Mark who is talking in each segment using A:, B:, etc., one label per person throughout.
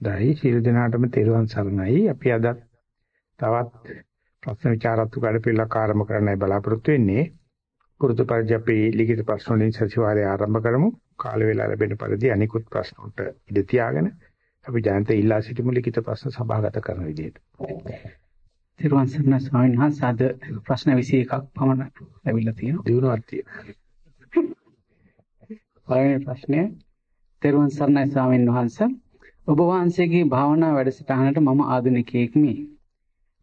A: දැයි සියලු දෙනාටම තෙරුවන් සරණයි. අපි අද තවත් ප්‍රශ්න විචාරත්තු කඩපිල්ලක් ආරම්භ කරන්නයි බලාපොරොත්තු වෙන්නේ. පුරුදු පරිදි අපි ලිඛිත ප්‍රශ්න වලින් සතිವಾರය ආරම්භ කරමු. කාල වේලා ලැබෙන පරිදි අනිකුත් ප්‍රශ්න වලට ඉඩ තියාගෙන අපි ජනත ඉල්ලා සිටිමු ලිඛිත ප්‍රශ්න සභාගත කරන විදිහට.
B: තෙරුවන් සරණයි ස්වාමීන් වහන්සේ අද ප්‍රශ්න 21ක් පමණ ලැබිලා තියෙනවා.
A: දිනුවක් තියෙනවා.
B: පළවෙනි ප්‍රශ්නය තෙරුවන් සරණයි ස්වාමීන් වහන්සේ ඔබ වහන්සේගේ භාවනා වැඩසටහනට මම ආධුනිකයෙක්මි.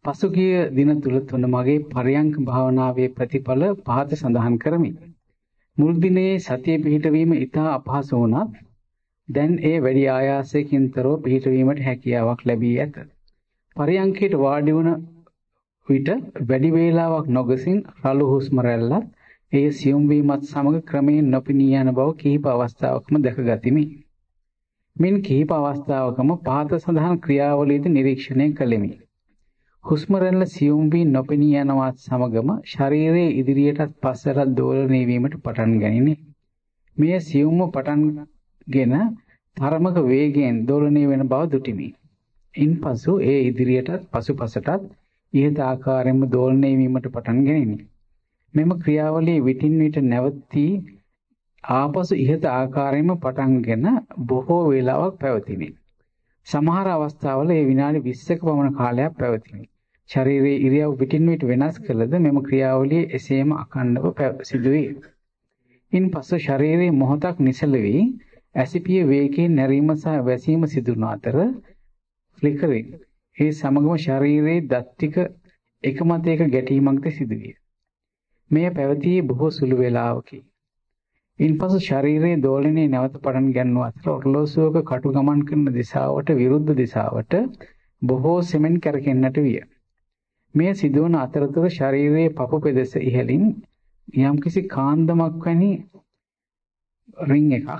B: පසුගිය දින තුල තුන මගේ පරයන්ක භාවනාවේ ප්‍රතිඵල පහත සඳහන් කරමි. මුල් දිනේ සතිය පිහිටවීම ඉතා අපහසු වුණත් දැන් ඒ වැඩි ආයාසයකින් තොරව පිහිටවීමට හැකියාවක් ලැබී ඇත. පරයන්කයට වාඩි වුණ විට වැඩි වේලාවක් නොගසින් රළු හුස්ම රැල්ලත් එය සියුම් වීමත් සමග ක්‍රමයෙන් නොපෙනී යන බව කිහිප අවස්ථාවකම දැකගතිමි. මින් කිහිප අවස්ථාවකම පහත සඳහන් ක්‍රියාවලියද නිරීක්ෂණය කළෙමි. හුස්ම රැල්ල සියුම් වී නොපෙනී යනවත් සමගම ශරීරයේ ඉදිරියටත් පස්සටත් දෝලණය වීමට පටන් ගනිනේ. මෙය සියුම්ව පටන්ගෙන තරමක වේගයෙන් දෝලණය වෙන බව දුටිමි. ඉන්පසු ඒ ඉදිරියටත් පසුපසටත් ඉහත ආකාරයෙන්ම දෝලණය වීමට පටන් ගනිමි. මෙම ක්‍රියාවලිය විටින් විට නැවතී ආපසු ඉහත ආකාරයෙන්ම පටන්ගෙන බොහෝ වේලාවක් පැවතිනි. සමහර අවස්ථාවල ඒ විනාඩි 20ක පමණ කාලයක් පැවතිනි. ශරීරයේ ඉරියව් විටින් විට වෙනස් කළද මෙම ක්‍රියාවලිය එසේම අඛණ්ඩව සිදුවේ. ඉන්පසු ශරීරයේ මොහොතක් නිසල වී ඇසිපිය වේගයෙන් නැරීම සහ වැසීම සිදුවන අතර ෆ්ලිකරින් ඒ සමගම ශරීරයේ දත් ටික එක මත එක ගැටීමක්ද සිදුවිය. මෙය පැවතියේ බොහෝ සුළු වේලාවකි. ඉන්පසු ශරීරයේ දෝලනයේ නැවත පටන් ගන්නව අතර ඔර්ලෝසුවක කටු ගමන් කරන දිශාවට විරුද්ධ දිශාවට බොහෝ සෙමෙන් කරකෙන්නට විය. මේ සිදුවන අතරතුර ශරීරයේ පපු පෙදෙස ඉහළින් යම්කිසි කාන්දමක් වැනි රින් එකක්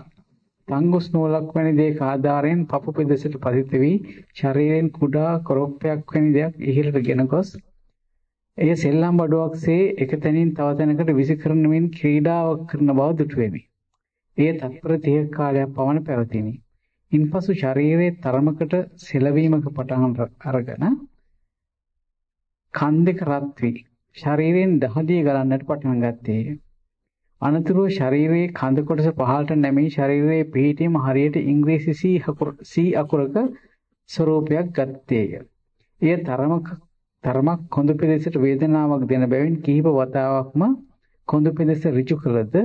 B: තංගුස් නූලක් වැනි දෙයක ආධාරයෙන් පපු පෙදෙසට පතිත වී ශරීරයෙන් කුඩා කොරොප්පයක් වැනි දෙයක් ඉහළට ගෙන ගොස් එය සෙල්ලම් බඩුවක්සේ එක තැනින් තව තැනකට විසිකරන ක්‍රීඩාවක් කරන බව දුටුවෙමි. එය තත්පර 30 කාලයක් පමණ පැවතිනි. ඉන්පසු ශරීරයේ තරමකට සෙලවීමක පටන් අරගෙන කන් දෙක රත් වී ශරීරයෙන් දහදිය ගලන්නට පටන් ගත්තේය. අනතුරුව ශරීරයේ කඳ කොටස පහළට නැමී ශරීරයේ පිහිටීම හරියට ඉංග්‍රීසි C අකුරක ස්වරූපයක් ගත්තේය. එය තරමක තරමක් කොඳු පෙදෙසට වේදනාවක් දෙන බැවින් කිහිප වතාවක්ම කොඳු පෙදෙස ඍජු කළද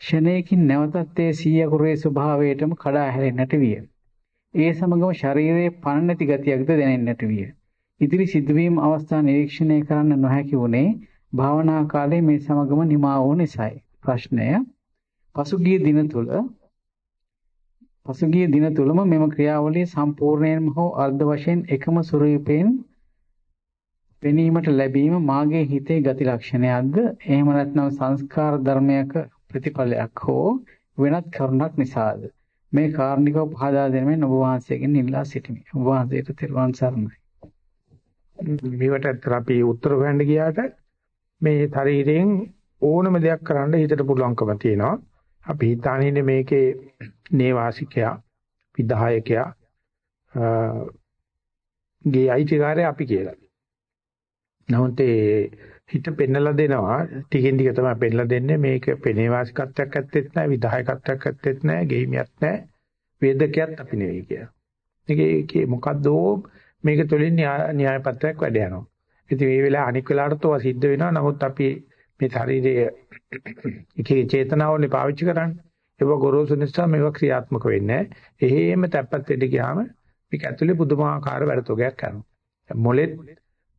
B: ෂණයකින් නැවතත් ඒ සීය කුරේ ස්වභාවයටම කඩා හැලෙන්නට විය. ඒ සමගම ශරීරයේ පණ නැති ගතියක්ද දැනෙන්නට විය. ඉදිරි සිදුවීම් අවස්ථා නිරීක්ෂණය කරන්න නොහැකි වුණේ භාවනා කාලයේ මේ සමගම නිමා වූ නිසායි. ප්‍රශ්නය පසුගිය දින තුල පසුගිය දින තුලම මෙම ක්‍රියාවලිය සම්පූර්ණයෙන්ම හෝ අර්ධ වශයෙන් එකම ස්වරූපයෙන් පෙනීමට ලැබීම මාගේ හිතේ ගති ලක්ෂණයක්ද? එහෙම නැත්නම් සංස්කාර ධර්මයක ප්‍රතිඵලයක් හෝ වෙනත් කරුණක් නිසාද? මේ කාරණිකව පහදා දෙනෙමින් ඔබ වහන්සේගෙන් ඉල්ලා සිටිමි. ඔබ වහන්සේට තෙරුවන් සරණයි.
A: මේවට ඇත්තට අපි උත්තර හොයන්න ගියාට මේ ශරීරයෙන් ඕනම දෙයක් කරන්න හිතට පුළුවන්කම තියෙනවා. අපි හිතානේ මේකේ නේවාසිකයා විදායකයා ගේ අයිතිකාරය අපි කියලා. නමුත් ඒ හිත පෙන්නලා දෙනවා ටිකෙන් ටික තමයි පෙන්නලා දෙන්නේ මේක පෙනේ වාසිකත්වයක් ඇත්තෙත් නැහැ විදායකත්වයක් ඇත්තෙත් නැහැ ගෙයිමියක් නැහැ වේදකයක් අපි නෙවෙයි කියලා. මේකේ මොකද්ද මේක තුළින් න්‍යාය පත්‍රයක් වැඩ යනවා. ඉතින් මේ වෙලාව අනික් වෙලාවට තෝ සිද්ධ වෙනවා. නමුත් අපි මේ ශරීරයේ එකේ චේතනාවනේ පාවිච්චි කරන්නේ. ඒක ගොරෝසු නිසා මේවා ක්‍රියාත්මක වෙන්නේ නැහැ. එහෙම තැප්පත් වෙන්න ගියාම මේක ඇතුලේ පුදුමාකාර වැඩ තොගයක් කරනවා. මොලෙත්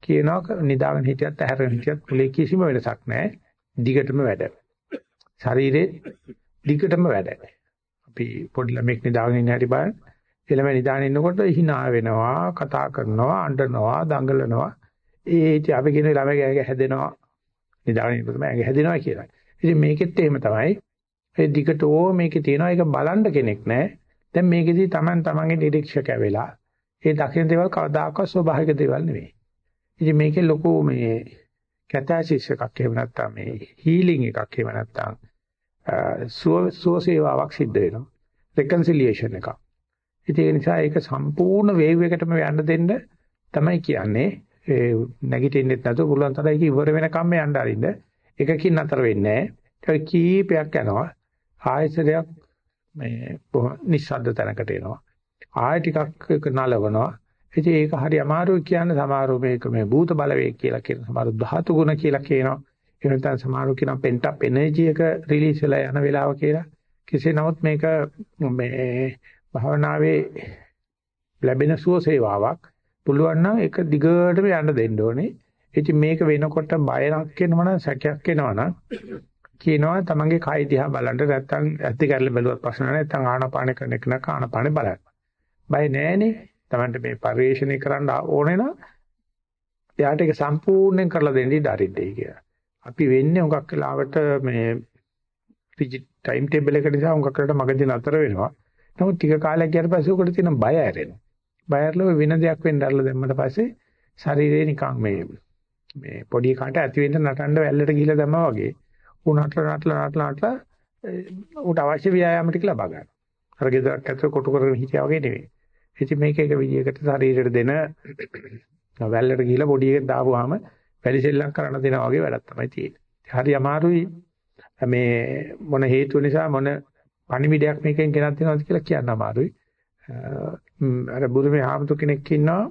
A: කියනවා නිදාගෙන හිටියත් ඇහැරගෙන හිටියත් මුලේ කිසිම වෙනසක් නැහැ. දිගටම වැඩ. ශරීරේ දිගටම වැඩ. අපි පොඩි ළමෙක් නිදාගෙන ඉන්න හැටි බලන්න. එළම නිදාගෙන ඉන්නකොට hina වෙනවා, කතා කරනවා, අඬනවා, දඟලනවා. ඒ ඉතින් අපි කියන ළමයි ඇඟ හැදෙනවා. නිදාගෙන ඉන්නකොට ඇඟ හැදෙනවා කියලා. ඉතින් මේකෙත් එහෙම තමයි. ඒ දිගටෝ මේකේ තියෙනවා ඒක බලන්න කෙනෙක් නැහැ. දැන් මේකෙදි Taman Tamanගේ නිරීක්ෂකයා වෙලා ඒ දකින දේවල් කවදාකවත් ස්වභාවික දේවල් නෙවෙයි. ඉතින් මේකේ ලොකු මේ කැතාසිස් එකක් එහෙම නැත්නම් මේ හීලින් එකක් එහෙම නැත්නම් සුව සුව සේවාවක් සිද්ධ වෙනවා. රෙකන්සිලියේෂන් එකක්. ඉතින් ඒ නිසා ඒක සම්පූර්ණ වේව් එකටම යන්න දෙන්න තමයි කියන්නේ. ඒ නැගිටින්නෙත් නැතුව පුළුවන් තරම් ඒක ඉවර වෙනකම්ම යන්න අරින්න. එකකින් නතර වෙන්නේ නැහැ. කීපයක් යනවා. ආයතනයක් මේ නිස්සද්ද තැනකට එනවා. ආය ටිකක් නලවනවා. ඉතින් ඒක හරි අමාරුයි කියන්න සමහරව මේක මේ භූත බලවේග කියලා කියන සමහර ධාතු ගුණ කියලා කියනවා. ඒ නැත්නම් සමහරව කියනවා පෙන්ටප් එනර්ජි එක රිලීස් වෙලා යන වෙලාව කියලා. කෙසේ නමුත් මේක මේ භාවනාවේ ලැබෙන සුව සේවාවක්. පුළුවන් නම් ඒක දිගටම යන්න දෙන්න ඕනේ. ඉතින් මේක වෙනකොට බයයක් එනවා නම් සැකයක් එනවා නම් කියනවා තමන්ගේ කය දිහා බලන්න නැත්නම් ඇත්ත කරලා බැලුවත් ප්‍රශ්න නැහැ නැත්නම් ආනාපාන කරන එක නක ආනාපානේ බලන්න. බය නෑනේ. තමන්ට මේ පරිශ්‍රණය කරන්න ඕනේ නම් එයාට ඒක සම්පූර්ණයෙන් කරලා දෙන්න ඉඩ අරින්නයි කියලා. අපි වෙන්නේ හුඟක් වෙලාවට මේ රිජිඩ් ටයිම් ටේබල් එක නිසා හුඟක් වෙලාවට මගදී නතර වෙනවා. නමුත් ටික කාලයක් ගියාට පස්සේ උකට තියෙන බය ඇරෙනවා. බය ඇරලා වෙන දෙයක් වෙන්න අරලා දැම්මට පස්සේ ශරීරේ නිකන් මේ මේ පොඩි කාට ඇති වෙන්න නටන්න වැල්ලට ගිහිල්ලා දැම්මා වගේ උනට නටලා නටලා නටලා උට අවශ්‍ය ව්‍යායාම ටික ලබා ගන්න. අර ගෙදරක් ඇතුලේ කොටු කරගෙන හිටියා වගේ නෙවෙයි. ඉතින් මේක එක විදියකට ශරීරයට දෙන වැල්ලට ගිහිල්ලා පොඩි එකක් දාපුවාම වැලි සෙල්ලම් කරන්න දෙනා වගේ වැඩක් තමයි තියෙන්නේ. හරි අමාරුයි මේ මොන හේතුව නිසා මොන පණිවිඩයක් මේකෙන් ගෙනත් දෙනවද කියලා කියන්න අමාරුයි. අර බුරුමේ ආමතු කෙනෙක් ඉන්නවා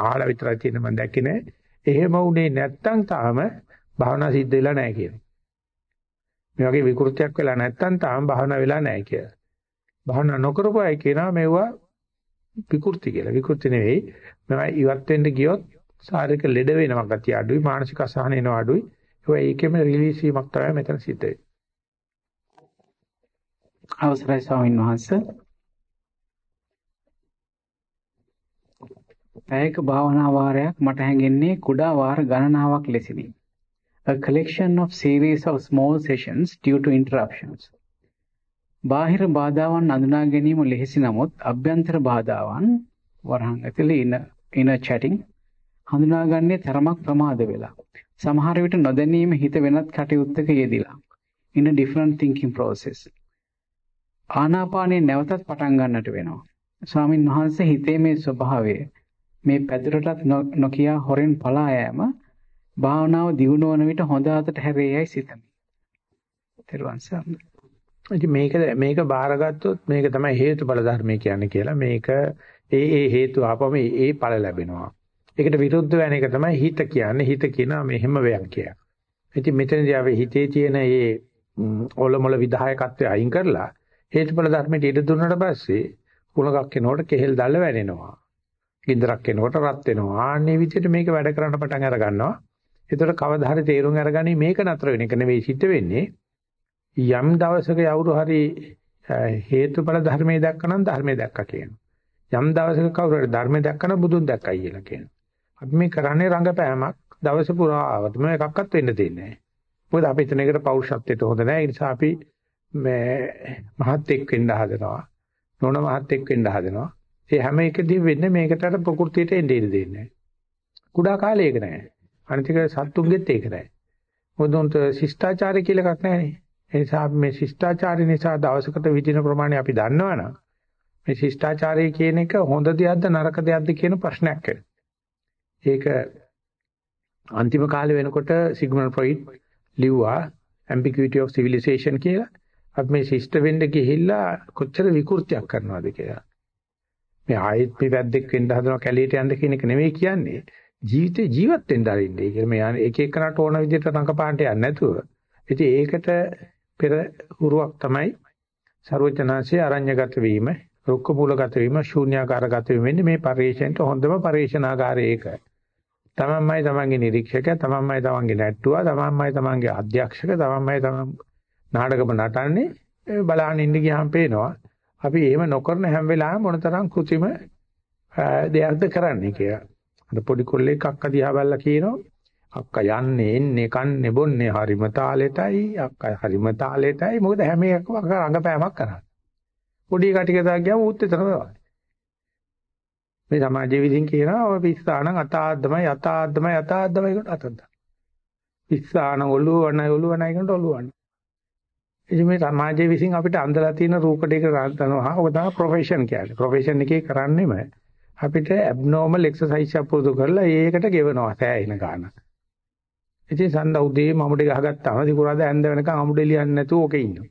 A: ආහලා විතරයි තියෙන මම දැක්කේ නෑ. එහෙම උනේ නැත්තම් තාම භාවනා සිද්ධ වෙලා නැහැ කියනවා. මේ වගේ විකෘතියක් වෙලා නැත්තම් තාම භාවනා වෙලා නැහැ කියලා. භාවනා නොකරපු අය කියනවා මේවා විකෘති කියලා. විකෘති නෙවෙයි. මේවා ඉවත් වෙන්න ගියොත් ශාරීරික ලෙඩ වෙනවා ගතිය අඩුයි, මානසික අසහන එනවා අඩුයි. ඒවා ඒකෙම රිලීස් වීමක් තමයි මෙතන සිද්ධ වෙන්නේ.
B: අවසරයි ස්වාමීන් වහන්සේ. පැයක භාවනා වාරයක් මට හැඟෙන්නේ කුඩා වාර ගණනාවක් ලෙසිනි. A collection of series of small sessions due to interruptions. බාහිර බාධාවන් අඳුනා ගැනීම ලෙහෙසි නමුත් අභ්‍යන්තර බාධාවන් වරහන් ඇතුලේ ඉන ඉන chatting හඳුනාගන්නේ තරමක් ප්‍රමාද වෙලා. සමහර විට නොදැනීම හිත වෙනත් කටයුත්තක යෙදිලා. in a different thinking process. ආනාපානේ නැවතත් පටන් ගන්නට වෙනවා. ස්වාමින් වහන්සේ හිතේ මේ ස්වභාවය මේ පැදුරටත් නොකියා හොරෙන් පලා යෑම භාවනාව දියුණු වන විට හොඳ අතට හැරෙයයි සිතමි. තෙරුවන් සරණයි.
A: ඉතින් මේක මේක බාරගත්තොත් මේක තමයි හේතුඵල ධර්මය කියන්නේ කියලා. මේක ඒ ඒ හේතු ආපම ඒ ඵල ලැබෙනවා. ඒකට විරුද්ධ වෙන එක තමයි හිත කියන්නේ. හිත කියනවා මෙහෙම වෙයක් කියලා. ඉතින් මෙතනදී අපි හිතේ තියෙන මේ ඔලොමොල විධායකත්වය අයින් කරලා හේතුඵල ධර්මයට ඉඩ දුන්නාට පස්සේ කුණකක් එනකොට කෙහෙල් දැල්ල වැනෙනවා. ගින්දරක් එනකොට රත් වෙනවා. ආන්නේ විදිහට මේක වැඩ කරන්න පටන් අර ගන්නවා. ඒතකොට කවදා හරි තේරුම් අරගනි මේක නතර වෙන එක නෙවෙයි සිද්ධ වෙන්නේ. යම් දවසක යවුරු හරි හේතුඵල ධර්මයේ දැක්කනම් ධර්මයේ දැක්කා කියනවා. යම් දවසක කවුරු හරි ධර්මයේ දැක්කනම් බුදුන් දැක්කයි කියලා කියනවා. අපි මේ කරන්නේ රංගපෑමක් දවස පුරාවටම එකක්වත් වෙන්න දෙන්නේ නැහැ. මොකද අපි එතන එකට පෞරුෂත්වයට හොඳ නැහැ. ඒ නිසා අපි මේ මහත් එක් වෙන්න හදනවා. නොන මහත් එක් වෙන්න හදනවා. ඒ හැම එකදී වෙන්නේ මේකට අර ප්‍රകൃතියට එන්නේ දෙන්නේ නැහැ. කුඩා කාලේ ඒක නැහැ. අනිත් එක සත්තුන්ගෙත් ඒක නැහැ. මොකද උන්ට ශිෂ්ටාචාරය කියලා එකක් නැහැ නේ. ඒ නිසා අපි මේ ශිෂ්ටාචාරය නිසා දවසකට විදින ප්‍රමාණය අපි දන්නවනම් මේ ශිෂ්ටාචාරය කියන එක හොඳ දෙයක්ද නරක දෙයක්ද කියන ප්‍රශ්නයක් ඒක අන්තිම කාලේ වෙනකොට සිග්මන්ඩ් ෆ්‍රොයිඩ් ලිව්වා ambiguity of civilization කියලා. අපි මේ ශිෂ්ට වෙන්න ගිහිල්ලා කොච්චර විකෘතියක් කරනවද කියලා. මේ ආයෙත් මේ වැද්දෙක් වෙන්න හදනවා කැලියට යන්න කියන එක නෙමෙයි කියන්නේ. ජීවිතේ ජීවත් වෙන්න ආරින්නේ. ඒ කියන්නේ මේ එක එකනට ඕන විදිහට රංගපාණ්ඩ යන්නේ නැතුව. ඉතින් ඒකට පෙර හුරුවක් තමයි ਸਰවචනාංශයේ අරඤ්‍යගත වීම, රුක්ක මූලගත වීම, ශූන්‍යාකාරගත වීම වෙන්නේ මේ පරිේශණයට හොඳම පරිේශනාකාරය ඒක. තමන්මයි තමන්ගේ නිරීක්ෂකයා, තමන්මයි තමන්ගේ නැට්ටුවා, තමන්මයි තමන්ගේ අධ්‍යක්ෂක, තමන්මයි තමන් නාටකම නටන්නේ බලාගෙන ඉන්න ගියාම පේනවා. අපි එහෙම නොකරන හැම වෙලාවෙම මොනතරම් કૃතිම දෙයක්ද කරන්නේ කියලා. අර පොඩි කොල්ලෙක් අක්ක දිහා බැලලා කියනවා අක්කා යන්නේ එන්නේ කන්නේ බොන්නේ හරිම තාලෙටයි අක්කා හරිම තාලෙටයි මොකද හැම එකම රංගපෑමක් කරන්නේ පොඩි කටික දා ගියාම ඌත් එතනම වගේ මේ සමාජයේ විසින් කියනවා ඔය පිස්සානම් අතාද්දමයි අතාද්දමයි අතාද්දමයි කොට අතද්ද පිස්සාන ඔළුව වණයි ඔළුව වණයි කොට ඔළුව වණ ඉතින් මේ සමාජයේ විසින් අපිට අඳලා තියෙන රූකඩයක රාන්තනවා. ඔක තමයි ප්‍රොෆෙෂන් කියන්නේ. ප්‍රොෆෙෂන් එකේ කරන්නේම අපිට ඇබ්නෝමල් එක්සර්සයිස් එකක් පුරුදු කරලා ඒකට ගෙවනවා සෑහෙන ගාන. ඉතින් සඳ උදේ මමුඩේ ගහගත්තාම සිකුරාද ඇඳ වෙනකන් අමුඩේ ලියන්නේ නැතුව ඕකේ ඉන්නවා.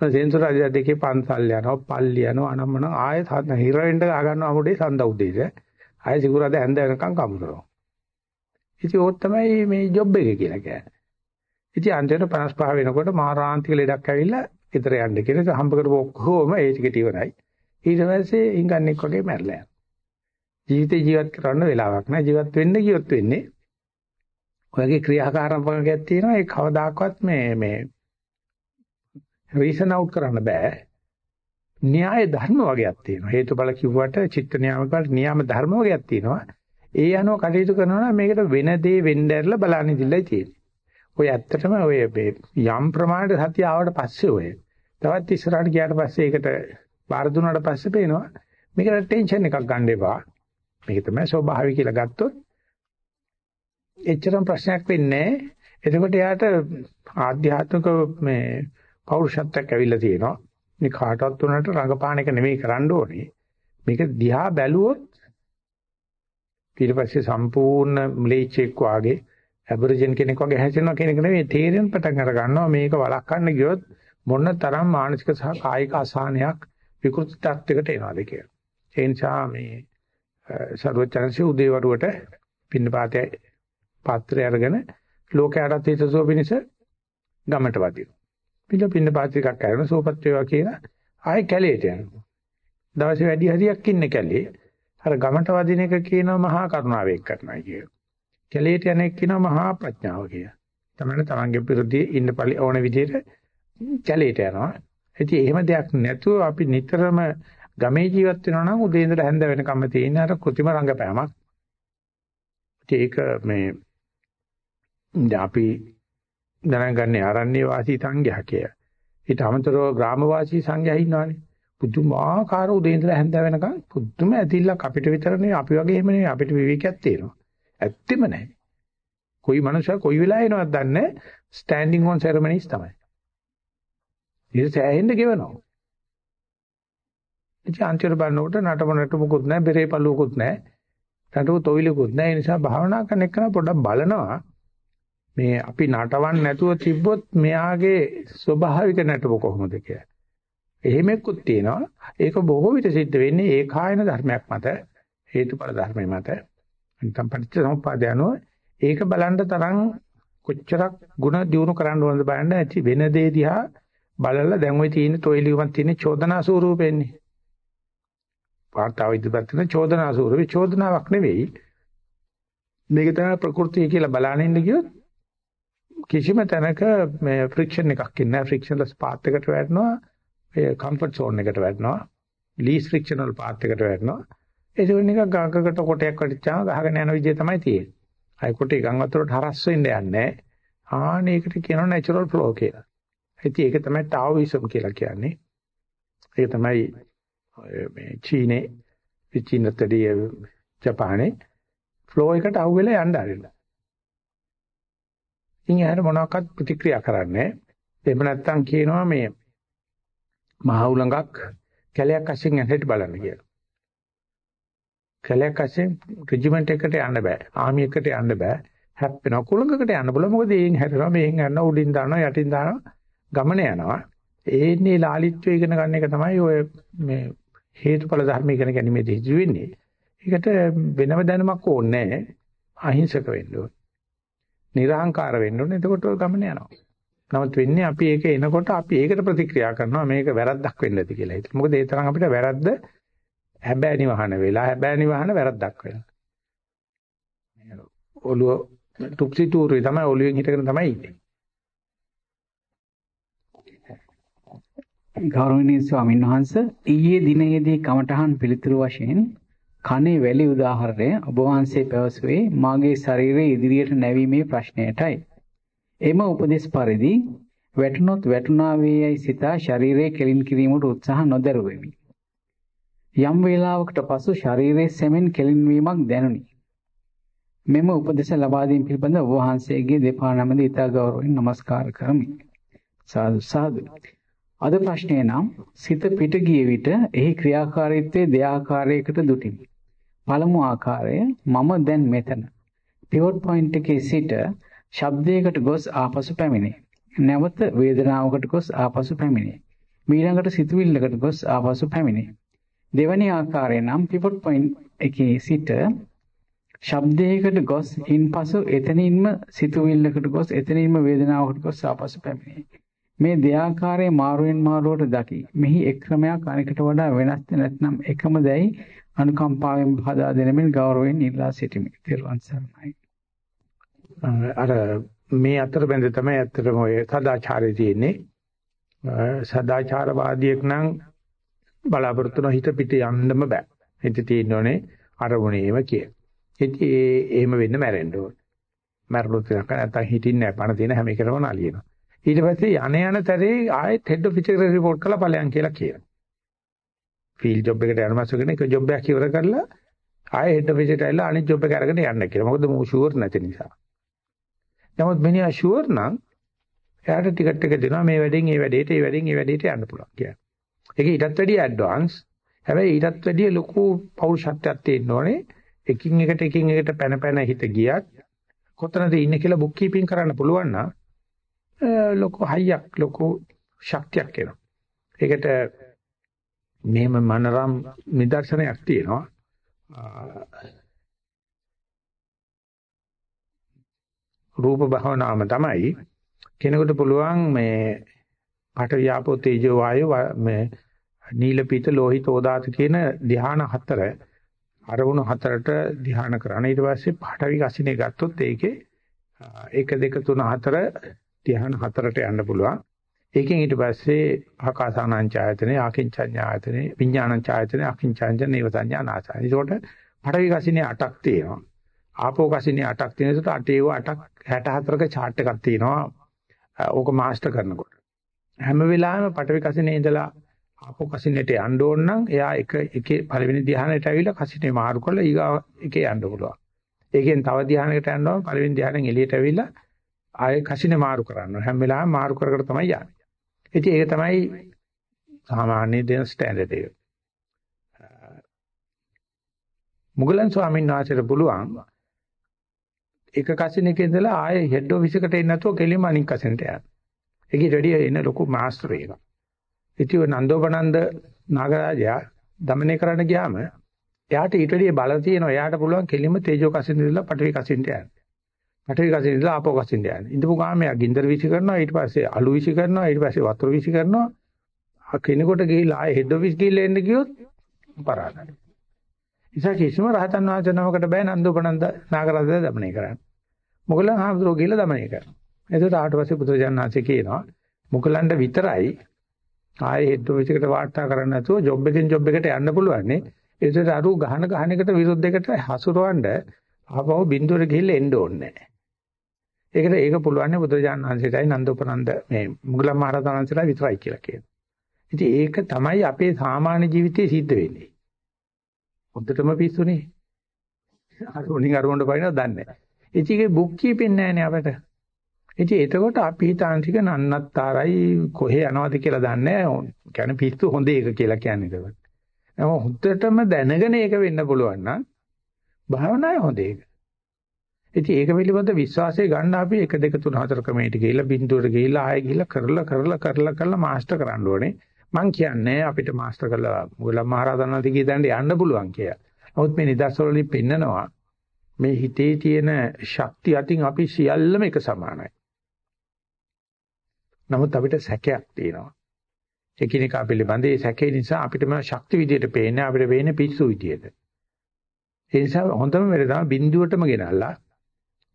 A: සෙන්සුරාදා දෙකේ පන්සල් යනවා, පල්ලි යනවා, අනම්මන ආයෙත් හිර වෙන්න ගහ ගන්නවා අමුඩේ සඳ උදේට. ආයෙ සිකුරාද ඇඳ වෙනකන් කමුරනවා. ඉතින් ඕක තමයි මේ ජොබ් එක කියලා කියන්නේ. ඉතින් අන්තිමට 55 වෙනකොට මහාරාන්තික ලෙඩක් ඇවිල්ලා ඊතර යන්න කියලා හම්බ කරපු ඔක්කොම ඒ ටික ඉවරයි. ඊට පස්සේ හිඟන්නෙක් වගේ මැරලා යනවා. ජීවිතේ ජීවත් කරන්න වෙලාවක් නැහැ. ජීවත් වෙන්න ගියොත් වෙන්නේ ඔයගේ ක්‍රියාකාරකමක් තියෙනවා. ඒ කවදාකවත් මේ මේ රීසන් අවුට් කරන්න බෑ. න්‍යාය ධර්ම වගේක් තියෙනවා. හේතුඵල කිව්වට චිත්ත නියාමකට නියම ධර්ම වගේක් තියෙනවා. ඒ අනුව කටයුතු කරනවා නම් මේකට වෙන දේ වෙන්න ඇරලා බලන්න ඉඳිල්ලයි තියෙන්නේ. ඔය ඇත්තටම ඔය යම් ප්‍රමාණයට සතිය ආවට පස්සේ ඔය තවත් ඉස්සරහට ගියාට පස්සේ ඒකට බාර දුන්නාට පස්සේ පේනවා මේකට ටෙන්ෂන් එකක් ගන්න එපා. මේක තමයි ස්වභාවය කියලා ගත්තොත් එච්චරම ප්‍රශ්නයක් වෙන්නේ නැහැ. එතකොට යාට ආධ්‍යාත්මික මේ පෞරුෂත්වයක් ඇවිල්ලා තියෙනවා. මේ කාටවත් උනට රඟපාන එක නෙමෙයි කරන්න ඕනේ. මේක දිහා බැලුවොත් ඊට පස්සේ සම්පූර්ණ ම්ලේච්චෙක් වාගේ ඇබරිජන් කෙනෙක් වගේ හැසිරෙනවා කියන එක නෙවෙයි තේරෙන පටන් අර ගන්නවා මේක වළක්වන්න ගියොත් මොන තරම් මානසික සහ කායික අසහනයක් විකෘති තත්යකට එනවාද කියලා. ඒ නිසා මේ සර්වචන්සි උදේවරුවට පින්නපාතේ පාත්‍රය අරගෙන ලෝකයට හිතසුව පිණිස ගමට වදිනවා. පිළ පින්න පාත්‍රි එකක් කරන සෝපත් වේවා කියලා ආයෙ කැලේට යනවා. දවසේ වැඩි හරියක් ඉන්නේ කැලේ. අර ගමට වදින එක කියනවා මහා කරුණාවෙක් කරනවා කිය. කැලේට යන එක කියනවා මහා ප්‍රඥාව කිය. තමයි තමන්ගේ පිරුදී ඉන්න පළි ඕන විදිහට කැලේට යනවා. ඉතින් එහෙම දෙයක් නැතුව අපි නිතරම ගමේ ජීවත් වෙනවා නම් උදේ ඉඳලා හැන්ද වෙනකම් තියෙන අර કૃතිම රංගපෑමක්. ඒක මේ අපි දැනගන්නේ ආරණ්‍ය වාසී සංඝයා කිය. ඊට අමතරව ග්‍රාම වාසී සංඝයා ඉන්නවනේ. පුදුමාකාර උදේ ඉඳලා හැන්ද වෙනකම් පුදුම ඇතිල්ලක් අපිට විතරනේ අපි වගේ එහෙම නෙවෙයි අපිට විවේකයක් තියෙනවා. ඇත්තෙම නැහැ. කොයි මනුස්සයා කොයි වෙලාවෙ එනවද දන්නේ ස්ටෑන්ඩින් ඔන් සෙරමනිස් තමයි. ඊට සෑහෙන්න ගෙවනවා. ඉතින් අන්තිමට බලනකොට නටමනට මොකුත් නැහැ, බෙරේ පළුවකුත් නැහැ. නටුව තොইলකුත් නැහැ. ඒ නිසා භාවනා කරන එක පොඩ්ඩක් බලනවා. මේ අපි නටවන්න නැතුව තිබ්බොත් මෙයාගේ ස්වභාවික නැටුම කොහොමද කියලා. එහෙමෙකුත් තියෙනවා. ඒක බොහෝ විට සිද්ධ වෙන්නේ ඒකායන ධර්මයක් මත හේතුඵල ධර්මයක් මත. නිකම් පටිච්ච සමුප්පාදය අනුව ඒක බලන්න තරම් කොච්චරක් ಗುಣ දියුණු කරන්න ඕනද බලන්න ඇති වෙන දේ දිහා බලලා දැන් ওই තියෙන තොයිලියුමක් තියෙන චෝදනා ස්වරූපෙන්නේ. වාර්තාව ඉදපත් කරන චෝදනා ස්වරූපේ චෝදනාවක් නෙවෙයි. මේක තමයි ප්‍රകൃතිය කියලා බලනින්න ගියොත් කිසිම තැනක මේ ෆ්‍රික්ෂන් එකක් ඉන්නේ නැහැ. ෆ්‍රික්ෂන්ලස් පාත් එකට වැටෙනවා. ඒ කම්ෆර්ට් සෝන් එකට වැටෙනවා. ලීස් ෆ්‍රික්ෂනල් පාත් එකට වැටෙනවා. ඒක නිකන් ගඟකට කොටයක් වටිච්චාම ගහගෙන යන විදිය තමයි තියෙන්නේ. අය කොටේ ගඟ වතුරට හරස් වෙන්න යන්නේ ආන ඒකට කියනවා නැචරල් ෆ්ලෝ කියලා. ඉතින් ඒක තමයි ටාઓයිසම් කියලා කියන්නේ. ඒක තමයි මේ චීනේ චීනතදී ජපානේ ෆ්ලෝ එකට අහුවෙලා යන්න ආරින්න. ඉතින් එයාට මොනවාක්වත් ප්‍රතික්‍රියා කරන්නේ එහෙම නැත්නම් කියනවා මේ මහ උලඟක් කැලයක් අස්සෙන් ඇහෙට බලන්න කියලා. කැලයක් අස්සෙන් රෙජිමන්ට් එකට යන්න බෑ. ආමි එකට යන්න බෑ. හැප්පෙනවා කුලඟකට යන්න බල මොකද එයින් හැරෙනවා මෙයින් යනවා උඩින් දානවා යටින් දානවා ගමන යනවා. ඒන්නේ ලාලිත්වය ඉගෙන ගන්න එක තමයි ඔය මේ හේතුඵල ධර්ම ඉගෙන ගැනීමේදී සිදු වෙන්නේ. ඒකට වෙනම දැනුමක් ඕනේ නැහැ. අහිංසක වෙන්න ඕනේ. නිර්හංකාර වෙන්න ඕනේ. එතකොට ඔය ගමන යනවා. නමුත් වෙන්නේ අපි ඒක එනකොට අපි ඒකට ප්‍රතික්‍රියා කරනවා මේක වැරද්දක් වෙන්න ඇති කියලා හිතලා. මොකද ඒ තරම් අපිට වැරද්ද හැබෑ නිවහන වෙලා හැබෑ නිවහන වැරද්දක් වෙනවා. ඔළුව තුප්සි තූරුයි තමයි ඔළුවෙන් හිටගෙන තමයි ඉන්නේ.
B: ගෞරවනීය ස්වාමීන් වහන්සේ ඊයේ දිනයේදී කමඨහන් පිළිතුරු වශයෙන් කනේ වැලි උදාහරණය ඔබ වහන්සේ පැවසුවේ මාගේ ශරීරයේ ඉදිරියට නැවීමේ ප්‍රශ්නයටයි. එම උපදේශ පරිදි වැටුනොත් වැටුණා වේයයි සිතා ශරීරයේ කෙලින් කිරීමට උත්සාහ නොදරුවෙමි. යම් වේලාවකට පසු ශරීරයේ සෙමෙන් කෙලින් වීමක් දැනුනි. මෙම උපදේශ ලබා දීම පිළිබඳ ඔබ වහන්සේගේ දෙපා නමද ඉතා ගෞරවයෙන් নমස්කාර කරමි. සාදු සාදු. අද ප්‍රශ්නය නම් සිත පිට ගිය විට එහි ක්‍රියාකාරීත්වයේ දෙආකාරයකට දුටිමි. පළමු ආකාරය මම දැන් මෙතන. පිවොට් පොයින්ට් එකේ සිට ශබ්දයකට ගොස් ආපසු පැමිණේ. නැවත වේදනාවකට ගොස් ආපසු පැමිණේ. ඊළඟට සිතුවිල්ලකට ගොස් ආපසු පැමිණේ. දෙවැනි ආකාරය නම් පිවොට් පොයින්ට් එකේ සිට ශබ්දයකට ගොස් ඉන්පසු එතනින්ම සිතුවිල්ලකට ගොස් එතනින්ම වේදනාවකට ගොස් ආපසු පැමිණේ. මේ දෙආකාරයේ මාරුවෙන් මාරුවට දකි. මෙහි එක් ක්‍රමයක් අනිකට වඩා වෙනස්ද නැත්නම් එකම දැයි අනුකම්පාවෙන් බහදා දෙනමින් ගෞරවයෙන් ඉල්ලා සිටිමි. ත්වන් සරණයි.
A: අර මේ අතර බැඳ තමයි ඇත්තටම ඔය සදාචාරය තියෙන්නේ. සදාචාරවාදියෙක් නම් බලාපොරොත්තු වෙන හිත පිට යන්නම බෑ. හිත තියෙන්නේ අරමුණේම කිය. ඉතින් ඒ එහෙම වෙන්න මැරෙන්න ඕන. මැරුණොත් නැත්නම් හිටින්නේ නැහැ. පණ තියෙන හැම එකටම නලියනවා. ඊට පස්සේ යන යන තරේ ආයෙත් හෙඩ් ඔෆිස් එකට report කරලා ඵලයන් කියලා කියනවා. ෆීල්ඩ් ජොබ් එකට යන මාසෙකනේ එක ජොබ් එකක් ඉවර කරලා ආයෙ හෙඩ් ඔෆිස් එකට ඇවිල්ලා අනිත් ජොබ් එක අරගෙන යන්න කියලා. මොකද මූ ෂුවර් නැති නිසා. නමුත් මිනිහා ෂුවර් නම් එයාට ටිකට් එක දෙනවා මේ වැඩෙන් ඒ වැඩේට ඒ වැඩෙන් ඒ වැඩේට යන්න පුළුවන් කියලා. ඒක ඊටත් වැඩිය ඇඩ්වාන්ස්. හැබැයි ඊටත් වැඩිය ලොකු පෞරුෂත්වයක් තියෙන්න ඕනේ. එකින් එකට එකින් එකට පැන පැන හිත ගියත් කොතනද ඉන්නේ කියලා බුක් කීපින් කරන්න පුළුවන් නම් ලොකු හයියක් ලොකු ශක්තියක් එනවා. ඒකට මෙහෙම මනරම් නිදර්ශනයක් තියෙනවා. රූප භවනාම තමයි කෙනෙකුට පුළුවන් මේ පඨ වියාපෝ තේජෝ වායෝ මේ නීල පීත ලෝහිත ඕදාත කියන ධ්‍යාන හතර අරමුණු හතරට ධ්‍යාන කරන ඊට පස්සේ පඨවි කසිනේ ගත්තොත් ඒකේ 1 2 3 4 ධ්‍යාන හතරට යන්න පුළුවන්. ඒකෙන් ඊට පස්සේ ආකාසානංචායතනේ ආකින්චඤ්ඤායතනේ විඥානංචායතනේ අකින්චඤ්ඤ නේව සංඥානාසයි. ඒකට පඩවි කසිනේ 8ක් තියෙනවා. ආපෝ කසිනේ 8ක් තියෙන ඒකට 8 ඒව 8ක් 64ක chart එකක් තියෙනවා. ඕක මාස්ටර් කරනකොට. හැම වෙලාවෙම පඩවි කසිනේ ඉඳලා ආපෝ කසිනේට යන්න ඕන නම් එයා එක එකේ පළවෙනි ධ්‍යානෙට ඇවිල්ලා කසිනේ මාරු කරලා ඊගා එකේ යන්න පුළුවන්. ඒකෙන් තව ධ්‍යානයකට යනවා පළවෙනි ධ්‍යානෙන් එළියට ඇවිල්ලා ආයෙ කසිනේ මාරු කරනවා. හැම වෙලාවෙම මාරු කර කර තමයි යන්නේ. ඉතින් ඒක තමයි සාමාන්‍ය දෙන ස්ටෑන්ඩඩ් එක. මුගලන් ස්වාමීන් වහන්සේට පුළුවන් එක කසිනක ඉඳලා ආයේ හෙඩ් ඔෆිස් එකට එන්නේ නැතුව කෙලිම අනික් කසිනට යන්න. ඒකේ රෙඩිය එන ලොකු මාස්ටර් එකක්. ඉතින් ඔය නන්දෝපනන්ද නාගරාජයා দমনය කරන්න ගියාම එයාට ඊට වැඩිය බල තියෙනවා. එයාට පුළුවන් කෙලිම තේජෝ කසිනට ඉඳලා පඨවි කසිනට යන්න. පඨවි කසින ඉඳලා ආපෝ කසින් යන්නේ. ඉඳපු ගාමයා ගින්දර විසි කරනවා ඊට පස්සේ අලු විසි කරනවා ඊට පස්සේ වතුර විසි කරනවා. කෙනෙකුට ගිහිල්ලා ආයේ හෙඩ් ඔෆිස් ගිහිල්ලා එන්න ගියොත් පරාදයි. ඉතින් කිසිම රහතන් වහන්සේ නමකට බෑ නන්දෝපනන්ද නාගරාජය දමනය කරන්න. මොගලන් හාමුදුරුවෝ ගිහිල්ලා දමනය කරනවා. එතකොට ආට පස්සේ බුදුරජාණන් වහන්සේ කියනවා මොගලන්ට විතරයි ආයේ හෙඩ් ඔෆිස් එකට වාර්තා කරන්න නැතුව ජොබ් එකෙන් ජොබ් එකට යන්න පුළුවන් නේ. ඒකට අරු ගහන ගහන එකට විරුද්ධ එකට හසුරවන්න ආපහු බින්දුවට ගිහිල්ලා එන්න ඕනේ නැහැ. ඒකට ඒක පුළුවන් නේ බුදුරජාණන් වහන්සේටයි නන්දෝපනන්ද මේ මුගලන් මහරහතන් වහන්සේලා විතරයි කියලා කියනවා. ඉතින් ඒක තමයි අපේ සාමාන්‍ය ජීවිතයේ සිද්ධ වෙන්නේ. හොද්දටම පිස්සුනේ. අරුණින් අරුණ්ඩ පයින්නවා දන්නේ නැහැ. ඉතින් ඒක බුක් කීපින් නැහැනේ අපිට. ඉතින් එතකොට අපි හිතාන්තික නන්නත්තරයි කොහේ යනවද කියලා දන්නේ නැහැ. කියන්නේ පිස්සු හොඳ එක කියලා කියන්නේ ඒක. නම හොද්දටම දැනගෙන ඒක වෙන්න පුළුවන් නම් භාවනාවේ හොඳ ඒක. ඉතින් ඒක පිළිබඳ විශ්වාසය ගන්න අපි 1 2 3 4 ක්‍රමයට ගිහිල්ලා බිඳුවට ගිහිල්ලා ආයෙ ගිහිල්ලා කරලා කරලා කරලා කරලා මාස්ටර් කරන්න ඕනේ. මං කියන්නේ අපිට මාස්ටර් කරලා මුගලන් මහරහතන් වහන්සේ කියන යන්න පුළුවන් කියලා. නමුත් මේ නිදර්ශන වලින් පෙන්නනවා මේ හිතේ තියෙන ශක්තිය අතින් අපි සියල්ලම එක සමානයි. නමුත් අපිට සැකයක් තියෙනවා. එකිනෙකා පිළිබඳ ඒ සැකේ නිසා අපිටම ශක්ති විදියට පේන්නේ අපිට වෙන්නේ පිස්සු විදියට. ඒ නිසා හොඳම වෙලේ තමයි බිඳුවටම ගෙනල්ලා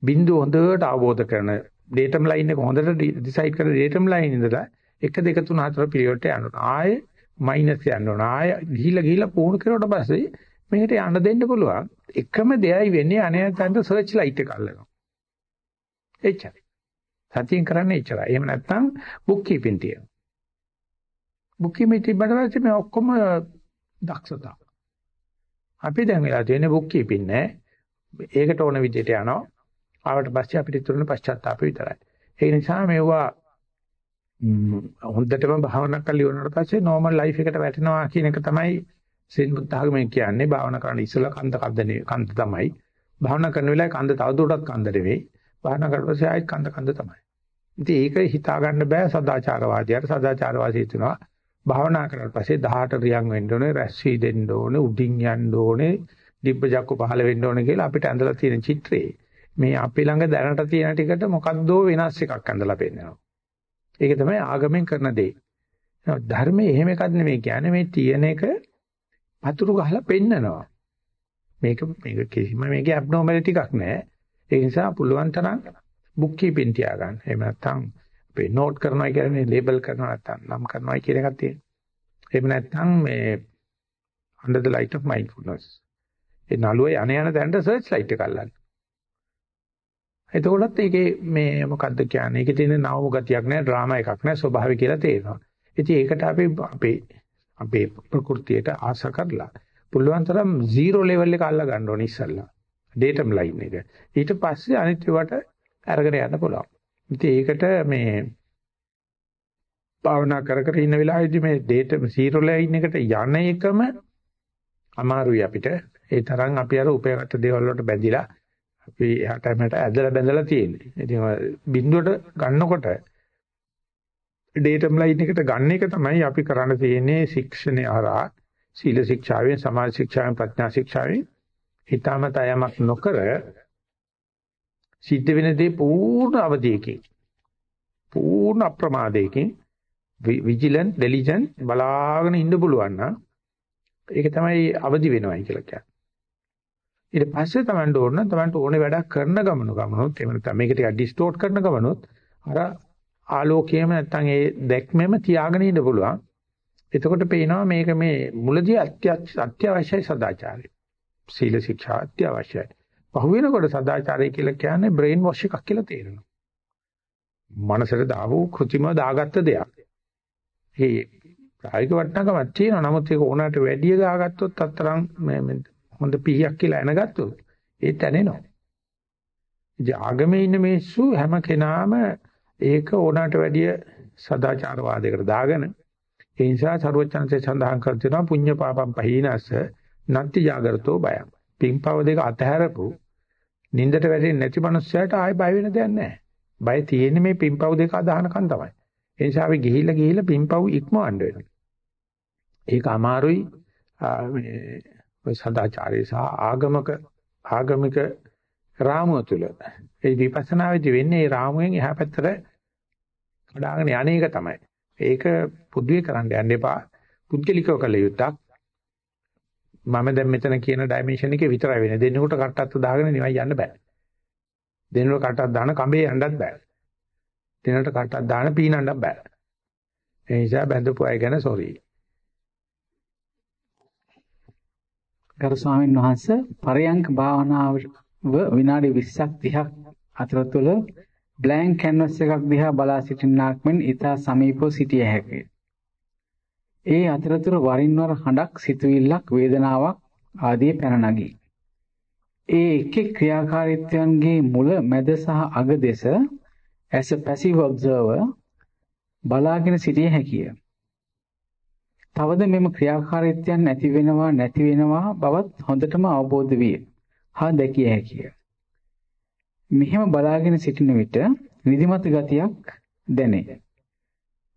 A: බිඳුව හොඳට අවබෝධ කරන ඩේටම් ලයින් එක හොඳට ඩිසයිඩ් කරන ඩේටම් ලයින් ඉඳලා 1 2 3 4 පිරියඩ් එකට යනවා. ආයේ මයිනස් යන්න ඕන. ආයේ ගිහිලා ගිහිලා පුහුණු කරුවට පස්සේ මේකට යන්න දෙන්න පුළුවන්. එකම දෙයයි වෙන්නේ අනේතන්ට සර්ච් ලයිට් එක අල්ලනවා. එච්චරයි. සතියෙන් කරන්නේ එච්චරයි. එහෙම නැත්නම් බුක් කීපින් තියෙනවා. බුක් කීපින් තිබ්බට පස්සේ මේ ඔක්කොම දක්ෂතා. අපි දැන් වෙලා තියෙන්නේ බුක් කීපින් නෑ. ඒකට ඕන විදිහට යනවා. ආවට පස්සේ අපිට ඉතුරුන පශ්චාත්තාපය විතරයි. ඒ නිසා මේවා හොඳටම භාවනා කරලා ඉවරනට පස්සේ normal life එකට වැටෙනවා කියන එක තමයි සෙන් බුද්ධ ආගමෙන් කියන්නේ භාවනා කරන්න ඉස්සෙල්ලා කන්ද කන්දනේ කන්ද තමයි. භාවනා කරන වෙලාවේ කන්ද තවදුරටත් කන්ද නෙවෙයි. භාවනා කරලා පස්සේ ආයෙත් කන්ද කන්ද තමයි. ඉතින් ඒක හිතා ගන්න බෑ සදාචාරවාදියාට සදාචාරවාදී හිතනවා භාවනා කරලා පස්සේ 18 රියන් වෙන්න ඕනේ, රැස්සී දෙන්න ඕනේ, උඩින් යන්න ඕනේ, දිබ්බජක්ක පහළ වෙන්න ඕනේ කියලා අපිට ඇඳලා තියෙන චිත්‍රේ මේ අපි ළඟ දැනට තියෙන ටිකට මොකද්දෝ වෙනස් එකක් ඇඳලා පෙන්නනවා. ඒක තමයි ආගමෙන් කරන දේ. ධර්මයේ එහෙම එකක් නෙමෙයි කියන්නේ මේ තියෙන එක පතුරු ගහලා පෙන්නනවා. මේක මේක කිසිම මේකේ ඇබ්නෝමැලිටි එකක් නැහැ. ඒ නිසා පුළුවන් තරම් බුක් කීපින් තියාගන්න. එහෙම නැත්නම් අපේ නෝට් කරනවා කියන්නේ ලේබල් කරනවා නැත්නම් නම් කරනවා කියන එකක් තියෙනවා. එහෙම නැත්නම් මේ under the light of mindfulness. ඒ නළුවේ යන යන තැනට සර්ච් ලයිට් එක අල්ලන්න. එතකොටත් ඒකේ මේ මොකද්ද කියන්නේ? ඒකේ තියෙන නව ගතියක් නෑ, ඩ්‍රාමා එකක් නෑ, ස්වභාවික කියලා තේරෙනවා. ඉතින් ඒකට අපි අපේ අපේ ප්‍රകൃතියට ආස කරලා පුළුවන් තරම් 0 level එක අල්ල ගන්න ඕනේ ඉස්සල්ලා. datum line එක. ඊට පස්සේ අනිත් ඒවාට අරගෙන යන්න පුළුවන්. ඉතින් ඒකට මේ භාවනා කර කර ඉන්න වෙලාවේදී මේ datum 0 line එකට යන එකම අමාරුයි අපිට. ඒ තරම් අපි අර උපයගත්ත දේවල් වලට බැඳිලා අපි එහාට මෙහාට ඇදලා බැඳලා තියෙන්නේ. ඉතින් බිඳුවට ගන්නකොට ඩේටම් ලයින් එකට ගන්න එක තමයි අපි කරන්න තියෙන්නේ ශික්ෂණේ හරහා සීල ශික්ෂාවෙන් සමාජ ශික්ෂාවෙන් ප්‍රඥා ශික්ෂාවෙන් හිතාමතා යමක් නොකර සිද්ධ වෙන දේ පූර්ණ අවධියකින් පූර්ණ අප්‍රමාදයකින් විජිලන්ට් ඩෙලිජන්ට් බලාගෙන ඉන්න පුළුවන් නම් ඒක තමයි අවදි වෙනවයි කියලා කියන්නේ. ඊට පස්සේ Tamanට ඕන Tamanට ඕනේ වැඩක් කරන ගමන ගමනොත් එහෙම නැත්නම් මේක ටිකක් ඩිස්ටෝට් කරන ගමනොත් අර ආලෝකයේම නැත්නම් ඒ දැක්මෙම තියාගෙන ඉන්න පුළුවන්. එතකොට පේනවා මේක මේ මුලදී අත්‍යවශ්‍යයි සදාචාරය. සීල ශික්ෂා අත්‍යවශ්‍යයි. පහුවෙනකොට සදාචාරය කියලා කියන්නේ බ්‍රේන් වොෂ් එකක් කියලා තේරෙනවා. මනසට දාවු කෘතිම දාගත්ත දෙයක්. ඒ ප්‍රායෝගික වටිනාකමක් තියෙනවා. නමුත් ඒක ඕනකට වැඩි ගාගත්තොත් අතරම් හොඳ පිහියක් කියලා එනගත්තොත් ඒත් ඇනෙනවා. ඉතින් ආගමේ ඉන්න මිනිස්සු හැම කෙනාම ඒක ඕනට වැඩිය සදාචාරවාදයකට දාගෙන ඒ නිසා ਸਰවචන්සේ සඳහන් කර තිනවා පුඤ්ඤ පාපම් පහීනස නත්ති జాగරතෝ බයං. පින්පව දෙක අතහැරපු නින්දට වැටෙන්නේ නැති මනුස්සයට ආයෙ බය වෙන දෙයක් නැහැ. බය තියෙන්නේ මේ පින්පව් දෙක අදහනකන් තමයි. ඒ නිසා අපි ගිහිල්ලා ගිහිල්ලා පින්පව් ඉක්මවන්න වෙනවා. ඒක අමාරුයි. ඔය සදාචාරය සහ ආගමක ආගමික රාමුව තුල ඒ විපස්සනා වෙදි වෙන්නේ ඒ රාමුවෙන් එහා පැත්තට කඩාගෙන යන්නේක තමයි. ඒක පුදුවේ කරන්න යන්න එපා. පුද්ගලිකව කළ යුත්තක්. මම දැන් මෙතන කියන ඩයිමන්ෂන් එකේ විතරයි වෙන්නේ. දෙන්නෙකුට කට්ටත් දාගෙන නිවයි යන්න බෑ. දෙන්නෙකුට කට්ටක් දාන කඹේ යන්නත් බෑ. දෙන්නෙකුට කට්ටක් දාන පීනන්නත් බෑ. ඒ නිසා බැඳපු අය ගැන සෝරි.
B: ගරු ස්වාමීන් වහන්ස පරයන්ක භාවනාව විනාඩි 20ක් 30ක් අතර තුල බ්ලැන්ක් කැන්වස් එකක් දිහා බලා සිටින්නාක් මෙන් ඊතා සමීපව සිටිය හැකිය. ඒ අතරතුර වරින් වර හඬක් සිතුවිල්ලක් වේදනාවක් ආදී පැන නගී. ඒ එක් එක් ක්‍රියාකාරීත්වයන්ගේ මුල මැද සහ අග දෙස as a passive observer බලාගෙන සිටිය හැකිය. තවද මෙම ක්‍රියාකාරීත්වයන් නැති වෙනවා නැති වෙනවා බවත් හොඳටම අවබෝධ විය. හා දැකිය හැකිය. මෙහෙම බලාගෙන සිටින විට නිදිමත ගතියක් දැනේ.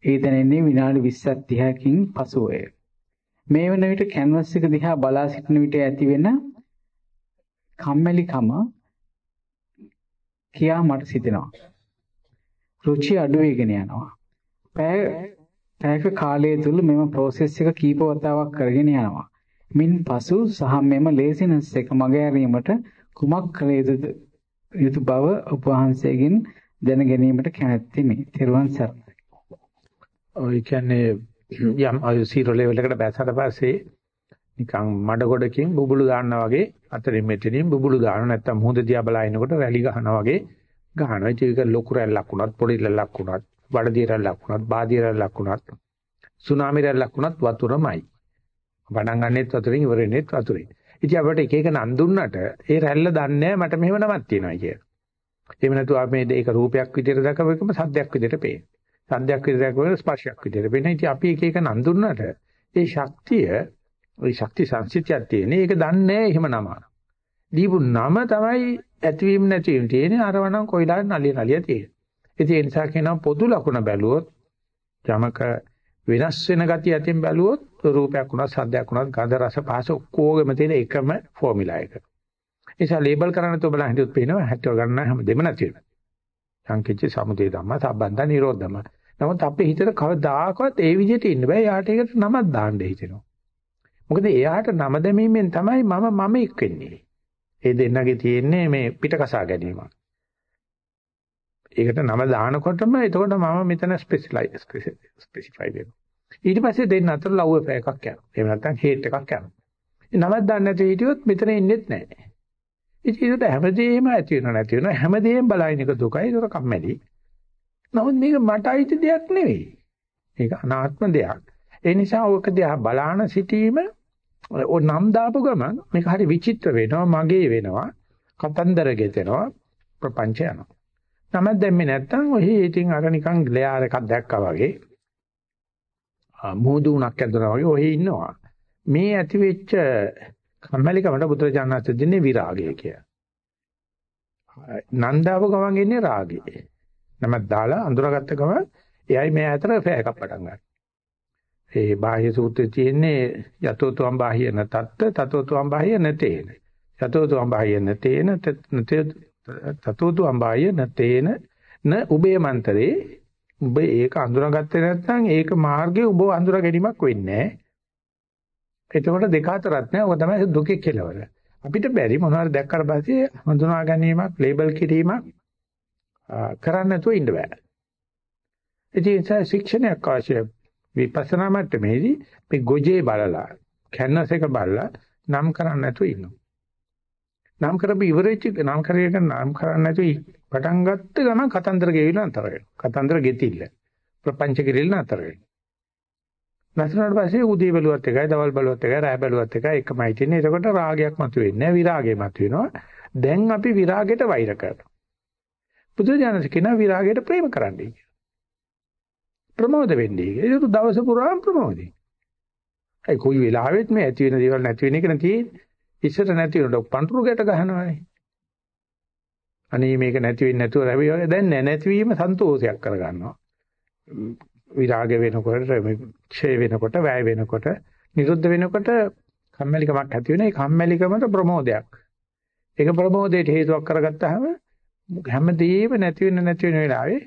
B: ඒ දැනෙන්නේ විනාඩි 20ක් 30කින් පසුවය. මේ වන විට කැන්වස් එක දිහා බලා සිටින විට ඇතිවෙන කම්මැලිකම කියා මට සිතෙනවා. රුචි අඩු වෙගෙන යනවා. පැය පැයක කාලය තුල මෙම process එක කීප වතාවක් කරගෙන යනවා. මින් පසු සහ මෙම ලේසිනස් එක මගහැරීමට කුමක් කළ යුතු බව උපවහන්සේගෙන් දැන ගැනීමට කැමැත්තෙමි. තෙරුවන් සරණයි.
A: ඔය කියන්නේ යම් අය සීරෝ ලෙවල් එකට බැස්සට පස්සේ නිකන් මඩ ගොඩකින් බුබුලු දාන්නා වගේ අතරින් මෙතනින් බුබුලු දාන නැත්තම් මුහුද දිහා බලනකොට රැලි ගහනවා වගේ ගහනවා. ඒක ලොකු රැල්ලක් වුණත් පොඩි රැල්ලක් වුණත් බඩදිය රැල්ලක් වුණත් බාදිය රැල්ලක් වුණත් සුනාමි රැල්ලක් වුණත් වතුරමයි. පටන් ගන්නෙත් වතුරෙන් ඉවර වෙන්නෙත් වතුරෙන්. ඉතින් අපිට එක එක නම් දුන්නට ඒ රැල්ල දන්නේ මට මෙහෙම නමක් තියෙනවා කියලා. එහෙම නැතු අපි මේක රූපයක් විදිහට දැකපු එකම සද්දයක් විදිහට පේන. සද්දයක් විතරක් වෙන ස්පර්ශයක් විතර. වෙන ඉතින් අපි එක එක නම් දුන්නට ඒ ශක්තිය ওই ශක්ති සංසිතියක් තියෙන. ඒක දන්නේ නැහැ එහෙම නම. දීපු නම තමයි ඇතිවීම නැතිවීම තියෙන්නේ අරවනම් කොයිලාට නලිය නලිය තියෙන්නේ. ඉතින් ඒ නිසා කියනවා පොදු ලකුණ බැලුවොත් යමක වෙනස් වෙන ගතිය ඇතින් බැලුවොත් රූපයක් වුණත් සද්දයක් වුණත් ගන්ධ රස පහස ඔක්කොගෙම තියෙන එකම ෆෝමියුලා එක. ඒ නිසා ලේබල් කරන්න තෝ බලන් හිටියොත් පේනවා හැටව ගන්න හැම දෙම නැති වෙනවා. සංකිච්ච සමුදේ ධම්ම සම්බන්ධ නිරෝධ ධම්ම. නමුත් අපේ හිතට කවදාකවත් ඒ විදිහට ඉන්න බෑ. යාට ඒකට නමක් දාන්න හිතෙනවා. මොකද එයාට නම දැමීමෙන් තමයි මම මම එක් වෙන්නේ. ඒ දෙන්නගේ තියෙන්නේ මේ පිට කසා ගැනීම. ඒකට නම දානකොටම එතකොට මම මෙතන ස්පෙસિෆයි ස්පෙસિෆයි වෙනවා. ඊට පස්සේ දෙන්න අතර ලව් එෆ එකක් යනවා. එහෙම නැත්නම් හේට් එකක් යනවා. නමක් දාන්න නැති හිටියොත් මෙතන ඉන්නෙත් නැහැ. ඉතින් ඒකට හැමදේම ඇති වෙනව නැති වෙනව හැමදේම බලයින් එක දුකයි ඒක කම්මැලි. නමුත් මේක මට අයිති දෙයක් නෙවෙයි. මේක අනාත්ම දෙයක්. ඒ නිසා ඔක දිහා බලාන සිටීම ඔ නම් දාපු ගමන් මේක හරි විචිත්‍ර වෙනවා මගේ වෙනවා කතන්දර ගෙතෙනවා ප්‍රපංච යනවා. නමක් දැම්මේ නැත්තම් ඔහි ඉතින් අර නිකන් ග්ලෙයාර් එකක් දැක්කා වගේ මූදුණක් ඇදුනා වගේ ඔහි ඉන්නවා. මේ ඇති වෙච්ච කම්මැලිකමට බුදුරජාණන් වහන්සේ දෙන්නේ විරාගය කියලා. නන්දාව ගමන් එන්නේ රාගය. නමක් දාලා අඳුරගත්ත ගමන් එයයි මේ අතර ෆෑකක් පටන් ගන්නවා. ඒ බාහ්‍ය සූත්‍රයේ තියෙන්නේ යතෝතුම් බාහ්‍ය නතත්ත තතෝතුම් බාහ්‍ය නතේන. යතෝතුම් බාහ්‍ය නතේන තතෝතුම් බාහ්‍ය නතේන න උබේ මන්තරේ උඹ ඒක අඳුරගත්තේ නැත්නම් ඒක මාර්ගයේ උඹ අඳුර ගැනීමක් වෙන්නේ නැහැ. එතකොට දෙක හතරක් නෑ. ඔක තමයි දුකේ කෙලවර. අපිට බැරි මොනවාරි දැක්කට පස්සේ හඳුනා ගැනීමක්, ලේබල් කිරීමක් කරන්න නැතුව ඉන්න බෑ. ඉතින් ඒ ශික්ෂණයක් අවශ්‍යයි. විපස්සනා මට්ටමේදී මේ ගොජේ බලලා, කැන්වස් එක බලලා නම් කරන්න නැතුව ඉන්නවා. නම් කරපු ඉවරෙච්ච නම් කරේක නම් කරන්න නැතුව පටන් ගත්ත ගමන් කතන්දර ගෙවිලා අතර වෙනවා. කතන්දර ගෙතිilla. ප්‍රපංච කිරිල්ල අතර වෙනවා. නැසුණාට පස්සේ උදේ බැලුවත් එකයි, දවල් බැලුවත් එකයි, රාය බැලුවත් එකයි එකමයි තියෙන්නේ. එතකොට රාගයක් මතුවෙන්නේ නැහැ, විරාගය මතුවෙනවා. දැන් අපි විරාගයට වෛර කරනවා. බුදුජානක කියනවා විරාගයට ප්‍රේම කරන්නයි කියලා. ප්‍රමෝද වෙන්නේ. ඒක දවස පුරාම ප්‍රමෝදේ. ඒ කොයි වෙලාවෙත් මේ ඇති වෙන දේවල් නැති වෙන එක නෙතියේ. ඉස්සර නැති වෙනකොට පන්තුරු ගැට ගහනවානේ. අනේ මේක නැති වෙන්නේ නැතුව ලැබෙයි. දැන් නැතිවීම සන්තෝෂයක් කරගන්නවා. විරාග වෙනකොට ක්ෂය වෙනකොට වැය වෙනකොට නිරුද්ධ වෙනකොට කම්මැලිකමක් ඇති වෙන ඒ කම්මැලිකමට ප්‍රමෝදයක්. ඒක ප්‍රමෝදයට හේතුවක් කරගත්තාම හැමදේම නැති වෙන නැති වෙන වෙලාවේ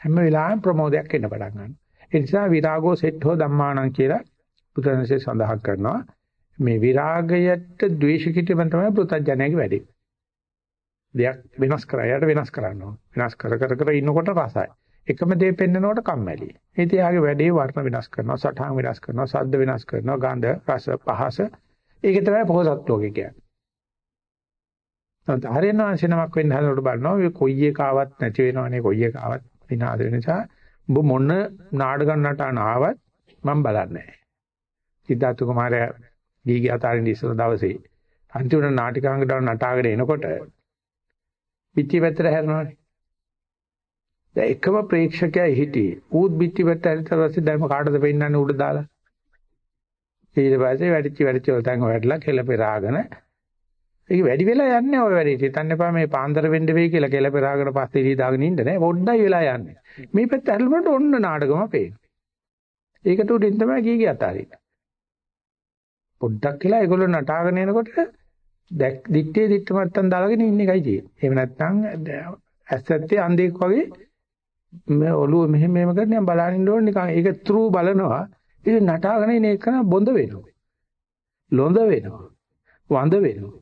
A: හැම වෙලාවෙම ප්‍රමෝදයක් එන්න පටන් ගන්නවා. ඒ නිසා විරාගෝ සෙට්ඨෝ ධම්මාණං කියලා බුදුන්සේ සඳහන් කරනවා. මේ විරාගයට ද්වේෂ කිටම තමයි පුතඥයාගේ වැඩේ. දෙයක් වෙනස් කරා. යට වෙනස් කරනවා. වෙනස් කර කර කර ඉන්නකොට රසයි. එකම දේ පෙන්නනකොට කම්මැලි. ඉතින් යාගේ වැඩේ වර්ණ වෙනස් කරනවා, සටහන් වෙනස් කරනවා, ශබ්ද වෙනස් කරනවා, ගන්ධ, රස, පහස. ඒක තමයි පොහොසත් ලෝකේ කියන්නේ. නැත්නම් හරියන වංශනමක් වෙන්න හදනකොට බලනවා මේ කොයි එකාවත් නැති වෙනවනේ කොයි එකාවත් විනාශ වෙන නිසා ඔබ මොන නාටකම් නටන ආවත් මම බලන්නේ නැහැ. සිද්ධාර්ථ කුමාරයා ගීගී අතාරින්න ඉස්සර දවසේ අන්තිමට නාටිකාංග නටාගෙන එනකොට පිටිය පැත්තට හැරෙනවානේ. දැන් එකම ප්‍රේක්ෂකයා හිටියේ. ඌත් පිටි පැත්ත හරිට පස්සේ දැන් කාටද පෙන්නන්නේ උඩ දාලා. ඊට පස්සේ වැඩිචි වැඩිචි වල තැන් වැඩිලා කෙල පෙරාගෙන ඒක වැඩි වෙලා යන්නේ ඔය වැඩේ. හිතන්න එපා මේ පාන්දර වෙන්න වෙයි කියලා කෙල පෙරාගෙන පස්සේ ඉලි දාගෙන ඉන්න නෑ. පොඩ්ඩයි වෙලා යන්නේ. මේ පැත්ත හැල්මට ඔන්න නාටකම පේන. ඒකට උඩින් තමයි ගිහි ගිය අතාරින්න. පොඩ්ඩක් කියලා ඒගොල්ලෝ නටාගෙන එනකොට දැක් දිත්තේ දිත්ත මත්තන් දාලාගෙන ඉන්න එකයි තියෙන්නේ. එහෙම නැත්නම් ඇස්සත්තේ අන්දේක් වගේ මේ ඔළුව මෙහෙම මෙහෙම කරන බලන් ඉන්න ඕනේ නිකන් ඒක ත්‍රූ බලනවා. ඉතින් නටාගෙන ඉන එක බොඳ වෙනවා. ලොඳ වෙනවා. වඳ වෙනවා.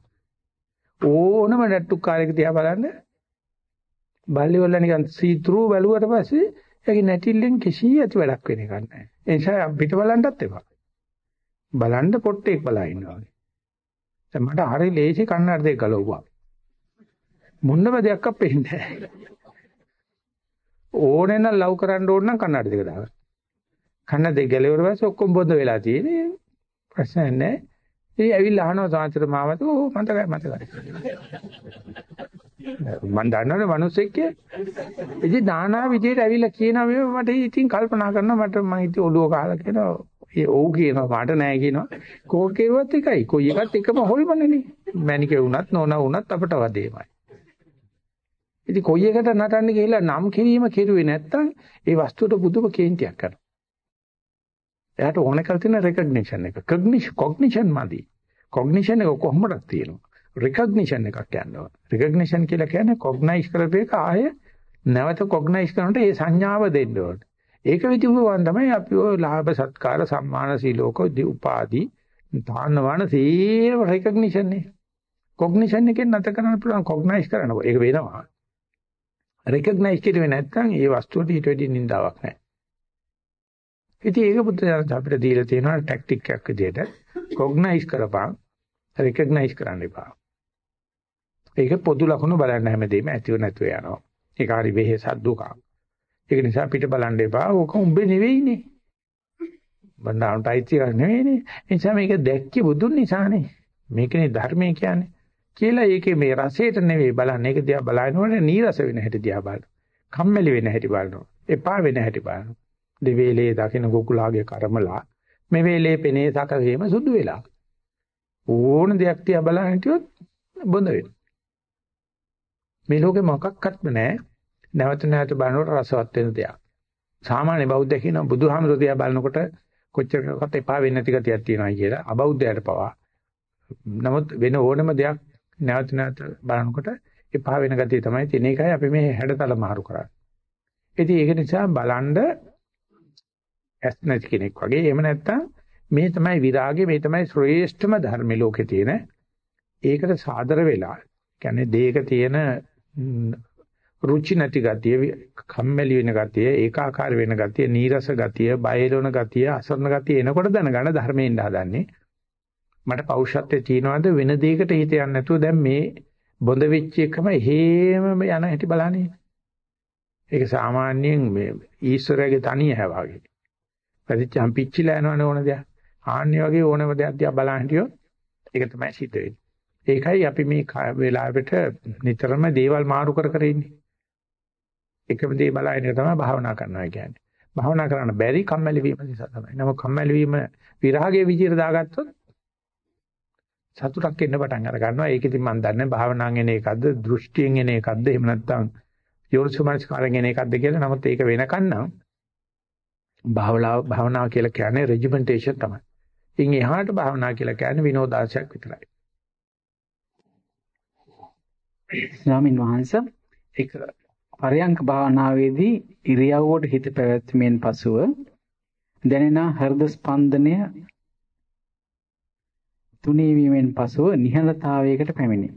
A: ඕනම නැට්ටුකාරයෙක් දිහා බලන්න. බල්ලි වල නිකන් සී ත්‍රූ බැලුවට පස්සේ ඒක නැටිල්ලෙන් කිසි ඇති වැඩක් වෙන එකක් නැහැ. ඒ නිසා පිට බලන්නත් එපා. බලන්න පොට්ටෙක් බලා ඉන්නවා දැන් මට හරි ලේසි කන්නඩ දෙක ගලවුවා මොන්නම දෙයක් අපෙන්නේ නැහැ ඕනේ නම් ලව් කරන්න ඕන නම් කන්නඩ දෙක දාගන්න. කන්න දෙක ගැලවුවට පස්සේ ඔක්කොම බොඳ වෙලා තියෙන්නේ. ප්‍රශ්න නැහැ. ඒ ඇවිල්ලා අහනවා සාන්තර මාමත ඕ මතකයි මතකයි. මම දන්නවනේ මිනිස්සෙක් කියලා. ඉතින් නානා විදියට ඇවිල්ලා කියනවා මේ මට ඉතින් කල්පනා කරනවා මට මම ඉතින් ඔළුව කාලා කියනවා ඒ ඔව් කියනවා මට නෑ කියනවා. කෝකේවත් එකයි. කොයි එකත් එකම හොල්මනේ මැනිකේ වුණත් නෝනා වුණත් අපට වදේමයි. ඉතින් කොයි එකට නටන්න ගිහිල්ලා නම් කිරීම කෙරුවේ නැත්තම් ඒ වස්තුවට පුදුම කේන්තියක් කරනවා. එයාට ඕන කරලා තියෙන රෙකග්නිෂන් එක. කොග්නිෂන් මදි. කොග්නිෂන් එක කොහොමද තියෙනවා? රිකග්නිෂන් එකක් යනවා. රිකග්නිෂන් කියලා කියන්නේ කොග්නයිස් කරපේක ආය නැවත කොග්නයිස් කරනට ඒ සංඥාව දෙන්න ඕනේ. ඒක විදිහුවන් තමයි අපි ඔය ලාභ සත්කාර සම්මාන සීලෝක උපාදී තාන්නවන සීල රිකග්නිෂන් නේ. කොග්නිෂන් එකෙන් නැත කරන්න පුළුවන් කොග්නයිස් කරනකො ඒක වෙනවා. රිකග්නයිස් කිරුවේ නැත්නම් ඒ වස්තුවට ඊට වැඩි නින්දාවක් නැහැ. ඉතින් ඒක බුද්ධ අපිට දීලා තියෙනවා ටැක්ටික් එකක් විදිහට කොග්නයිස් කරපන් රිකග්නයිස් කරන්න එපා. ඒක පොදු ලක්ෂණ බලන්න හැමදේම ඇතිව නැතුව යනවා. ඒක හරි වෙහෙසක් දුකක්. ඒක නිසා පිට බලන්න එපා. ඕක උඹේ නෙවෙයිනේ. බණ්ඩාන්ට අයිතියක් නෙවෙයිනේ. ඒ නිසා මේක දැක්කේ බුදුන් නිසානේ. මේකනේ ධර්මය කියන්නේ. කියලා ඒකේ මේ රසයට නෙවෙයි බලන්නේ. ඒක දිහා බලනකොට නීරස වෙන හැටි දිහා බලනවා. කම්මැලි වෙන හැටි බලනවා. එපා වෙන හැටි බලනවා. දෙවේලේ දකින්න කුකුලාගේ කර්මලා මේ වේලේ පෙනේ සකසීම සුදු වෙලා. ඕන දෙයක් තියා බලන්න හිටියොත් බොඳ වෙනවා. මේ ලෝකේ මොකක්වත්ම නැහැ. නැවත නැවත බලනකොට රසවත් වෙන දෙයක්. සාමාන්‍ය බෞද්ධ කියන බුදුහාමුදුරුවෝ දිහා බලනකොට කොච්චරකට එපා වෙන්නේ නැති ගතියක් තියෙනවා කියලා අබෞද්ධයට පවා. නමුත් වෙන ඕනම දෙයක් නැවත නැවත බලනකොට එපා වෙන ගතිය තමයි තියෙන එකයි අපි මේ හැඩතල මාරු කරන්නේ. ඉතින් ඒක නිසා බලන්ඩ ඇස් නැති කෙනෙක් වගේ එහෙම නැත්තම් මේ තමයි විරාගය මේ තමයි ශ්‍රේෂ්ඨම ධර්ම ලෝකේ තියෙන. ඒකට සාදර වෙලා කියන්නේ දේක තියෙන රුචි නැති ගතිය, කම්මැලි වෙන ගතිය, ඒකාකාර වෙන ගතිය, නීරස ගතිය, බයලොන ගතිය, අසරණ ගතිය එනකොට දැනගන්න ධර්මයෙන් හදන්නේ. මට පෞෂත්වයේ තියනවාද වෙන දෙයකට හිත යන්නේ නැතුව දැන් මේ බොඳ වෙච්ච එකම හේමම යන හැටි බලන්නේ. ඒක සාමාන්‍යයෙන් මේ ඊශ්වරයාගේ තනිය හැවාගේ. පැදිච්චම් පිච්චිලා යනවනේ ඕන දෙයක්. ආන්නේ වගේ ඕනම දෙයක් දිහා බලන් හිටියොත් ඒක තමයි සිද්ධ වෙන්නේ. ඒකයි අපි මේ වෙලාවට නිතරම දේවල් මාරු කර කර ඉන්නේ. එකම දේ එක තමයි භාවනා කරනවා කියන්නේ. භාවනා කරන්න බැරි කම්මැලි වීම නිසා තමයි. නමුත් කම්මැලි වීම විරාගයේ විදියට දාගත්තොත් සතුටක් එන්න පටන් අර ගන්නවා. ඒක ඉතින් මම දන්නේ භාවනාවෙන් එන එකක්ද, දෘෂ්ටියෙන් එන එකක්ද, එහෙම නැත්නම් යෝනිසමනස්කාරයෙන් එන එකක්ද කියලා. නමුත් ඒක වෙනකන් නම් භාවනාව භාවනාව කියලා කියන්නේ රෙජිමෙන්ටේෂන් තමයි. ඉන් එහාට භාවනා කියලා කියන්නේ විනෝදාංශයක් විතරයි.
B: ස්වාමින් වහන්සේ එක පරයන්ක භාවනාවේදී ඉරියව්වට හිත පැවැත්මෙන් පසුව දැනෙන හෘද ස්පන්දනය තුනී වීමෙන් පසුව නිහඬතාවයකට පැමිණේ.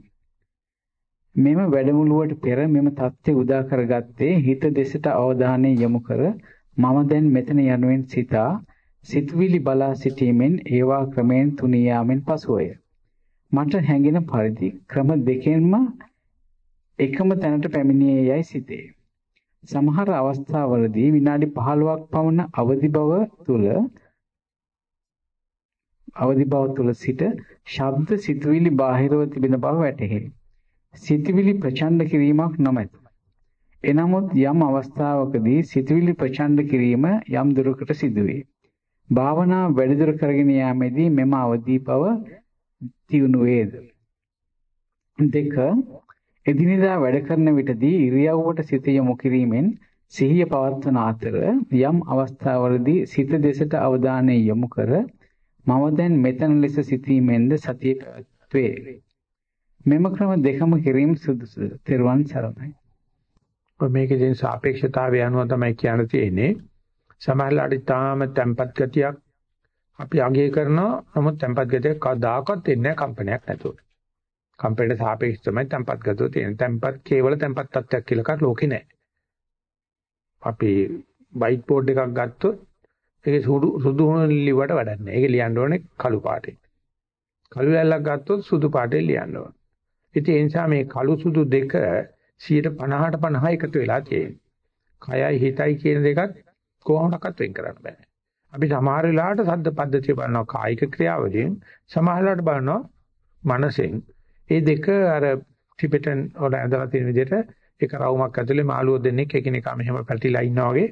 B: මෙම වැඩමුළුවට පෙර මෙම தත්ත්වය උදා කරගත්තේ හිත දෙසට අවධානය යොමු කර මම දැන් මෙතන යනුවෙන් සිතා සිතුවිලි බලා සිටීමෙන් ඒවා ක්‍රමෙන් තුනී යාමෙන් පසුවය. මට හැඟෙන පරිදි ක්‍රම දෙකෙන්ම එකම තැනට පැමිණියේ යයි සිතේ. සමහර අවස්ථාවලදී විනාඩි 15ක් පමණ අවදි බව තුල අවදි බව තුල සිට ශබ්ද සිතුවිලි බාහිරව තිබෙන බව වැටහේ. සිතුවිලි ප්‍රචණ්ඩ කිරීමක් නොමැත. එනමුත් යම් අවස්ථාවකදී සිතුවිලි ප්‍රචණ්ඩ කිරීම යම් දුරකට සිදුවේ. භාවනා වැඩිදුර කරගෙන යාමේදී මෙම අවදි බව තියුණු වේද. දෙක එදිනෙදා වැඩ කරන විටදී ඉරියව්වට සිත යොමු කිරීමෙන් සිහිය පවත්වන අතර යම් අවස්ථාවලදී සිත දෙසට අවධානය යොමු කර මම දැන් මෙතන ලෙස සිටීමෙන්ද සතිය පැවැත්වේ. මෙම ක්‍රම දෙකම කිරීම සුදුසුද? තෙරුවන් සරණයි.
A: මේකෙන් සාපේක්ෂතාවය අනුව තමයි කියන්න තියෙන්නේ. සමහරවිට තාම tempat ගතියක් අපි අගය කරනවා. නමුත් tempat ගතියක් කවදාකවත් එන්නේ නැහැ කම්පනයක් නැතුව. කම්පැනිට සාපේක්ෂව තමයි tempat ගතව තියෙන. tempat කේවල tempat තත්ත්වයක් කියලා එකක් ලෝකේ නැහැ. අපි වයිට් බෝඩ් එකක් ගත්තොත් ඒකේ සුදු සුදු ලිව්වට වැඩක් නැහැ. ඒක ලියන්න ඕනේ කළු පාටේ. කළු ඇල්ලක් ගත්තොත් සුදු පාටේ ලියන්න ඕනේ. ඉතින් ඒ නිසා මේ කළු සුදු දෙක 150ට 50 එකතු වෙලා තියෙනවා. කයයි හිතයි කියන දෙකත් කොහොමඩක්වත් වෙන් කරන්න බෑ. අපි සමහර වෙලාවට සද්ද පද්ධතිය බලනවා කායික ක්‍රියාවලියෙන් සමහර වෙලාවට බලනවා මනසෙන් ඒ දෙක අර ටිබෙටන් වල ඇඳලා තියෙන විදිහට එක රවුමක් ඇතුලේ මාළුවෝ දෙන්නෙක් එකිනෙකා මෙහෙම පැටලිලා ඉන්නා වගේ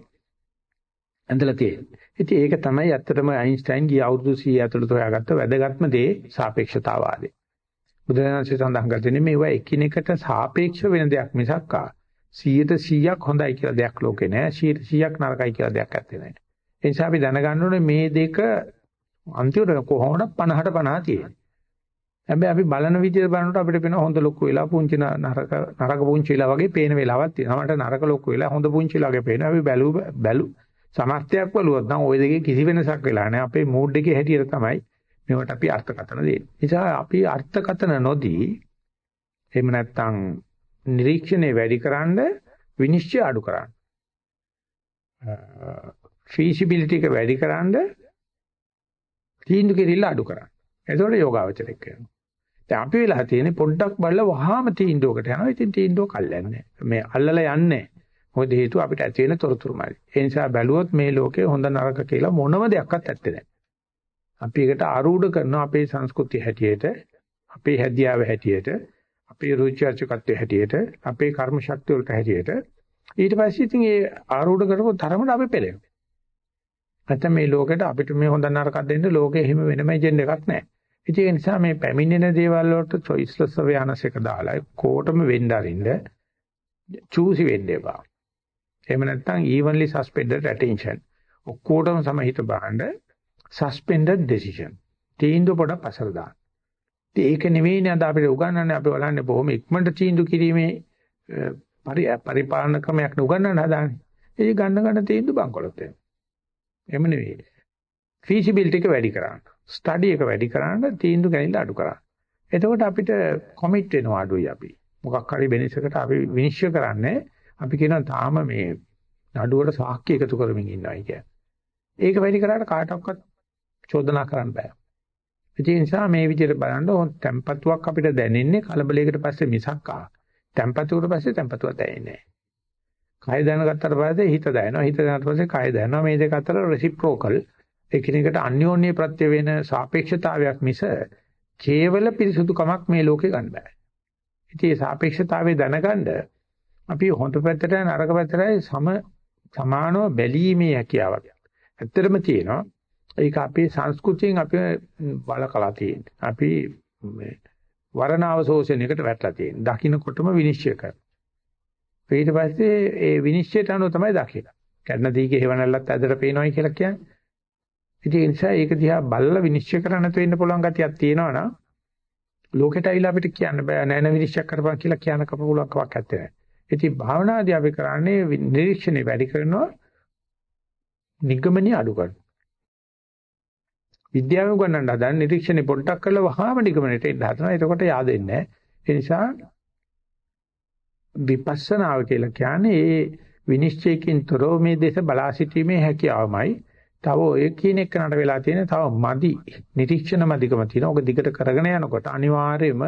A: ඇඳලා තියෙනවා. ඉතින් ඒක තමයි ඇත්තටම අයින්ස්ටයින් ගිය අවුරුදු 100 ඇතුළත හොයාගත්ත වැදගත්ම දේ සාපේක්ෂතාවාදය. බුදුරජාණන්සේ සඳහන් කරන්නේ මේවා එකිනෙකට සාපේක්ෂ වෙන දෙයක් මිසක් 100ට 100ක් හොඳයි කියලා දෙයක් ලෝකේ නෑ 100ට 100ක් නරකයි කියලා දෙයක් ඇත්තේ නෑ. ඒ නිසා අපි දැනගන්න ඕනේ මේ දෙක අන්තිමට කොහොමද 50ට 50 තියෙන්නේ. හැබැයි අපි බලන විදිහට බලනකොට අපිට පේන හොඳ ලොකු වෙලා පුංචි නරක නරක පුංචි වෙලා වගේ පේන වෙලාවක් තියෙනවා. මට නරක ලොකු වෙලා හොඳ පුංචි වෙලා වගේ පේනවා. අපි බැලු බැලු සමස්තයක් බලුවොත් නම් ওই දෙකේ කිසි වෙනසක් වෙලා නැහැ. අපේ මූඩ් එකේ හැටියට තමයි මේවට අපි අර්ථකථන දෙන්නේ. නිසා අපි අර්ථකථන නොදී එහෙම නැත්නම් නිරීක්ෂණය වැඩිකරන විනිශ්චය අඩු කරන්න. feasibility එක වැඩිකරන තීන්දුව කිරිල්ල අඩු කරන්න. එතකොට යෝගාවචරයක් වෙනවා. දැන් අපි වෙලා තියෙන්නේ පොඩ්ඩක් බලලා වහාම තීන්දුවකට යනවා. ඉතින් තීන්දුව කල්යන්නේ මේ අල්ලලා යන්නේ මොකද හේතුව අපිට ඇති වෙන තොරතුරුමයි. ඒ නිසා බැලුවොත් මේ ලෝකේ හොඳ නරක කියලා මොනම දෙයක්වත් ඇත්තේ නැහැ. අපි ඒකට ආරූඪ කරන අපේ සංස්කෘතිය හැටියට, අපේ හැදියාව හැටියට, අපේ රුචි අරුචිකත්වය හැටියට, අපේ කර්ම ශක්තිය වලට හැටියට ඊට පස්සේ ඉතින් ඒ ආරූඪ කරපු තරමට අපි පෙළෙනවා. නැත්නම් මේ ලෝකෙට අපිට මේ හොඳ නරකක් දෙන්න ලෝකේ එහෙම වෙනම එජෙන්ඩ එකක් නැහැ. ඉතින් ඒ නිසා මේ පැමිණෙන දේවල් වලට choiceless awareness එක දාලා කොටම වෙන්න අරින්න choose වෙන්න එපා. එහෙම නැත්නම් evenly suspended attention. ඔක්කොටම සමහිත බහන්න suspended decision. තීන්දුව පොඩ පසර දාන්න. ඉතින් ඒක නෙවෙයිනේ අද අපිට උගන්වන්නේ අපි බලන්නේ බොහොම ඉක්මනට තීන්දුව කිරීමේ පරිපාලන ක්‍රමයක් නුගන්නන හදාන්නේ. ඒ ගන්න ගන්න තීන්දුව බංකොලොත් වෙනවා. එහෙම නෙවෙයි. feasibility එක වැඩි කරන්න. ස්ටඩි එක වැඩි කරන්න තීන්දුව ගැනීම අඩු කරන්න. එතකොට අපිට කොමිට් වෙනවා අඩුයි අපි. මොකක් හරි වෙනසකට අපි විනිශ්චය කරන්නේ අපි කියනවා තාම මේ නඩුවට සාක්ෂි එකතු කරමින් ඉන්නවයි කියන්නේ. ඒක වැඩි කරාට කාටවත් චෝදනා කරන්න බෑ. ඒ නිසා මේ විදිහට බලන්න ඕන tempatuක් අපිට දැනෙන්නේ කලබලයකට පස්සේ මිසක් ආ. tempatuකට පස්සේ tempatuවක් දැනෙන්නේ නැහැ. කය දැනගත්තට පස්සේ හිත දැනෙනවා. හිත දැනගත්තට පස්සේ කය දැනෙනවා. මේ දෙක අතර රෙසිප්‍රොකල් එකිනෙකට අන්‍යෝන්‍ය ප්‍රත්‍ය වෙන සාපේක්ෂතාවයක් මිස කේවල පිරිසුදුකමක් මේ ලෝකේ ගන්න බෑ. ඉතින් මේ සාපේක්ෂතාවය දැනගන්න අපි හොඳ පැත්තට නරක පැත්තටයි සම සමානව බැලීමේ හැකියාවක්. ඇත්තටම තියෙනවා. ඒක අපේ සංස්කෘතියෙන් අපි බලකලා තියෙන්නේ. අපි මේ වරණාව ශෝෂණයකට වැටලා තියෙන්නේ. දකින්නකොටම විනිශ්චය කරනවා. ඊට පස්සේ ඒ විනිශ්චයට අනුව තමයි දකින්නේ. කර්ණ දීගේ හේවණල්ලත් ඇදලා පේනවයි කියලා කියන්නේ. ඉතින් ඒ නිසා ඒක දිහා බලලා විනිශ්චය කරන්න නැතුව ඉන්න පුළුවන් ගතියක් තියෙනවා නම් ලෝකෙට ඇවිල්ලා අපිට කියන්න බෑ නෑ නෑ විනිශ්චය කරපන් කියලා කියන කපපුලක් කවක් ඇත්තේ නෑ. ඉතින් භාවනාදී අපි කරන්නේ නිරීක්ෂණය වැඩි කරනවා නිගමනීය අඩු කරනවා. විද්‍යාවෙන් ගන්නන්න හදන නිරීක්ෂණය පොඩ්ඩක් කරලා වහාම නිගමනයට එන්න හදනවා. එතකොට yaadෙන්නේ නෑ. ඒ නිසා විපස්සනාව කියලා කියන්නේ ඒ විනිශ්චයකින් තොරව මේ දේශ බලා සිටීමේ හැකියාවමයි. තව ඔය කියන එකනට වෙලා තියෙන තව මදි නිරීක්ෂණ මදිකම තියෙනවා. ඔක දිගට කරගෙන යනකොට අනිවාර්යයෙන්ම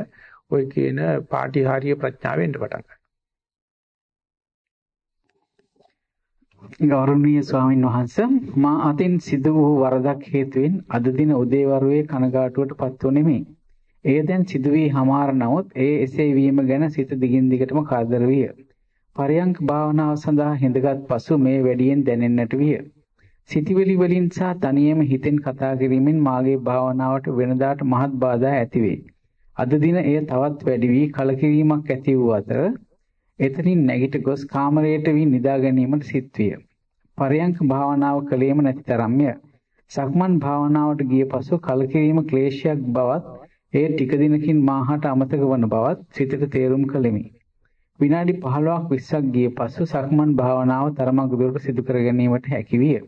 A: ඔය කියන පාටිහාරීය ප්‍රඥාවෙන් පටන් ගන්නවා.
B: ගෞරවනීය ස්වාමින් වහන්සේ මා අතින් සිදු වූ වරදක් හේතුවෙන් අද දින උදේවරුේ කනගාටුවට පත්ව නෙමෙයි. එය දැන් සිදු වී හමාර නමුත් ඒ එසේ වීම ගැන සිත දිගින් දිගටම කරදර විය. පරයන්ක භාවනාව සඳහා හිඳගත් පසු මේ වැඩියෙන් දැනෙන්නට විය. සිතවිලි වලින් සහ තනියම හිතෙන් කතා කිරීමෙන් මාගේ භාවනාවට වෙනදාට මහත් බාධා ඇති වේ. අද දින එය තවත් වැඩි වී කලකිරීමක් ඇති වූ අතර එතනින් නැගිට ගොස් කාමරයට වී නිදා ගැනීමට සිත් විය. පරයන්ක භාවනාව කලේම නැති තරම්ය. සක්මන් භාවනාවට ගිය පසු කලකිරීම ක්ලේශයක් බවත් එය ටික දිනකින් මාහට අමතක වන බවත් සිතට තේරුම් කළෙමි. විනාඩි 15ක් 20ක් ගිය පසු සක්මන් භාවනාව තරමක් දුරට සිදු කර ගැනීමට හැකි විය.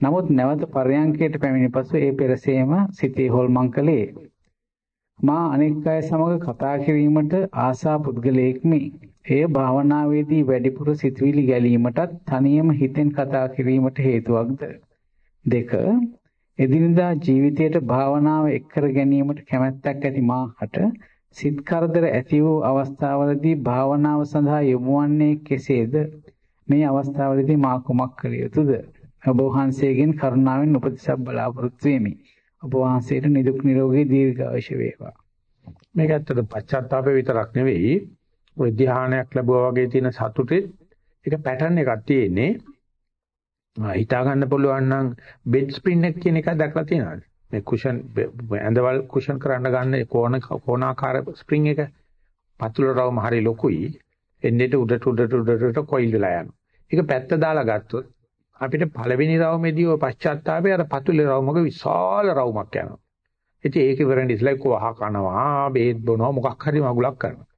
B: නමුත් නැවත පරයන්කයට පැමිණි පසු ඒ පෙරසේම සිතේ හොල්මන් කළේ. මා අනෙක් අය සමග කතා කිරීමට ආසා පුද්ගලයෙක්මි. එය භාවනාවේදී වැඩිපුර සිතුවිලි ගැලීමටත් තනියම හිතෙන් කතා කිරීමට හේතුවක්ද? දෙක එදිනදා ජීවිතයට භාවනාව එක්කර ගැනීමට කැමැත්තක් ඇති මාහට සිත් කරදර ඇති වූ අවස්ථාවලදී භාවනාව සඳහා යොමු වන්නේ කෙසේද? මේ අවස්ථාවලදී මා කුමක් කළ යුතුද? ඔබ වහන්සේගෙන් කරුණාවෙන් උපදෙසක් බලාපොරොත්තු වෙමි. ඔබ වහන්සේට නිදුක් නිරෝගී දීර්ඝායුෂ වේවා.
A: මේක ඇත්තට පශ්චාත්තාපය විතරක් නෙවෙයි ඔය ධ්‍යානයක් ලැබුවා වගේ තියෙන සතුටෙත් ඒක පැටර්න් එකක් තියෙන්නේ. හිතා ගන්න පුළුවන් නම් බෙඩ් ස්ප්‍රින් එක කියන එක දැක්ලා තියෙනවද? මේ කුෂන් ඇඳවල් කුෂන් කරන්න ගන්න කෝණ කෝණාකාර ස්ප්‍රින් එක පතුල රවුම හරි ලොකුයි. එන්නේට උඩට උඩට උඩට කොයිල් වෙලා යනවා. ඒක පැත්ත දාලා ගත්තොත් අපිට පළවෙනි රවුමේදී ඔය පශ්චාත්තාපය අර පතුලේ රවුමක විශාල රවුමක් යනවා. ඉතින් ඒක ඉවරෙන් ඉස්ලා කොහ කනවා, බේත් බොනවා මොකක් හරි මගුලක් කරනවා.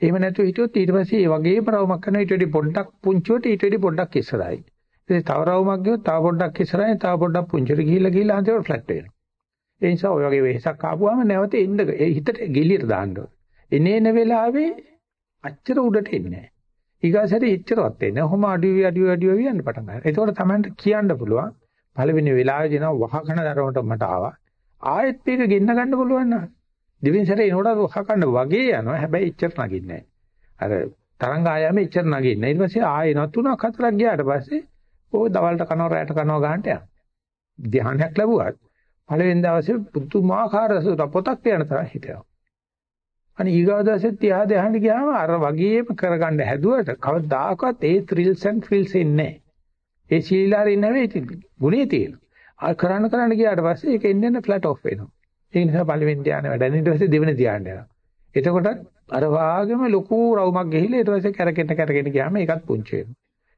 A: එහෙම නැතුව හිටියොත් ඊට පස්සේ ඒ වගේම රවුමක් කරනවා ඊට වඩා පොඩ්ඩක් පුංචිවට ඊට වඩා පොඩ්ඩක් ඉස්සරහයි. ඉතින් තව රවුමක් ගියොත් තව පොඩ්ඩක් ඉස්සරහින් තව පොඩ්ඩක් පුංචිට ගිහිල්ලා ගිහිල්ලා අන්තිමට ෆ්ලැට් වෙනවා. ඒ නිසා ඔය වගේ වෙහසක් ආපුවාම නැවත එන්න ඒ හිතට ගෙලියට දාන්න ඕනේ. එනේන වෙලාවේ අච්චර උඩට එන්නේ නැහැ. ඊගාසරේ ඉච්චරවත් එන්නේ. ඔහොම අඩුවේ අඩුවේ අඩුවේ යන්න පටන් ගන්නවා. ඒකෝට තමයි කියන්න පුළුවන්. පළවෙනි වෙලාවේදී නම් වහකන දරවට මට ආවා. ආයෙත් මේක ගෙන්න ගන්න පුළුවන් නේද? දෙවෙනි සැරේ එනකොට වහකන්න වගේ යනවා. හැබැයි ඉච්චර නගින්නේ අර තරංග ආයාමේ ඉච්චර නගින්නේ. ඊට පස්සේ ආයෙ නත් තුනක් හතරක් ගියාට පස්සේ ඕක දවල්ට කනවා රැට කනවා ගන්නට යනවා. ධ්‍යානයක් ලැබුවත් පළවෙනි දවසේ පුදුමාකාර පොතක් තියන තරම් හිතෙනවා. අනේ ඊගාව දවසේ තියා දෙහන්න ගියාම අර වගේම කරගන්න හැදුවට කවදාකවත් ඒ thrills and thrills එන්නේ නැහැ. ඒ සීලාරේ නෙවෙයි ගුණේ තියෙනවා. ආ කරන්න කරන්න ගියාට පස්සේ ඒක එන්නේ නැ ෆ්ලැට් ඔෆ් වෙනවා. ඒ නිසා පළවෙනි ධානය වැඩන ඊට පස්සේ දෙවෙනි ධානය යනවා. එතකොට අර වාගෙම ලොකු රවුමක් ගිහිල්ලා ඊට පස්සේ කැරකෙන්න කැරකෙන්න ගියාම ඒකත් පුංචි වෙනවා.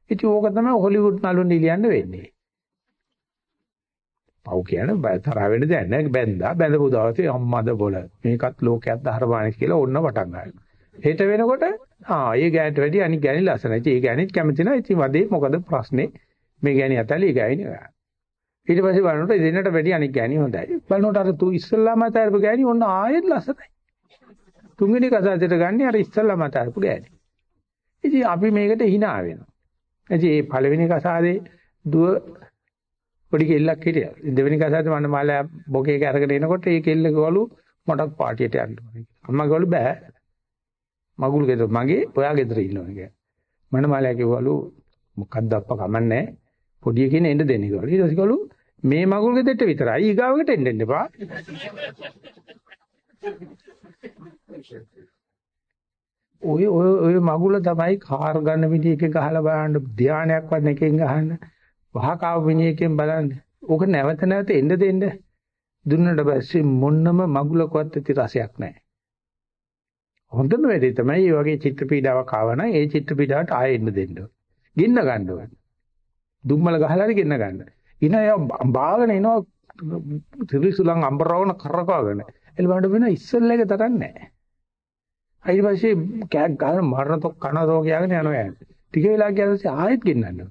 A: ඉතින් ඕක තමයි හොලිවුඩ් නළුන් නිලියන්න වෙන්නේ. පව් කියන තරහ වෙන්න දෙයක් නැහැ බැන්දා බැඳපු දවසේ අම්මද බොල මේකත් ලෝකයක් දහරපානිස් කියලා ඔන්න පටන් ගන්නවා. හෙට වෙනකොට ආ ඒ ගෑනට වැඩි අනිත් ගෑණි ලස්සනයි. ඉතින් ඒ ගෑණිත් කැමති නැහැ. ඉතින් වදේ මොකද ප්‍රශ්නේ? මේ ගෑණි අතල්ලි ඒ ගෑණි ගන්න. ඊට පස්සේ බලනකොට දෙන්නට වැඩි අනිත් ගෑණි හොඳයි. බලනකොට අර තු ඉස්සල්ලාම අතල්පු ගෑණි ඔන්න ආයෙත් ලස්සනයි. තුන්වෙනි කසාදෙට ගන්නේ අර ඉස්සල්ලාම අතල්පු ගෑණි. ඉතින් අපි මේකට hina වෙනවා. ඉතින් මේ පළවෙනි කසාදේ දුව පොඩි කෙල්ලක් හිටියා. දෙවෙනි කසාදේ මන්න මාලා බොකේ එක අරගෙන එනකොට ඒ කෙල්ල ගවලු මටත් පාටියට යන්න ඕනේ. අම්මා ගවලු බෑ. මගුල් ගෙදර මගේ ඔයා ගෙදර ඉන්නවා කියලා. මන්න මාලා කිව්වලු මොකද්ද අප්පා කමන්නේ පොඩි එකේ එන්න දෙන්නේ කියලා. ඊට පස්සේ ගවලු මේ මගුල් ගෙදරට විතරයි ඊගාවකට එන්න එන්න එපා. ඔය ඔය ඔය මගුල තමයි කාර් ගන්න විදිහ එක ගහලා බලන්න ධානයක් වන්න එකෙන් ගහන්න වහකාව විනයකෙන් බලන්න. ඕක නැවත නැවත එන්න දෙන්න. දුන්නට පස්සේ මොන්නම මගුලකවත් ඇති රසයක් නැහැ. හොඳම වැඩේ තමයි මේ වගේ චිත්ත පීඩාවක් ආවනම් ඒ චිත්ත පීඩාවට ආයෙ එන්න දෙන්න. ගින්න ගන්න ඕන. දුම්මල ගහලා හරි ගින්න ගන්න. ඉන බාගෙන එනවා ත්‍රිසුලං අම්බරවන කරකවගෙන. එළවඬ වෙන ඉස්සෙල්ල එක තරන්නේ නැහැ. ඊට පස්සේ කෑක් ගන්න මරණ තොක් කන තෝ කියලාගෙන යනවා යන්නේ. ටික වෙලා ගියාට පස්සේ ආයෙත් ගෙන්නනවා.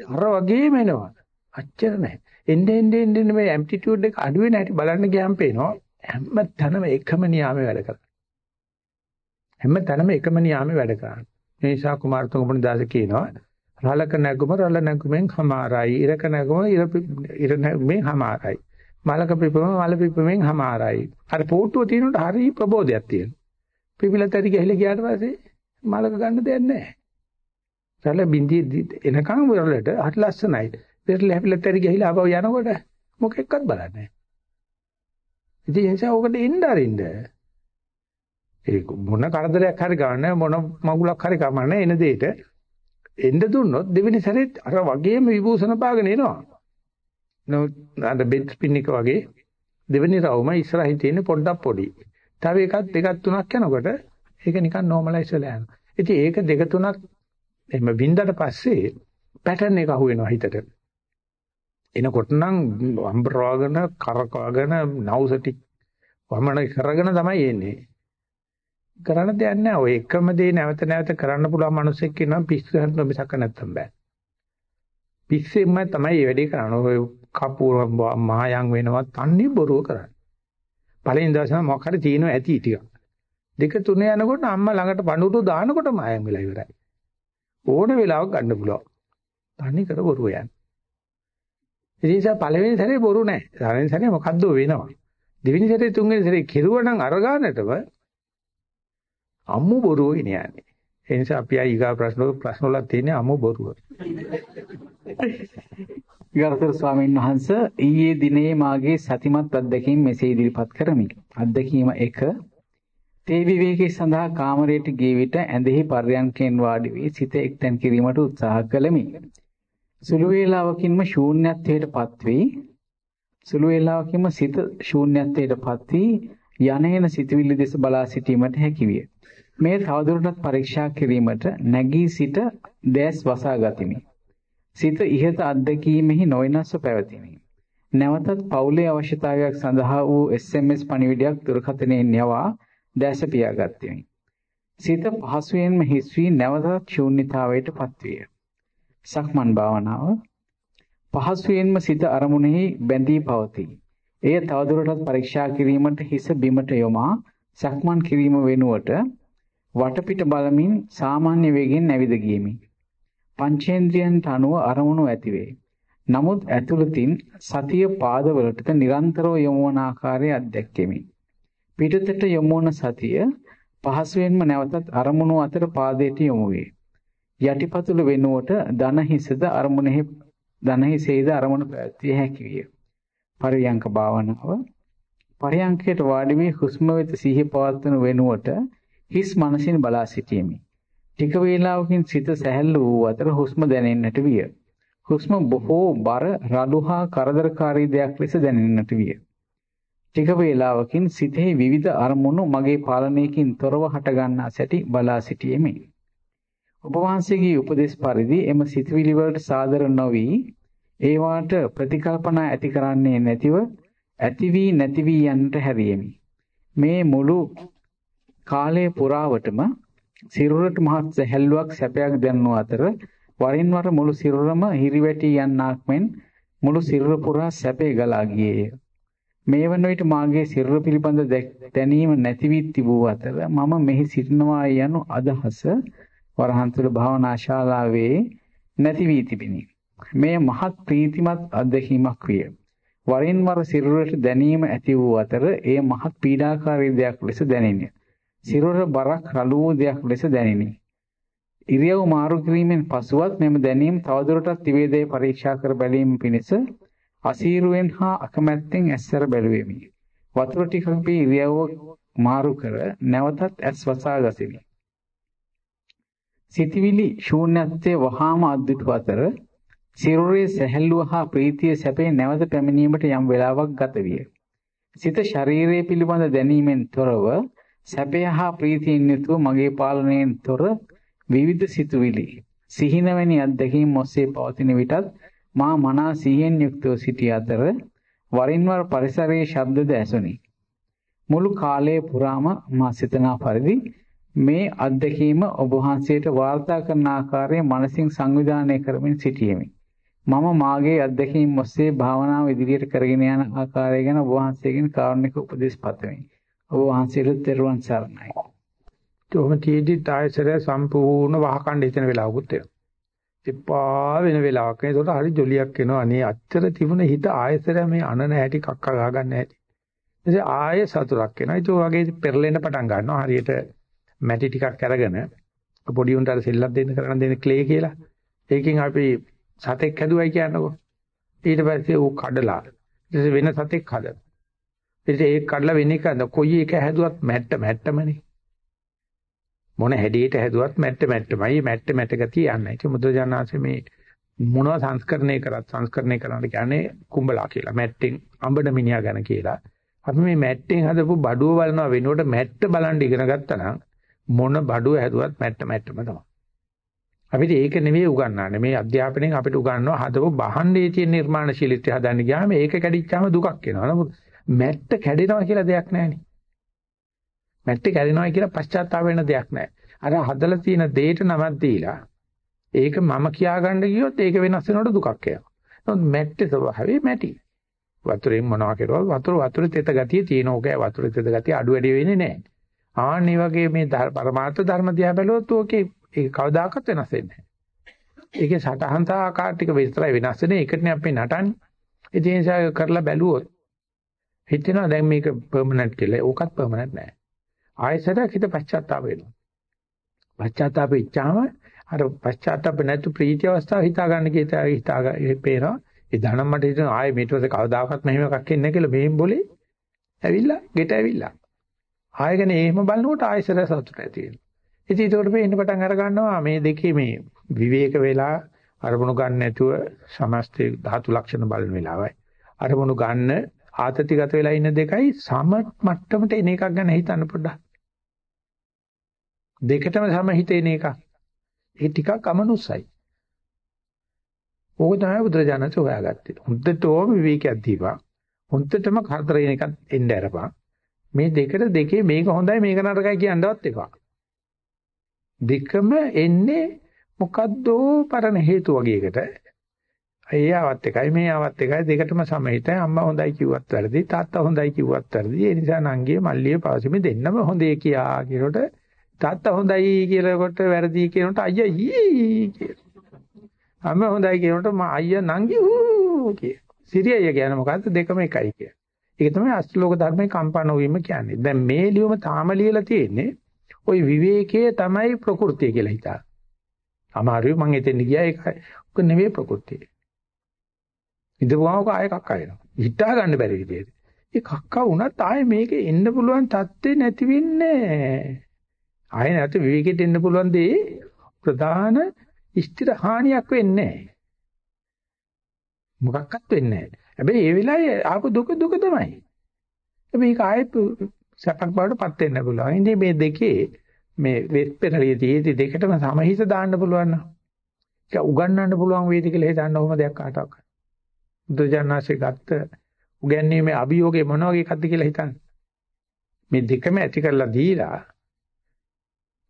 A: අර වගේම එනවා. අච්චර නැහැ. එන්නේ එන්නේ එන්නේ මේ ඇම්ප්ලිටියුඩ් එක අඩු වෙන හැටි බලන්න ගියාම පේනවා හැම තැනම එකම නියාමයේ වැඩ කරනවා. හැම තැනම එකම නියාමයේ වැඩ කරනවා. මේ නිසා කුමාරතුංග මුනිදාස කියනවා රලක නැගුම රල නැගුමෙන් හමාරයි. ඉරක නැගුම ඉර ඉර නැගුමෙන් හමාරයි. මලක පිපම මල පිපමෙන් හමාරයි. අර පොට්ටුව තියෙනකොට හරි ප්‍රබෝධයක් තියෙනවා. පිපිලතරි ගහලා ගියාට පස්සේ මලක ගන්න දෙයක් නැහැ. රළ බින්දි එනකන් වලට හරි ලස්සනයි. පෙරල හැපිලතරි ගහලා ආපහු යනකොට මොකෙක්වත් බලන්නේ නැහැ. ඉතින් ඒ නිසා ඔකට එන්න අරින්න. ඒ මොන කරදරයක් හරි ගන්න මොන මගුලක් හරි කමන්නේ එන දෙයට එන්න දුන්නොත් දෙවෙනි සැරේත් අර වගේම විභූෂණ පාගෙන එනවා. නෝ අර බෙඩ් ස්පින් එක වගේ දෙවෙනි රවුම ඉස්සරහින් තියෙන පොඩ්ඩක් පොඩි. තව එකක් දෙකක් තුනක් යනකොට ඒක නිකන් normalize වෙලා යනවා. ඉතින් ඒක දෙක තුනක් එහෙම වින්දට පස්සේ පැටර්න් එක අහුවෙනවා හිතට. එනකොට නම් අම්බරවගෙන කරකවගෙන නවුසටි වමන කරගෙන තමයි එන්නේ. කරන්න දෙයක් නැහැ. ඔය එකම දේ නැවත නැවත කරන්න පුළුවන් මිනිස්සෙක් ඉන්නවා පිස්සු ගන්න මිසක නැත්තම් බෑ. පිස්සෙම තමයි මේ වැඩේ කරන්නේ. ඔය කපුර මහයන් වෙනවා තන්නේ බොරුව කරන්නේ. පළවෙනි දවසේ මොකක් හරි තියෙනවා ඇති ටික. දෙක තුන යනකොට අම්මා ළඟට පණුරු දානකොට මායම් වෙලා ඉවරයි. ඕන වෙලාවක ගන්න පුළුවන්. තනි කර බොරුව යන්නේ. ඒ නිසා පළවෙනි සැරේ බොරු නැහැ. පළවෙනි සැරේ මොකද්ද වෙනවා. දෙවෙනි සැරේ තුන්වෙනි සැරේ කෙරුවනම් අර ගන්නටම අම්මු බොරුව ඉන්නේ. ඒ නිසා අපි ආ ඊගා ප්‍රශ්න ප්‍රශ්න වල තියෙන අම්මු බොරුව.
B: ගරුතර ස්වාමීන් වහන්ස ඊයේ දිනේ මාගේ සතිමත් අත්දැකීම් මෙසේ ඉදිරිපත් කරමි. අත්දැකීම 1 තේ විවේකයේ සඳහා කාමරයට ගිය විට ඇඳෙහි පර්යන්කෙන් වාඩි වී සිත එක්තැන් කිරීමට උත්සාහ කළෙමි. සුළු වේලාවකින්ම ශූන්‍යත්වයටපත් වී සුළු වේලාවකින්ම සිත ශූන්‍යත්වයටපත් වී යනේන සිතවිලි දෙස බලා සිටීමට හැකිවිය. මේ තවදුරටත් පරීක්ෂා කිරීමට නැගී සිට දැස් වසා ගතිමි. සිත ඉහත අත්දැකීමෙහි නොවෙනස්ව පැවතිමි. නැවතත් පවුලේ අවශ්‍යතාවයක් සඳහා වූ SMS පණිවිඩයක් දුරකථනයෙන් යවා දැස පියාගත්තෙමි. සිත පහසුවෙන්ම හිස් වී නැවතත් ශූන්‍යතාවයට පත්විය. සක්මන් භාවනාව පහසුවෙන්ම සිත අරමුණෙහි බැඳී පවතී. එය තවදුරටත් පරීක්ෂා කිරීමට හිස බිමට යොමා සක්මන් කිරීම වෙනුවට වටපිට බලමින් සාමාන්‍ය වේගෙන් නැවිද ගියමි. පංචේන්ද්‍රයන්ට අනුව අරමුණු ඇතිවේ. නමුත් ඇතුළතින් සතිය පාදවලට නිරන්තරව යොමු වන ආකාරය අත්දැක්කෙමි. පිටතට යොමු වන සතිය පහසුවෙන්ම නැවතත් අරමුණු අතර පාදයට යොමු වේ. යටිපතුල වෙනුවට දන හිසද අරමුණෙහි දන හිසේද අරමුණ පැවැත්විය හැකි විය. පරියංක භාවනාව පරියංකයට වාඩි වී හුස්ම වෙත සිහිය පවත්වන වෙනුවට හිස් මනසින් බලා සිටීමේ. ටික වේලාවකින් සිත සැහැල්ලු වූ අතර හුස්ම දැනෙන්නට විය. හුස්ම බොහෝ බර රළු හා කරදරකාරී දෙයක් ලෙස දැනෙන්නට විය. ටික වේලාවකින් සිතෙහි විවිධ අරමුණු මගේ පාලනයකින් තොරව හටගන්නා සැටි බලා සිටියෙමි. ඔබ වහන්සේගේ උපදේශ පරිදි එම සිතවිලි වලට සාදර නොවි ඒවාට ප්‍රතිකල්පනා ඇති කරන්නේ නැතිව ඇති වී නැති වී යන්නට හැරියෙමි. මේ මුළු කාලය පුරාවටම සිරුරට මහත් සැහැල්ලුවක් සැපයක් දැනුන අතර වරින් වර මුළු සිරුරම හිරිවැටි යන්නක් මෙන් මුළු සිරුර පුරා සැපේ ගලා ගියේය. මේ වන විට මාගේ සිරුර පිළිබඳ දැනීම නැති වී තිබූ අතර මම මෙහි සිටිනවා යනු අදහස වරහන් තුල භාවනා ශාලාවේ නැති වී තිබිනි. මේ මහත් ප්‍රීතිමත් අත්දැකීමක් විය. වරින් වර සිරුරට දැනීම ඇති වූ අතර එය මහත් පීඩාකාරී දෙයක් ලෙස දැනිනි. සිරුර බරක් රළු වූ දෙයක් ලෙස දැනිනි. ඉරියව් මාරු කිරීමෙන් පසුවත් මෙම දැනීම තවදුරටත් ත්‍රිවේදයේ පරීක්ෂා කර බැලීම පිණිස අසීරුවෙන් හා අකමැත්තෙන් ඇස්සර බැලුවෙමි. වතුර ටිකක් පී ඉරියව්ව මාරු කර නැවතත් ඇස් වසා ගසිමි. සිතවිලි ශූන්‍යත්වයේ වහාම අද්දුටු අතර සිරුරේ සැහැල්ලුව හා ප්‍රීතිය සැපේ නැවත පැමිණීමට යම් වේලාවක් ගත විය. සිත ශරීරයේ පිළිබඳ දැනීමෙන් තොරව සැපය හා ප්‍රීතියෙන් යුතුව මගේ පාලනයෙන් තොර විවිධ සිතුවිලි සිහිනවැනි අත්දැකීම් ඔස්සේ පවතින විටත් මා මනා සිහියෙන් යුක්තව සිටි අතර වරින් වර පරිසරයේ ශබ්දද ඇසුනි. මුළු කාලය පුරාම මා සිතනා පරිදි මේ අත්දැකීම ඔබ වහන්සේට වාර්තා කරන ආකාරයේ මනසින් සංවිධානය කරමින් සිටියෙමි. මම මාගේ අත්දැකීම් ඔස්සේ භාවනාව ඉදිරියට කරගෙන යන ආකාරය ගැන ඔබ වහන්සේගෙන් කාරුණික උපදෙස් පතමි. ඔබ වහන්සේට තෙරුවන් සරණයි.
A: කොහොම තියෙද්දි ආයසර සම්පූර්ණ වහකණ්ඩ හිතන වෙලාවකුත් එනවා. එපා වෙන වෙලාවක ඒකට හරි ජොලියක් එනවා. අනේ අච්චර තිබුණ හිත ආයතර මේ අනන හැටි කක්ක ගහ ගන්න හැටි. ඊට ආය සතුටක් එනවා. ඒක වගේ පෙරලෙන්න පටන් ගන්නවා. හරියට මැටි ටිකක් අරගෙන පොඩි උන්ට අර සෙල්ලක් දෙන්න කරන්න දෙන ක්ලේ කියලා. ඒකෙන් අපි සතෙක් හැදුවයි කියන්නකෝ. ඊට පස්සේ ඌ කඩලා ඊට වෙන සතෙක් හදනවා. ඊට ඒක කඩලා වෙන එක කොයි එක හැදුවත් මැට්ට මැට්ටමනේ. මොන හැඩයට හැදුවත් මැට්ට මැට්ටමයි මැට්ට මැට ගතිය යන්නේ. ඒක මුද්‍රජානාංශ මේ මොනවා සංස්කරණය කරත් සංස්කරණය කරන්න කියන්නේ කුඹලා කියලා. මැට්ටෙන් අඹන මිනිහා ගැන කියලා. අපි මේ මැට්ටෙන් හදපු බඩුව බලනවා වෙනකොට මැට්ට බලන් ඉගෙන ගත්තා නම් මොන බඩුව හැදුවත් මැට්ට මැට්ටම තමයි. අපිට ඒක නෙවෙයි උගන්වන්නේ. මේ අධ්‍යාපනයෙන් අපිට උගන්වනවා හදපු බහන්නේ තියෙන නිර්මාණශීලීත්වය හදන්න ගියාම ඒක කැඩිච්චාම දුකක් එනවා. නමුත් මැට්ට කැඩෙනවා කියලා දෙයක් නැහැ මැට්ටේ කැඩෙනවා කියලා පශ්චාත්තාප වෙන දෙයක් නැහැ. අර හදලා තියෙන දෙයට නමක් දීලා ඒක මම කියාගන්න ගියොත් ඒක වෙනස් වෙනකොට දුකක් එනවා. නමුත් මැට්ටේ ස්වභාවය මැටි. වතුරෙන් මොනවා කරුවා වතුර වතුරේ තෙත ගතිය තියෙන ඕකේ වතුරේ තෙත ගතිය අඩු වැඩි වෙන්නේ නැහැ. ආන් මේ වගේ මේ පරමාර්ථ ධර්ම දිහා බැලුවොත් ඕකේ ඒක කවදාකවත් වෙනස් වෙන්නේ නැහැ. ඒකේ සටහන් සහ ආකාර ටික විතරයි වෙනස් වෙන්නේ. ඒකටනේ අපි නටන්නේ. ඒ නිසා කරලා බැලුවොත් හිතෙනවා දැන් මේක පර්මනන්ට් කියලා. ඕකත් පර්මනන්ට් නෑ. ආයෙසරක් හිත පශ්චාත්තාප වෙනවා. පශ්චාත්තාප වෙච්චාම අර පශ්චාත්තාප නැතු ප්‍රීති අවස්ථාව හිතා ගන්න කීතා හිතා පේනවා. ඒ ධනම් මට හිතෙන ආයෙ මේට පස්සේ කවදාකවත් මෙහෙම එකක් එන්නේ කියලා මෙහෙම બોලේ ඇවිල්ලා ගෙට ඇවිල්ලා. ආයගෙන එහෙම බලනකොට ආයසර සතුට ඇති වෙනවා. ඉතින් ඒකට පේන්න පටන් අර ගන්නවා මේ දෙකේ මේ විවේක වෙලා අරමුණු ගන්න නැතුව සමස්තේ ධාතු ලක්ෂණ බලන වෙලාවයි. අරමුණු ගන්න ආතතිගත වෙලා ඉන්න දෙකයි සම මට්ටමට එන එකක් ගැන හිතන්න පොඩ්ඩක්. දෙකටම සම හිතේන එකක්. ඒ ටිකක් අමනුස්සයි. ඕක තමයි බුදුරජාණන් හොයාගත්තේ. හොඳටම විවේකයක් දීපා. හොඳටම කරදරේන එකක් එන්න අරපන්. මේ දෙකට දෙකේ මේක හොඳයි මේක නරකයි කියන්නවත් එපා. දෙකම එන්නේ මොකද්ද පරණ හේතු වගේකට. ඒ ආවත් එකයි මේ ආවත් එකයි දෙකටම සමහිතයි අම්මා හොඳයි කිව්වත් වැරදි තාත්තා හොඳයි කිව්වත් වැරදි ඒ නිසා නංගියේ මල්ලියේ පාසෙමේ දෙන්නම හොඳේ කියා කියනකොට තාත්තා හොඳයි කියලාකොට වැරදි කියනකොට අයියා ඊ කියලා. අම්මා හොඳයි කියනකොට මා අයියා නංගි ඌ කිය. සිරියය කියන්නේ මොකද්ද දෙකම එකයි කිය. ඒක තමයි අස්ලෝක ධර්මයේ කම්පන වීම කියන්නේ. දැන් මේ ලියුම තාම ලියලා තියෙන්නේ ওই විවේකයේ තමයි ප්‍රകൃතිය කියලා හිතා. අමාරුයි මං එතෙන් ගියා ඒකයි. ඔක නෙවෙයි ප්‍රകൃතිය. ඉඳපුවාම ඔක ආයෙ කක්ක වෙනවා. හිතා ගන්න බැරි විදියට. ඒ කක්ක වුණත් ආයෙ මේකේ එන්න පුළුවන් தත්ත්වේ නැති වෙන්නේ නැහැ. ආයෙ නැති විවේකෙට එන්න පුළුවන් දේ ප්‍රධාන ස්ථිර හානියක් වෙන්නේ නැහැ. මොකක්වත් වෙන්නේ නැහැ. හැබැයි ඒ වෙලාවේ ආපු දුක දුක තමයි. හැබැයි ඒක ආයෙත් සැපක් බවට පත් වෙන්න පුළුවන්. ඉතින් මේ දෙකේ මේ වෙස්පෙරළියේදී දෙකටම සමහිත දාන්න පුළුවන් නම් ඒක උගන්වන්න පුළුවන් වේද කියලා හිතන්න ඕම දෙයක් කාටවත්. බුදුජානනාංශේ ගත්ත උගන්වීමේ අභියෝගේ මොන වගේ එකක්ද කියලා හිතන්න. මේ දෙකම ඇති කරලා දීලා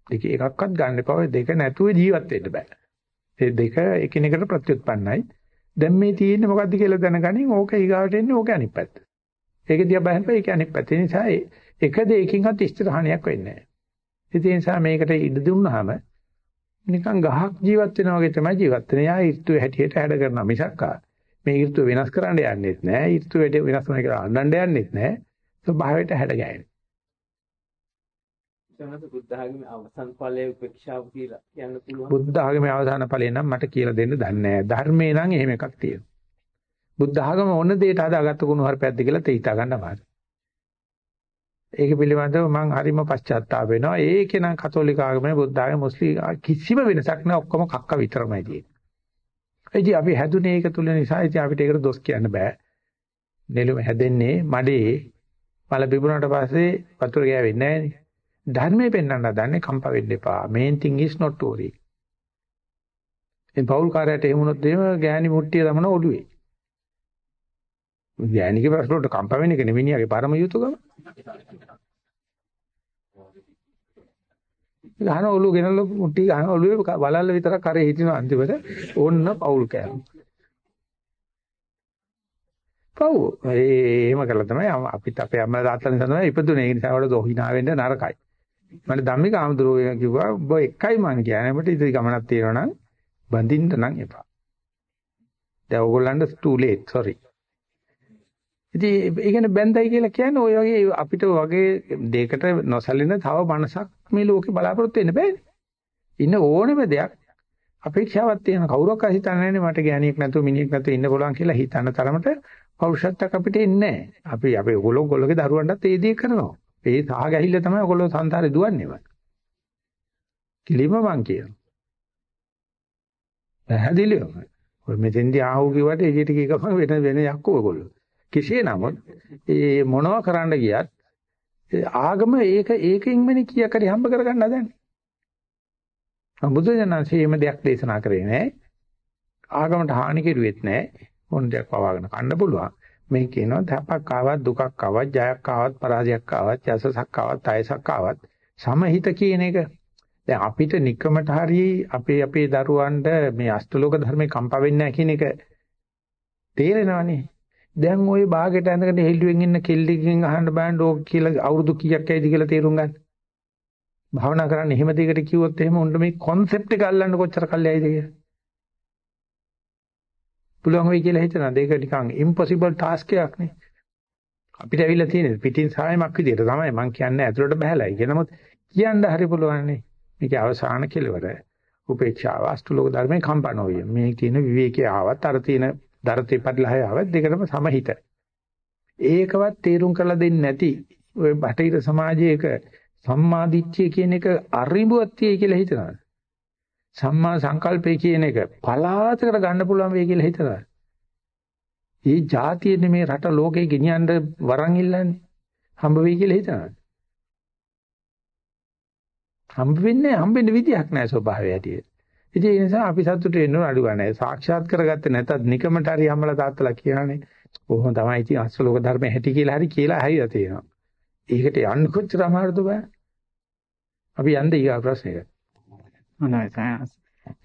A: දෙක එකක්වත් ගන්න එපා. ඔය දෙක නැතුව ජීවත් වෙන්න බෑ. මේ දෙක එකිනෙකට ප්‍රත්‍යুৎපන්නයි. දැන් මේ තියෙන්නේ මොකද්ද කියලා දැනගනින් ඕක ඊගාවට එන්නේ ඕක අනිත් පැත්ත. ඒක දිහා බලනකොට ඒක අනිත් පැත්ත. ඒ නිසා එක දෙයකින්වත් ඉෂ්ට හානියක් වෙන්නේ නැහැ. ඒ නිසා මේකට ඉඩ දුන්නාම නිකන් ගහක් ජීවත් වෙනා වගේ තමයි ජීවත් වෙන්නේ. යා ඍතුවේ හැටියට හැඩ කරනවා මිසක් මේ ඍතුව වෙනස් කරන්න යන්නෙත් නැහැ. ඍතුව වෙනස් වෙනවා කියලා අඬන්න යන්නෙත් නැහැ. ස්වභාවයට හැඩ ගැහෙන්නේ.
C: සමහර බුද්ධ ආගමේ අවසන් ඵලයේ උපේක්ෂාව කියලා කියන්න පුළුවන්.
A: බුද්ධ ආගමේ අවසාන ඵලය නම් මට කියලා දෙන්න දන්නේ නැහැ. ධර්මේ නම් එහෙම එකක් තියෙනවා. බුද්ධ ආගම ඕන දෙයට හදාගත්ත කුණු හරපැද්ද කියලා තේිතා ගන්න බෑ. ඒක පිළිබඳව මම හරිම පශ්චාත්තාප වෙනවා. ඒකේ නම් කතෝලික ආගමේ බුද්ධ ආගමේ මුස්ලිම් කිසිම වෙනසක් නැහැ. ඔක්කොම කක්ක විතරමයි තියෙන්නේ. ඉතින් අපි හැදුනේ ඒක තුල නිසා ඉතින් අපිට ඒකට දොස් කියන්න බෑ. නෙළුම හැදෙන්නේ මඩේ මල බිබුණාට පස්සේ වතුර ගෑවෙන්නේ නැහැනේ. ධර්මයේ පෙන්වන්න හදන්නේ කම්ප වෙන්න එපා. main thing is not to worry. ඉතින් පෞල් කාර්යයට එහෙම වුණොත් එහෙම ගෑණි මුට්ටිය දමන ඔළුවේ. ගෑණිගේ ප්‍රශ්න වලට කම්ප වෙන එක නෙවෙයිනියගේ පරම යුතුයකම. ගහන ඔළුව ගෙනල්ල මුට්ටි ගහන ඔළුවේ වලල්ල විතරක් කරේ හිටින අන්තිමට ඕන්න පෞල් කෑම. පව් ඒ එහෙම කළා තමයි අපිත් අපේ අම්මලා තාත්තලා නිසා තමයි ඉපදුනේ ඒ නිසා වල දොහිනා වෙන්න නරකයි. මට ධම්මික ආමතුරෝ කිව්වා ඔබ එකයි මං කියන්නේ මට ඉතින් ගමනක් තියෙනවා නම් බඳින්න නම් එපා. දැන් ඕගොල්ලන්ට too late sorry. ඉතින් ඒ කියන්නේ බැඳයි කියලා කියන්නේ ওই වගේ අපිට වගේ දෙයකට නොසැලෙන තව මනසක් මේ ලෝකේ බලාපොරොත්තු වෙන්න බෑනේ. ඉන්න ඕනෙම දෙයක් අපේක්ෂාවක් තියෙන කවුරක් හිතන්නේ නැහැ මට ගෑණියෙක් නැතුව මිනිහෙක් නැතුව ඉන්න පුළුවන් කියලා හිතන තරමට පෞරුෂත්වයක් අපිට එන්නේ නැහැ. අපි අපේ ඔගොල්ලෝ ඔගොල්ලෝගේ දරුවන්ටත් ඒ දේ කරනවා. ඒ සහ ගැහිල්ල තමයි ඔයගොල්ලෝ සංසාරේ දුවන්නේ. කිලිම මං කියනවා. පැහැදිලිවම. ඔය මෙතෙන්දී ආහුව කිව්වට එළියට ගිය ගමන් වෙන වෙන යක්කෝ ඔයගොල්ලෝ. කෙසේ නමුත් ඒ මොනවා කරන්න ගියත් ආගම ඒක ඒකෙන්මනේ කීයක් හරි හම්බ කරගන්න හදන්නේ. බුදුජානන්සේ එහෙම දෙයක් දේශනා කරේ නෑ. ආගමට හානි කෙරුවෙත් නෑ. මොන දෙයක් පවාගෙන කන්න පුළුවන්. මේ කියනවා තැපක් ආවත් දුකක් ආවත් ජයක් ආවත් පරාජයක් ආවත් යසසක් ආවත් අයසක් ආවත් සමහිත කියන එක. දැන් අපිට নিকමට හරියි අපේ අපේ දරුවන්ට මේ අෂ්ටලෝක ධර්මේ කම්පා වෙන්නේ කියන එක තේරෙනවනේ. දැන් ওই ਬਾගෙට ඇඳගෙන හෙල්ලුවෙන් ඉන්න කෙල්ලකින් අහන්න බෑන් ඩෝක් කියලා අවුරුදු කීයක් ඇයිද කියලා තේරුම් ගන්න. භාවනා කරන්න එහෙම දෙයකට කිව්වොත් එහෙම උන්ට මේ concept එක අල්ලන්න කොච්චර කල් යයිද කියලා. පුළුවන් වෙයි කියලා හිතනවාද? ඒක නිකන් impossible task එකක් නේ. අපිට ඇවිල්ලා තියෙන්නේ පිටින් සායමක් විදියට තමයි මම කියන්නේ ඇතුළට බහැලයි. කියනමුත් කියන්න හරි පුළුවන් නේ. මේකේ අවසාන කෙලවර උපේක්ෂාව අෂ්ටලෝක ධර්මයේ කම්පන වෙයි. මේ තියෙන විවේකයේ ආවත් අර තියෙන දරතේ පරිලහය ආවත් දෙකටම සමහිත. ඒකවත් තීරුම් කරලා දෙන්නේ නැති ඔය බටහිර සමාජයේක සම්මාදිට්ඨිය කියන එක අරිඹුවක් තියෙයි කියලා හිතනවා. සම්මා සංකල්පය කියන එක පලාතකට ගන්න පුළුවන් වෙයි කියලා හිතනවා. මේ જાතියේ මේ රට ලෝකේ ගෙනියන්න වරන් ඉල්ලන්නේ. හම්බ වෙයි කියලා හිතනවා. හම්බ වෙන්නේ හම්බෙන්න විදියක් නැහැ ස්වභාවය හැටියට. ඉතින් ඒ නිසා අපි සතුටු වෙන්න අඩු ගන්නෑ. සාක්ෂාත් කරගත්තේ නැතත් නිකමට හරි අම්මලා තාත්තලා කියනනේ. කොහොම තමයි ඉතින් අස්සලෝක ධර්ම හැටි කියලා හරි කියලා හරියට තියෙනවා. ඒකට යන්න කොච්චර අමාරුද බෑ. අපි යන්න ඊගා ප්‍රශ්නෙට.
B: හොඳයි සයන්ස්.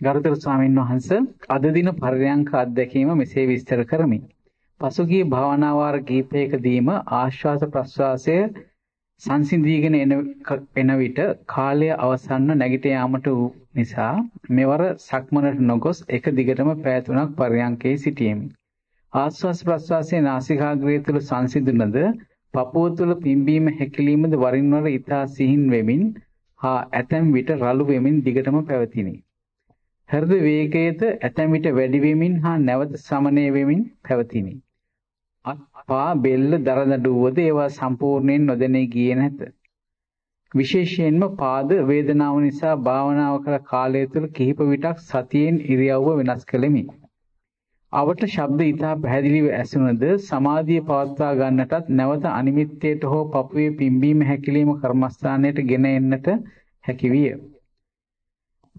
B: ගරුතර ස්වාමීන් වහන්සේ අද දින පරියංක අත්දැකීම මෙසේ විස්තර කරමි. පසුගිය භාවනා වාර කීපයකදීම ආශ්වාස ප්‍රශ්වාසය සංසිඳීගෙන එන එන විට කාලය අවසන්ව නැගිට යාමට වූ නිසා මෙවර සක්මනට නොගොස් එක දිගටම පෑ තුනක් පරයන්කේ සිටියෙමි. ආස්වාස් ප්‍රස්වාසයේ නාසිකාග්‍රය තුල සංසිඳුනද පපුව තුල පිම්බීම හැකිලීමද වරින් වර ඊතා සිහින් වෙමින් හා ඇතැම් විට රළු වෙමින් දිගටම පැවතිනි. හෘද වේගයද ඇතැම් විට වැඩි වෙමින් හා නැවත සමනය වෙමින් පැවතිනි. පා බෙල්ල දරදඬුවද ඒවා සම්පූර්ණයෙන් නොදැනී ගියේ නැත. විශේෂයෙන්ම පාද වේදනාව නිසා භාවනාව කළ කාලය තුළ කිහිප විටක් සතියෙන් ඉරියව්ව වෙනස් කළෙමි. අවට ශබ්ද ඊටා පැහැදිලිව ඇසුනද සමාධිය පවත්වා ගන්නටත් නැවත අනිමිත්තයට හෝ පපුවේ පිම්බීම හැකිලිම කර්මස්ථානයට ගෙන එන්නට හැකි විය.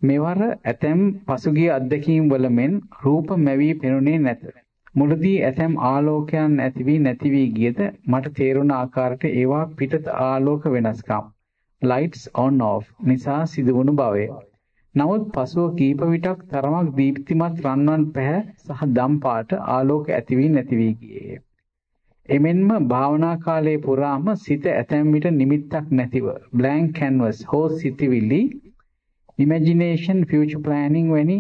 B: මෙවර ඇතැම් පසුගිය අත්දැකීම් වල මෙන් රූප මැවී පෙනුනේ නැත. මුලදී ඇතැම් ආලෝකයන් ඇති වී නැති වී ගියද මට තේරුණ ආකාරයට ඒවා පිටත ආලෝක වෙනස්කම් lights on off නිසා සිදුවුණු බවය. නමුත් පසුව කීප විටක් තරමක් දීප්තිමත් රන්වන් පැහැ සහ දම් පාට ආලෝක ඇති වී නැති වී ගියේය. එමෙන්ම භාවනා කාලයේ පුරාම සිත ඇතැම් විට නිමිත්තක් නැතිව blank canvas හෝ සිටිවිලි imagination future planning වැනි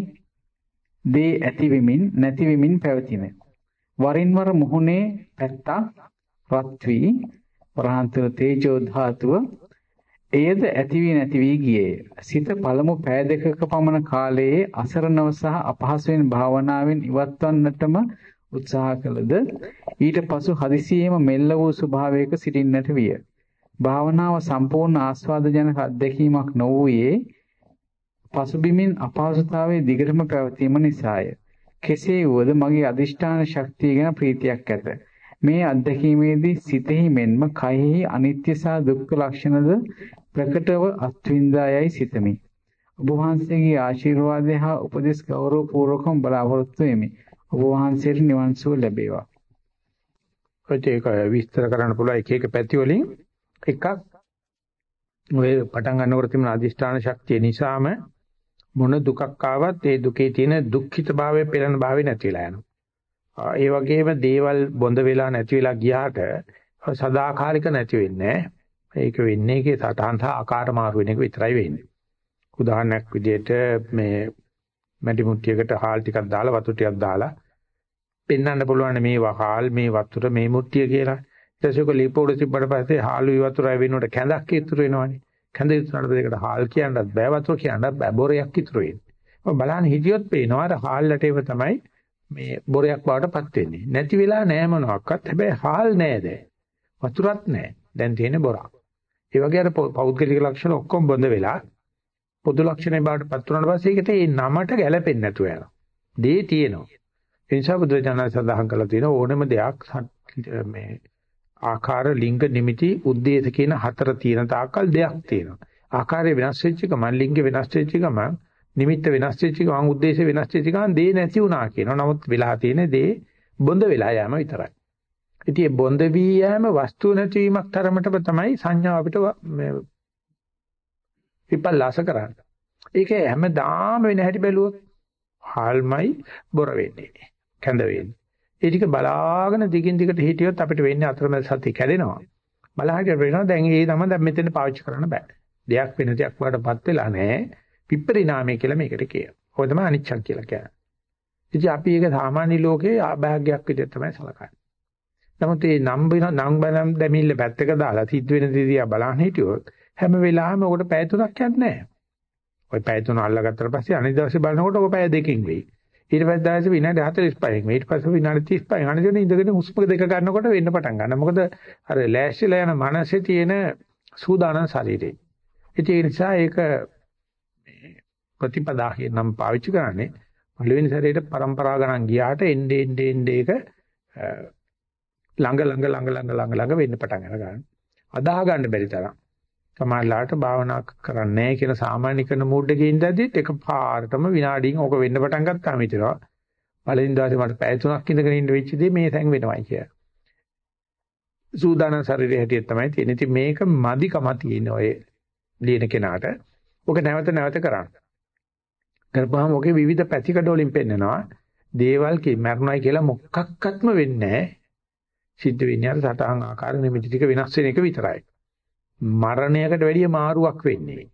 B: දේ ඇති වෙමින් නැති වෙමින් පැවතින. වරින් වර මුහුණේ පැත්තක් රත් වී වරහන්තර තේජෝ ධාතුව එයද ඇති වී නැති වී ගියේය. සිත පළමු පෑ දෙකක පමණ කාලයේ අසරණව සහ අපහසුවෙන් භාවනාවෙන් ඉවත්වන්නටම උත්සාහ කළද ඊට පසු හදිසියෙම මෙල්ල වූ ස්වභාවයක සිටින්නට විය. භාවනාව සම්පූර්ණ ආස්වාදජනක අත්දැකීමක් නොවුයේ පසුබිමින් අපහසුතාවයේ දිගටම පැවතීම නිසාය. කෙසේ වුවද මගේ අදිෂ්ඨාන ශක්තිය ගැන ප්‍රීතියක් ඇත. මේ අත්දැකීමේදී සිතෙහි මෙන්ම කයෙහි අනිත්‍ය සහ දුක්ඛ ලක්ෂණද ප්‍රකටව අත්විඳායයි සිතමි. ඔබ වහන්සේගේ ආශිර්වාදය හා උපදෙස් ගෞරව පූර්වකව බලාපොරොත්තු වෙමි. ඔබ වහන්සේට නිවන් සුව ලැබේවා.
A: ඒක විස්තර කරන්න පුළුවන් එක එක පැති වලින් එකක් ඔය පටන් ගන්නකොට තිබුණ අදිෂ්ඨාන ශක්තිය නිසාම මොන දුකක් ආවත් ඒ දුකේ තියෙන දුක්ඛිත භාවය පෙළෙන භාවය නැති වෙලා යනවා. ඒ වගේම දේවල් බොඳ වෙලා නැති වෙලා ගියාට සදාකාලික නැති වෙන්නේ ඒක වෙන්නේ ඒකේ සටහන් සහ ආකාර මාරු වෙන එක විතරයි වෙන්නේ. උදාහරණයක් විදිහට මේ මැටි මුට්ටියකට හාල් ටිකක් දාලා වතුර ටිකක් දාලා පෙන්වන්න පුළුවන් මේ වහල් මේ වතුර මේ මුට්ටිය කියලා. ඊට පස්සේ ඔක ලිපෝඩ තිබ්බට පස්සේ හාල් වතුරයි වෙනකොට කැඳක් ඉතුරු වෙනවනේ. කැඳ ඉස්සරහට දෙකට හාල් කියන්නත් බෑ වතුර කියන්නත් බෑ බොරයක් ඉතුරු වෙන්නේ. ඔය බලන්න හිටියොත් පේනවා අර හාල්ලට ඒව තමයි මේ බොරයක් බවටපත් වෙන්නේ. නැති වෙලා නෑ මොනවාක්වත්. හැබැයි හාල් නෑ දැන්. වතුරත් නෑ. දැන් තියෙන්නේ බොරක්. ඒ වගේ අර පෞද්ගලික ලක්ෂණ ඔක්කොම බොඳ වෙලා පොදු ලක්ෂණේ බවටපත් වුණාට පස්සේ ඒකට ඒ නමට ගැලපෙන්නේ නැතුව යනවා. දේ තියෙනවා. ඒ නිසා බුදුරජාණන් සඳහන් කළා තියෙන ඕනම දෙයක් මේ ආකාර ලිංග නිමිති උද්දේශ කියන හතර තියෙන තාක්කල් දෙයක් තියෙනවා. ආකාරය වෙනස් වෙච්ච ගමන් ලිංග වෙනස් වෙච්ච ගමන් නිමිත්ත වෙනස් වෙච්ච ගමන් උද්දේශය වෙනස් වෙච්ච ගමන් දේ නැති වුණා කියනවා. නමුත් වෙලා තියෙන දේ බොඳ වෙලා යෑම විතරයි. ඉතින් මේ බොඳ වී යෑම වස්තු නැතිවීමක් තරමටම තමයි සංඥාව අපිට විපල්ලාස කරන්නේ. ඒක හැමදාම වෙන හැටි බැලුවොත් හාල්මයි බොර වෙන්නේ. කැඳ වෙන්නේ. ඒ ටික බලාගෙන දිගින් දිගට හිටියොත් අපිට වෙන්නේ අතරමැද සතිය කැඩෙනවා. බලහට වෙනවා දැන් ඒ තමයි දැන් මෙතන පාවිච්චි කරන්න බෑ. දෙයක් වෙන දෙයක් වලටපත් වෙලා නැහැ. පිප්පරිණාමය කියලා මේකට කියනවා. ඔය තමයි අනිච්චක් කියලා කියන්නේ. ඉතින් අපි ඒක සාමාන්‍ය ලෝකේ ආභාගයක් විදිහට තමයි සලකන්නේ. නමුත් මේ නම් නම් බලම් දෙමිල්ල පැත්තක දාලා සිද්ධ වෙන දේදී බලන්න හිටියොත් හැම වෙලාවෙම ඔකට පැය තුනක් යන්නේ ඔය පැය තුන අල්ලගත්තට පස්සේ අනිත් දවසේ බලනකොට ඔය පැය දෙකකින් වෙයි. ඊට පස්සේ දවසේ විනාඩි 45කින් ඊට පස්සේ විනාඩි 35 අනිත් ඉඳගෙන හුස්ම දෙක ගන්නකොට වෙන්න පටන් ගන්නවා. මොකද අර ලෑස්තිලා යන මනසේ තියෙන සූදානම් ශරීරේ. ඒ නිසා ඒක ප්‍රතිපදා නම් පාවිච්චි කරන්නේ පළවෙනි සැරේට પરම්පරා ගණන් ගියාට එන්නේ එන්නේ එන්නේ ඒක ළඟ ළඟ ළඟ ළඟ ළඟ ළඟ වෙන්න පටන් ගන්නවා. අදාහ ගන්න බැරි තරම්. සමහරලාට භාවනා කරන්නේ නැහැ කියන සාමාන්‍ය කරන මූඩ් එකේ ඉඳද්දිත් එකපාරටම විනාඩියෙන් ඕක වෙන්න පටන් ගත්තාම හිතනවා. පළවෙනි දවසේ මට පැය තුනක් ඉඳගෙන ඉන්න වෙච්ච දේ මේ තැන් වෙනවයි කියලා. සූදානම් ශරීරය හැටියට තමයි තියෙන්නේ. ඉතින් මේක මදිකම තියෙන ඔය ලියන කෙනාට. ඔක නැවත නැවත කරන්න. කරපුවාම ඔකේ විවිධ පැතිකඩ වලින් පෙන්නනවා. දේවල් කි මරණයි කියලා මොකක්වත්ම වෙන්නේ නැහැ. සිද්ධ වෙන්නේ අර සටහන් ආකාර නිමිති ටික වෙනස් වෙන එක විතරයි. මරණයකට වැඩිය මාරුවක් වෙන්නේ.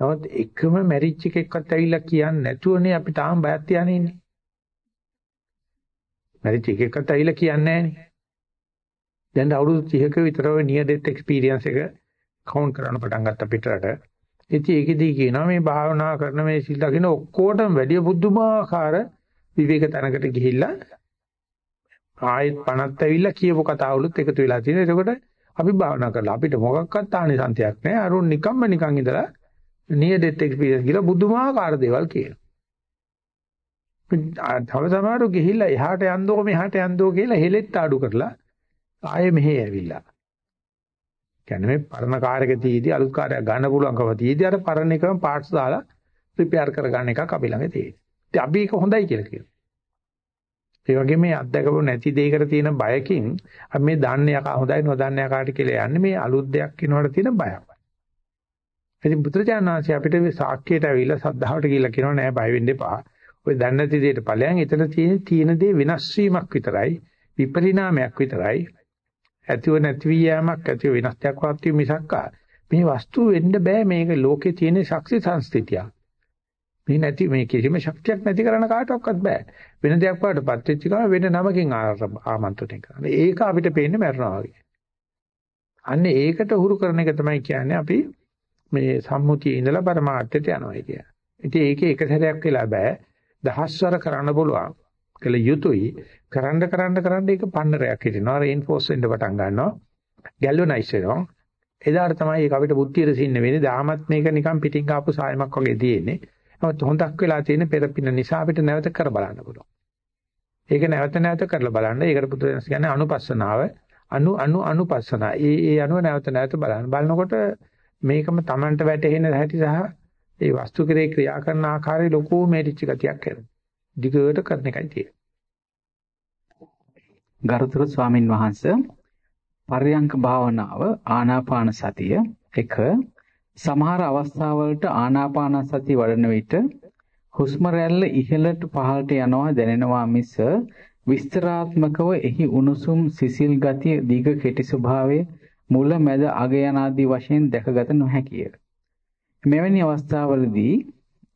A: නමුත් එකම මැරිච් එකෙක්වත් ඇවිල්ලා කියන්නේ නැතුවනේ අපි තාම බයත් තියානේ ඉන්නේ. මැරිච් එකෙක්වත් ඇවිල්ලා කියන්නේ නැහනේ. දැන් අවුරුදු 30ක විතර ඔය නියර් ඩෙත් එක්ස්පීරියන්ස් එක කවුන්ට් කරන්න පටන් ගත්ත පිටරට. ඉතින් ඒකෙදී කියනවා මේ භාවනා කරන මේ සිල් දකින්න ඔක්කොටම වැඩිය බුද්ධමාකාර විවේක තැනකට ගිහිල්ලා ආයෙත් පණත් ඇවිල්ලා කියපු කතාවලුත් එකතු වෙලා තියෙනවා. එතකොට අපි භාවනා කරලා අපිට මොකක්වත් ආනිසන්තයක් නැහැ. අරුන් නිකම්ම නිකන් ඉඳලා නියර් ඩෙත් එක්ස්පීරියන්ස් කියලා බුදුමාකාර දේවල් කියනවා. තව සමහරව ගිහිල්ලා එහාට යන්දෝ මෙහාට යන්දෝ කියලා හෙලෙත් ආඩු කරලා ආයෙ මෙහෙ ඇවිල්ලා. කියන්නේ මේ පරණ කාර් එක තීදී අලුත් කාර්යයක් ගන්න පුළුවන්කම තීදී අර පරණ එකම පාර්ට්ස් දාලා රිපෙයාර් කරගන්න එකක් අපි ළඟ තියෙනවා. ඉතින් අපි ඒක හොඳයි කියලා කියනවා. ඒ වගේ මේ අත්දකපු නැති දෙයකට තියෙන බයකින් අපි මේ දන්නේ යකා හොඳයි නොදන්නේ යකාට කියලා යන්නේ මේ අලුත් දෙයක් වෙනවට තියෙන බයක්. ඉතින් බුදුරජාණන් වහන්සේ අපිට මේ සාක්කියට ඇවිල්ලා සද්ධාවට කියලා කියනවා නෑ බය වෙන්න එපා. ඔය දන්නේ නැති දෙයට ඵලයන් එතන තියෙන තියෙන දේ වෙනස් වීමක් විතරයි විපරිණාමයක් විතරයි ඇතිව නැති වී යෑමක් ඇතිව විනාශයක් වත් මිසක් මේ වස්තුව වෙන්න බෑ මේක ලෝකේ තියෙන ශක්ති සංස්ථිතිය. මේ නැති මේ කිසිම ශක්තියක් නැති කරන කාටවත් බෑ. වෙන දෙයක් වලටපත් වෙච්ච ගමන් වෙන නමකින් ආමන්ත්‍රණය කරනවා. ඒක අපිට පේන්නේ මරනවා වගේ. අන්න ඒකට හුරු කරන එක තමයි කියන්නේ අපි මේ සම්මුතියේ ඉඳලා පරමාර්ථයට යනවා කියන්නේ. ඉතින් ඒකේ එක සැරයක් වෙලා බෑ. දහස්වර කරන්න පුළුවන්. කළ යුතුයි කරන්න කරන්න කරන්න ඒක පන්නරයක් හිටිනවා රේන්ෆෝස් වෙන්න පටන් ගන්නවා ගැල්වනයිස් වෙනවා එදාට තමයි ඒක අපිට බුද්ධියට සින්න වෙන්නේ දාමත් මේක නිකන් පිටින් ආපු සායමක් වගේ තියෙන්නේ නමුත් හොඳක් වෙලා තියෙන පෙරපින නිසා අපිට නැවත කර බලන්න පුළුවන්. ඒක නැවත නැවත කරලා බලන්න. ඒකට පුදුරස් කියන්නේ අනුපස්සනාව. අනු අනු අනුපස්සනා. ඒ ඒ අනුව නැවත නැවත බලන්න. බලනකොට මේකම Tamanට වැටහෙන හැටි සහ ඒ වස්තු කෙරේ ක්‍රියා කරන ආකාරයේ ලොකු මේටිච්ච ගතියක් එනවා. දිගට කරන එකයි තියෙන්නේ.
B: ගරුතර ස්වාමින් වහන්සේ පර්යංක භාවනාව ආනාපාන සතිය එක සමහර අවස්ථාවලට ආනාපාන සතිය වඩන විට හුස්ම රැල්ල ඉහළට පහළට යනවා දැනෙනවා මිස විස්තරාත්මකව එහි උණුසුම් සිසිල් ගතිය දීඝ කෙටි ස්වභාවය මුල මැද අග යන ආදී වශයෙන් දැකගත නොහැකිය. මෙවැනි අවස්ථාවලදී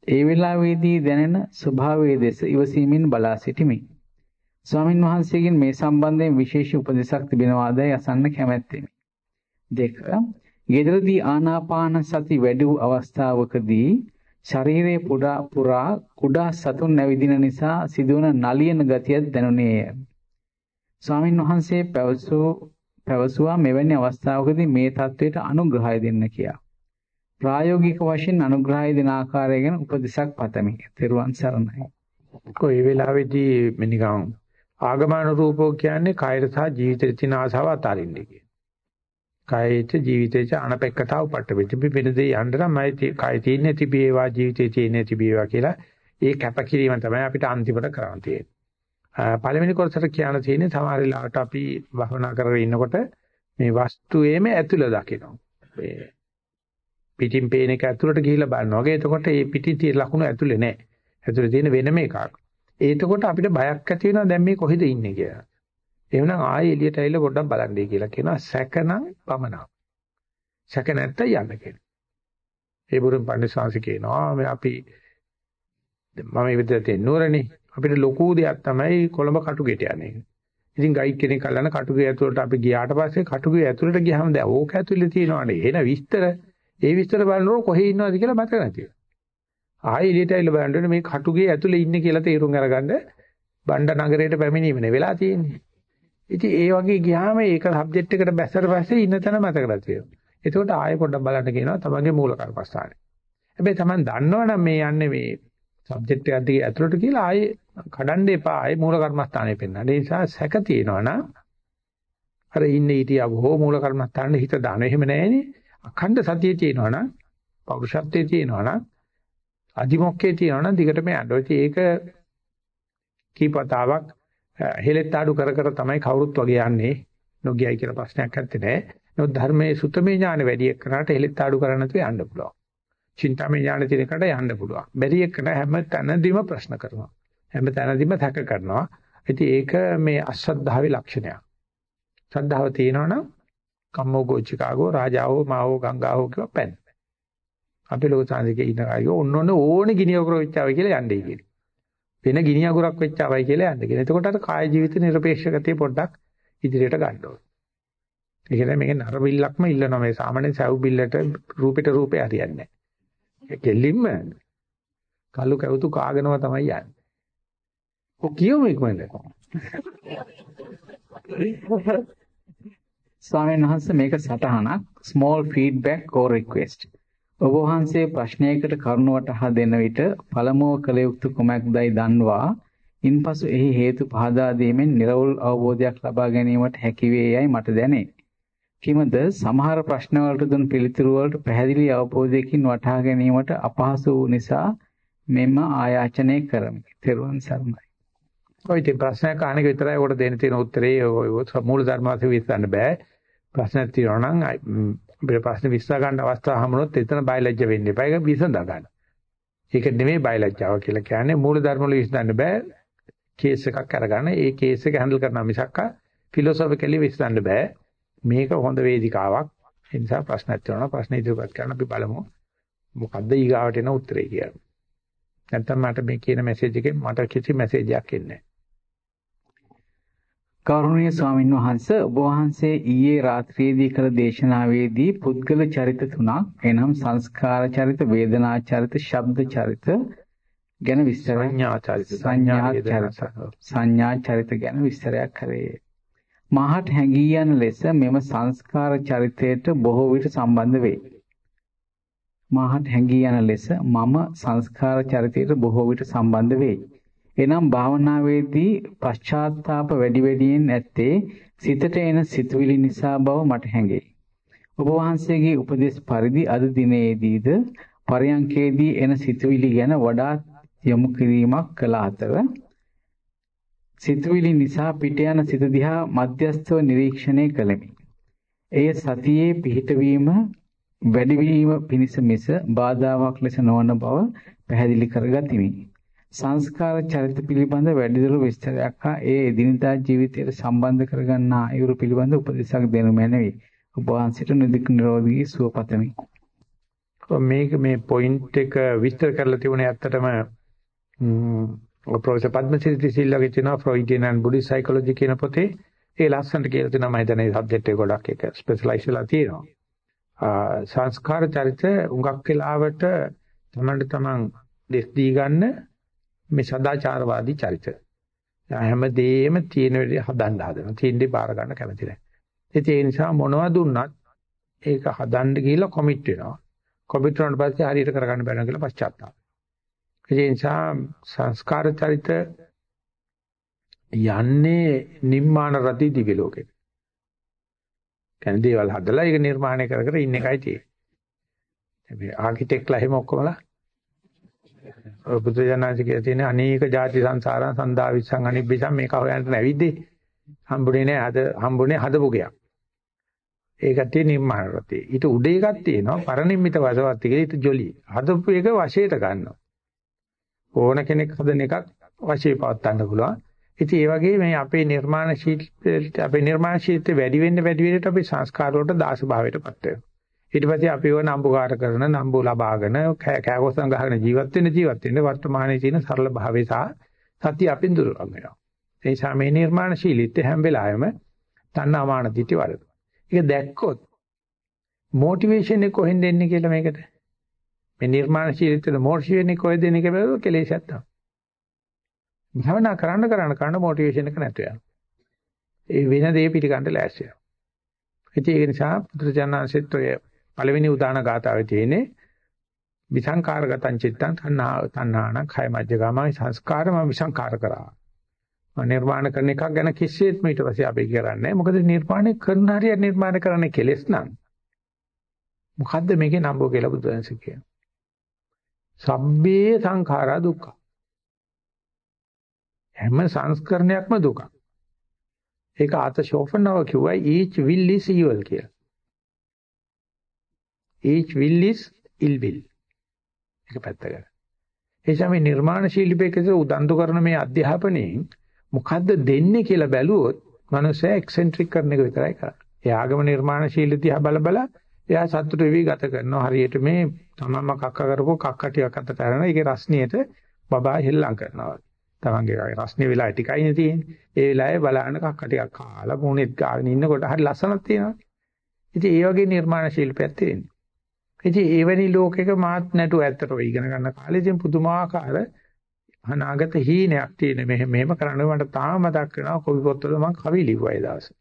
B: ඒ වෙලාවේදී දැනෙන ස්වභාවයේ දෙස ඉවසීමෙන් බලා සිටිමි. ස්වාමින් වහන්සේගෙන් මේ සම්බන්ධයෙන් විශේෂ උපදේශක් තිබෙනවාදයි අසන්න කැමැත්තෙමි. දෙක. ගෙදරදී ආනාපාන සති වැඩි වූ අවස්ථාවකදී ශරීරයේ පුඩා පුරා කුඩා සතුන් නැවිදින නිසා සිදුවන නලියන ගතියක් දැනුනේය. ස්වාමින් වහන්සේ පැවසූ පැවසුවා මෙවැනි අවස්ථාවකදී මේ தത്വයට අනුග්‍රහය දෙන්න කියා. ප්‍රායෝගික වශයෙන් අනුග්‍රහය දෙන ආකාරය ගැන උපදෙසක් පතමි. තෙරුවන් සරණයි.
A: කොයි වෙලාවේදී මෙනිකම් ආගමන රූපෝ කියන්නේ කායර සහ ජීවිතේ තියෙන ආසාව අතාරින්නේ කියන. කායේච ජීවිතේච අනපෙක්කතාව පට්ටෙච්ච වෙන දේ යන්න නම් මයි කාය තියෙන්නේ තිබේවා ජීවිතේ තියෙන්නේ තිබේවා කියලා ඒ කැපකිරීම තමයි අපිට අන්තිමට කරන්න තියෙන්නේ. පළවෙනි කොටසට කියන්න තියෙන්නේ සමහර වෙලාවට අපි භවනා කරගෙන ඉන්නකොට මේ වස්තුවේම ඇතුළ දකිනවා. පිටින් පේන එක ඇතුළට ගිහිල්ලා බලනවා වගේ. එතකොට මේ පිටින් තියෙන ලකුණු ඇතුලේ නැහැ. ඇතුලේ තියෙන වෙනම එකක්. එතකොට අපිට බයක් ඇති වෙනවා දැන් මේ කොහෙද ඉන්නේ කියලා. එහෙනම් ආයෙ එළියට ඇවිල්ලා පොඩ්ඩක් බලන්නයි කියලා කියනවා. සැකනම් පමනක්. සැක නැත්තම් යන්න කියනවා. ඒ බුදුන් පඬිස්සංශ කියනවා මේ අපි මම ඉවිද තියෙන නුවරනේ අපිට ලොකු දෙයක් තමයි කොළඹ කටුගෙට යන්නේ. ඉතින් ගයිඩ් කෙනෙක් අල්ලන කටුගේ ඇතුළට අපි ගියාට පස්සේ කටුගේ ඇතුළට ගියාම දැන් ඕක ඇතුළේ තියෙනවනේ එන විස්තර ඒ විස්තර බලනකොට කොහේ ඉන්නවද කියලා මතක නැතිව. ආයෙ එළියට ඇවිල්ලා බලන්න මේ කටුගේ ඇතුලේ ඉන්නේ කියලා තීරුම් අරගන්න බණ්ඩ නගරයට පැමිණීම නේ වෙලා තියෙන්නේ. ඉතින් ඒ වගේ ගියාම ඒක සබ්ජෙක්ට් එකට බැස්සට පස්සේ ඉන්න තැන මතකලා තියෙනවා. එතකොට ආයෙ පොඩ්ඩක් බලන්න කියනවා තමන්ගේ මූල කර්මස්ථානේ. හැබැයි තමන් දන්නවනම් මේ යන්නේ මේ සබ්ජෙක්ට් එක දිගේ ඇතුළට කියලා ආයෙ කඩන්න එපා ආයෙ මූල කර්මස්ථානේ පෙන්නන්න. ඒ නිසා සැක තියෙනවනම් අර ඉන්නේ ඊටියව හෝ මූල කර්මස්ථානේ හිත දාන එහෙම නැහැනේ. අඛණ්ඩ සතියේ තියෙනවනම් පෞරුෂත්වයේ තියෙනවනම් අදිමොක්කේ තියෙනවනම් දිගටම යන්න. ඒක කීපතාවක් හෙලෙත් ආඩු කර කර තමයි කවුරුත් වගේ යන්නේ. නොගියයි කියලා ප්‍රශ්නයක් නැත්තේ නෑ. නමුත් ධර්මයේ සුතමේ ඥාන වැඩි එක්කනට හෙලෙත් ආඩු කරන්න නැතුව යන්න පුළුවන්. චින්තාමය ඥාන තියෙන එකට යන්න පුළුවන්. බැරි එක්කන හැම තැනදීම ප්‍රශ්න කරනවා. හැම තැනදීම තැක කරනවා. ඉතින් ඒක මේ අශ්‍රද්ධාවේ ලක්ෂණයක්. ශ්‍රද්ධාව තියෙනවනම් කම්මෝ ගෝචිකාගෝ රාජාවෝ මාවෝ ගංගාවෝ කියලා පැන්න. අපි ලෝක සාන්දිකේ ඉන්න අයෝ ඔන්න ඔන්න ඕනේ ගිනි අකුර වෙච්චාවයි කියලා යන්නේ කියලා. වෙන ගිනි අකුරක් වෙච්චාවයි කියලා යන්නේ කියලා. එතකොට අර කාය ජීවිත නිර්පේක්ෂ ගතිය පොඩ්ඩක් ඉදිරියට ගන්න ඕනේ. ඒ කියන්නේ මේක නර බිල්ලක්ම ඉල්ලනවා මේ සාමාන්‍ය සව් බිල්ලට රූපෙට රූපේ හරියන්නේ නැහැ. කෙල්ලින්ම කල්ලු කැවුතු කාගෙනව තමයි යන්නේ. ඔය කියමු ඉක්මනට.
B: ස්වාමීන් වහන්සේ මේක සටහනක් small feedback or request. ඔබ වහන්සේ ප්‍රශ්නයකට කරුණුවට හදෙන විට පළමුව කළ යුතු කුමක්දයි දන්වා ඉන්පසු එහි හේතු පහදා දීමෙන් නිර්වෘල් අවබෝධයක් ලබා ගැනීමට හැකි වේයයි මට දැනේ. කිමද සමහර ප්‍රශ්න වලට දුන් පිළිතුරු වලට පැහැදිලි අවබෝධයකින් වටහා ගැනීමට අපහසු වූ නිසා මෙම ආයාචනය කරමි. තෙරුවන් සරණයි.
A: ඔය ඉතින් ප්‍රශ්නයක් අහන එක විතරයි උකට දෙන්න තියෙන උත්තරේ ඔය මූල ධර්ම වශයෙන් විශ්සන්න බෑ. ප්‍රශ්නයක් තියෙනවා නම් අපිට ප්‍රශ්න විශ්සා ගන්න අවස්ථාව හමුනොත් එතන බයලජ්‍ය වෙන්න එපා. ඒක විසඳ ගන්න. ඒක නෙමෙයි බයලජ්‍යාව කියලා කියන්නේ මූල ධර්ම වල විශ්සන්න බෑ. කේස් එකක් අරගන්න ඒ කේස් එක හැන්ඩල් කරනවා මිසක් ෆිලොසොෆිකලි විශ්සන්න බෑ. මේක හොඳ වේදිකාවක්. ඒ නිසා ප්‍රශ්නක් තියෙනවා ප්‍රශ්න ඉදිරිපත් කරන්න අපි බලමු. මොකද්ද ඊගාවට එන උත්තරේ කියලා. නැත්නම් මට මේ කියන මැසේජ් එකෙන් මට කිසි මැසේජ් එකක් එන්නේ නැහැ.
B: කරුණීය ස්වාමින් වහන්සේ ඔබ වහන්සේ ඊයේ රාත්‍රියේදී කළ දේශනාවේදී පුද්ගල චරිත තුනක් එනම් සංස්කාර චරිත, වේදනා චරිත, ශබ්ද චරිත ගැන විස්තර
A: සංඥා චරිත,
B: සංඥා චරිත, සංඥා චරිත ගැන විස්තරයක් කරේ. මාහට හැඟී යන ලෙස මෙම සංස්කාර චරිතයට බොහෝ විට සම්බන්ධ වේ. මාහට හැඟී යන ලෙස මම සංස්කාර චරිතයට බොහෝ විට සම්බන්ධ වේ. එනම් භාවනාවේදී පශ්චාත්තාප වැඩි වැඩියෙන් ඇත්තේ සිතට එන සිතුවිලි නිසා බව මට හැඟේ. ඔබ වහන්සේගේ උපදේශ පරිදි අද දිනේදීද පරයන්කේදී එන සිතුවිලි ගැන වඩාත් යොමු කිරීමක් කළ අතර සිතුවිලි නිසා පිට යන සිත දිහා මධ්‍යස්ථව නිරීක්ෂණය කළෙමි. එය සතියේ පිහිටවීම වැඩිවීම පිණිස මිස බාධාවක් ලෙස නොවන බව පැහැදිලි කරගතිමි. සංස්කාර චරිත පිළිබඳ වැඩිදුර විස්තරයක් හා ඒ එදිනදා ජීවිතයට සම්බන්ධ කරගන්නා අයුරු පිළිබඳ උපදේශක් දෙනු මැනවි. ඔබ වහන්සේට නිදුක් නිරෝගී සුව පතමි.
A: මේක මේ පොයින්ට් එක විස්තර කරලා තිබුණේ ඇත්තටම ප්‍රොෆෙසර් පද්මසිරි සිල්ලාගේ තියෙනවා ෆ්‍රොයිඩියන් and බුද්දිස්ට් සයිකොලොජි කියන පොතේ ඒ ලස්සනට කියලා තියෙනවා මම හිතන්නේ සබ්ජෙක්ට් එක ගොඩක් එක ස්පෙෂලායිස් වෙලා තියෙනවා. සංස්කාර චරිත උඟක් වෙලාවට තමන්ට තමන් දෙස් දී ගන්න මේ සදාචාරවාදී චරිත. හැමදේම තියෙන විදිහ හදන්න හදනවා. තියෙන්නේ බාර ගන්න කැමති නැහැ. ඒ නිසා මොනවද දුන්නත් ඒක හදන්න ගිහිල්ලා කොමිට් වෙනවා. කොමිට් වුණාට පස්සේ හරියට කරගන්න බැහැ කියලා පශ්චාත්තාප. ඒ නිසා සංස්කාර චරිත යන්නේ නිම්මාන රති දිවි ලෝකෙට. කියන්නේ දේවල් හදලා ඒක නිර්මාණය කර කර ඉන්න එකයි තියෙන්නේ. මේ ආකිටෙක්ලා එහෙම ඔක්කොමලා බුදු දනන්සේ කියලා තියෙන අනේක ಜಾති සංසාරං සන්දා විසං අනිබ්බිසං මේක හොයන්න නැවිද්දේ. හම්බුනේ නෑ අද හම්බුනේ හදපු ගයක්. ඒකට තියෙන නිර්මාණ රතේ. ඊට උඩ එකක් තියෙනවා පරිනිම්මිත වසවත් කියලා ඊට ජොලි. හදපු එක වශයට ගන්නවා. ඕන කෙනෙක් හදන එකක් වශයෙන් පවත් ගන්න පුළුවන්. ඉතින් ඒ වගේ මේ අපේ නිර්මාණශීලීත්වය අපේ නිර්මාණශීලීත්වය වැඩි වෙන්න වැඩි වෙන්නට අපි සංස්කාර වලට දාස භාවයටපත් වෙනවා. ඊට පස්සේ අපි වන නම්බුකාර කරන නම්බු ලබාගෙන කෑකොස්සන් ගහගෙන ජීවත් වෙන්න ජීවත් වෙන්න වර්තමානයේ තියෙන සරල භාවය සහ සතිය අපින් දුර වෙනවා. ඒ නිසා මේ නිර්මාණශීලීත්වය හැම වෙලාවෙම තණ්හාමාන දිටි වලද. ඒක දැක්කොත් මොටිවේෂන් එක කොහෙන්ද එන්නේ කියලා මේකට මේ නිර්මාණශීලීත්වයට මෝටිවේෂන් වෙන්නේ කොහෙද දෙන එක බැලුවොත් කෙලෙසක් තමයි. භවනා කරන්න කරන්න කරන්න මොටිවේෂන් එක නැතු වෙනවා. ඒ වෙන දේ පිටිකන්ට ලෑස්ති වෙනවා. ඒක නිසා පුත්‍රජානන්සෙත් ඔය පළවෙනි උදාන ගාතාවේ තියෙන්නේ විසංකාරගතං චිත්තං තණ්හා තණ්හාන khය මජ්ජගාමයි සංස්කාරම විසංකාර කරා. නිර්මාණ කරන එකක් ගැන කිසිසේත් ඊට පස්සේ අපි කරන්නේ මොකද නිර්මාණය කරන හරිය නිර්මාණය කරන්නේ කෙලෙස් නම් මොකද්ද මේකේ නම්බෝ කියලා බුදුන්සේ කියනවා. සබ්බේ සංඛාරා දුක්ඛ. හැම සංස්කරණයක්ම දුකක්. ඒක ආත ෂෝෆනව කිව්වා each will is evil කියලා. Each will is ill will. ඒක පැත්තකට. එනිසා මේ නිර්මාණශීලී බේකේ උදන්තු කරන මේ අධ්‍යාපනයෙන් මොකද්ද දෙන්නේ කියලා බැලුවොත් මනුස්සයා එක්සෙන්ට්‍රික් කරන එක විතරයි කරන්නේ. එයාගම නිර්මාණශීලී දිහා බල බල එයා සතුට වෙවි ගත කරනවා. හරියට මේ තමන්ම කක්ක කරපුව කක්ක ටිකක් අතට අරගෙන ඒකේ රස්නියට බබා හෙල්ලම් කරනවා. තමන්ගේ රස්නිය වෙලා ටිකයිනේ තියෙන්නේ. ඒ වෙලාවේ බලන්න කක්ක ටිකක් කාලා මොනෙත් ගාගෙන ඉන්නකොට හරි ලස්සනක් තියෙනවා. ඉතින් ඒ වගේ නිර්මාණ ශිල්පයක් තියෙනවා. ඉතින් එවැනි ලෝකයක මාත් නැතුව ඇත්තට ඔය ඉගෙන ගන්න කාලේ ඉතින් පුදුමාකාර අනාගත හීනයක් තියෙන මෙහෙම මෙහෙම කරන්න මට තාම මතක් වෙනවා කොපි පොත්වල මම කවි ලිව්වා ඒ දවසේ.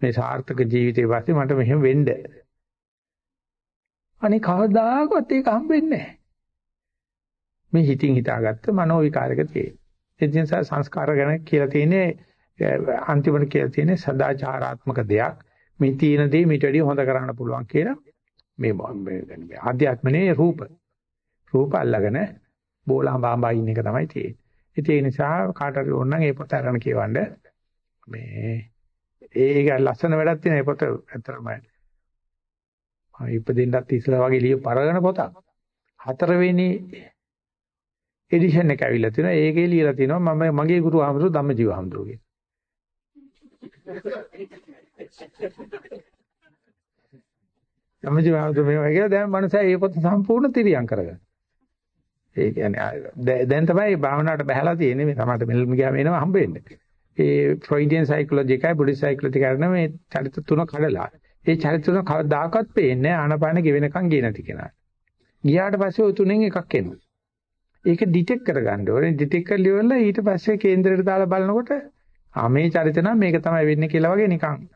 A: මේ සාර්ථක ජීවිතේ පස්සේ මට මෙහෙම වෙන්න. අනේ කවදාකවත් ඒක හම්බෙන්නේ නැහැ. මේ හිතින් හිතාගත්ත මනෝ විකාරක තියෙන. ඒ නිසා සංස්කාර ගැන කියලා තියෙන්නේ අන්තිමට කියලා තියෙන්නේ සදාචාරාත්මක දෙයක්. මේ තියෙන දේ මීට වැඩිය හොඳ කරන්න පුළුවන් කියලා මේ මේ ආධ්‍යාත්මනේ රූප රූප අල්ලගෙන බෝලා බාඹා ඉන්න එක තමයි තියෙන්නේ. ඉතින් ඒ නිසා කාට හරි ඕන නම් ඒ පොත අරන් කියවන්න මේ ඒක ලස්සන වැඩක් තියෙන ඒ පොත ඇත්තටම මම ඉපදෙන්නත් ඉස්සලා වගේ ලිය පරගෙන පොතක්. හතරවෙනි එඩිෂන් එක ඇවිල්ලා තිනවා. ඒකේ ලියලා තිනවා මම මගේ ගුරු ආමරු ධම්මජීව ආමරු කියලා. ධම්මජීව ආමරු මේ වගේ දැන් මනුස්සයා මේ පොත සම්පූර්ණ තිරියම් කරගන්න. ඒ කියන්නේ දැන් තමයි භාවනාවට බහැලා තියෙන්නේ මේ තමයි මෙල්ම ගියාම එනවා හම්බ වෙන්නේ. ඒ ෆ්‍රොයිඩියන් සයිකොලොජි එකයි බුද්ධිස් සයිකොලොජි කරන මේ චරිත තුන කඩලා. ඒ චරිත තුන කවදාකවත් පේන්නේ ආනපාන ගෙවෙනකන් ගියේ නැති කෙනාට. ගියාට පස්සේ ওই තුනෙන් එකක් එනවා. ඒක ඩිටෙක්ට් කරගන්න ඕනේ. ඩිටෙක්ට් කරලා ඉවරලා ඊට පස්සේ කේන්දරයට දාලා බලනකොට ආ මේ චරිත නම් මේක තමයි වෙන්නේ කියලා වගේ නිකන්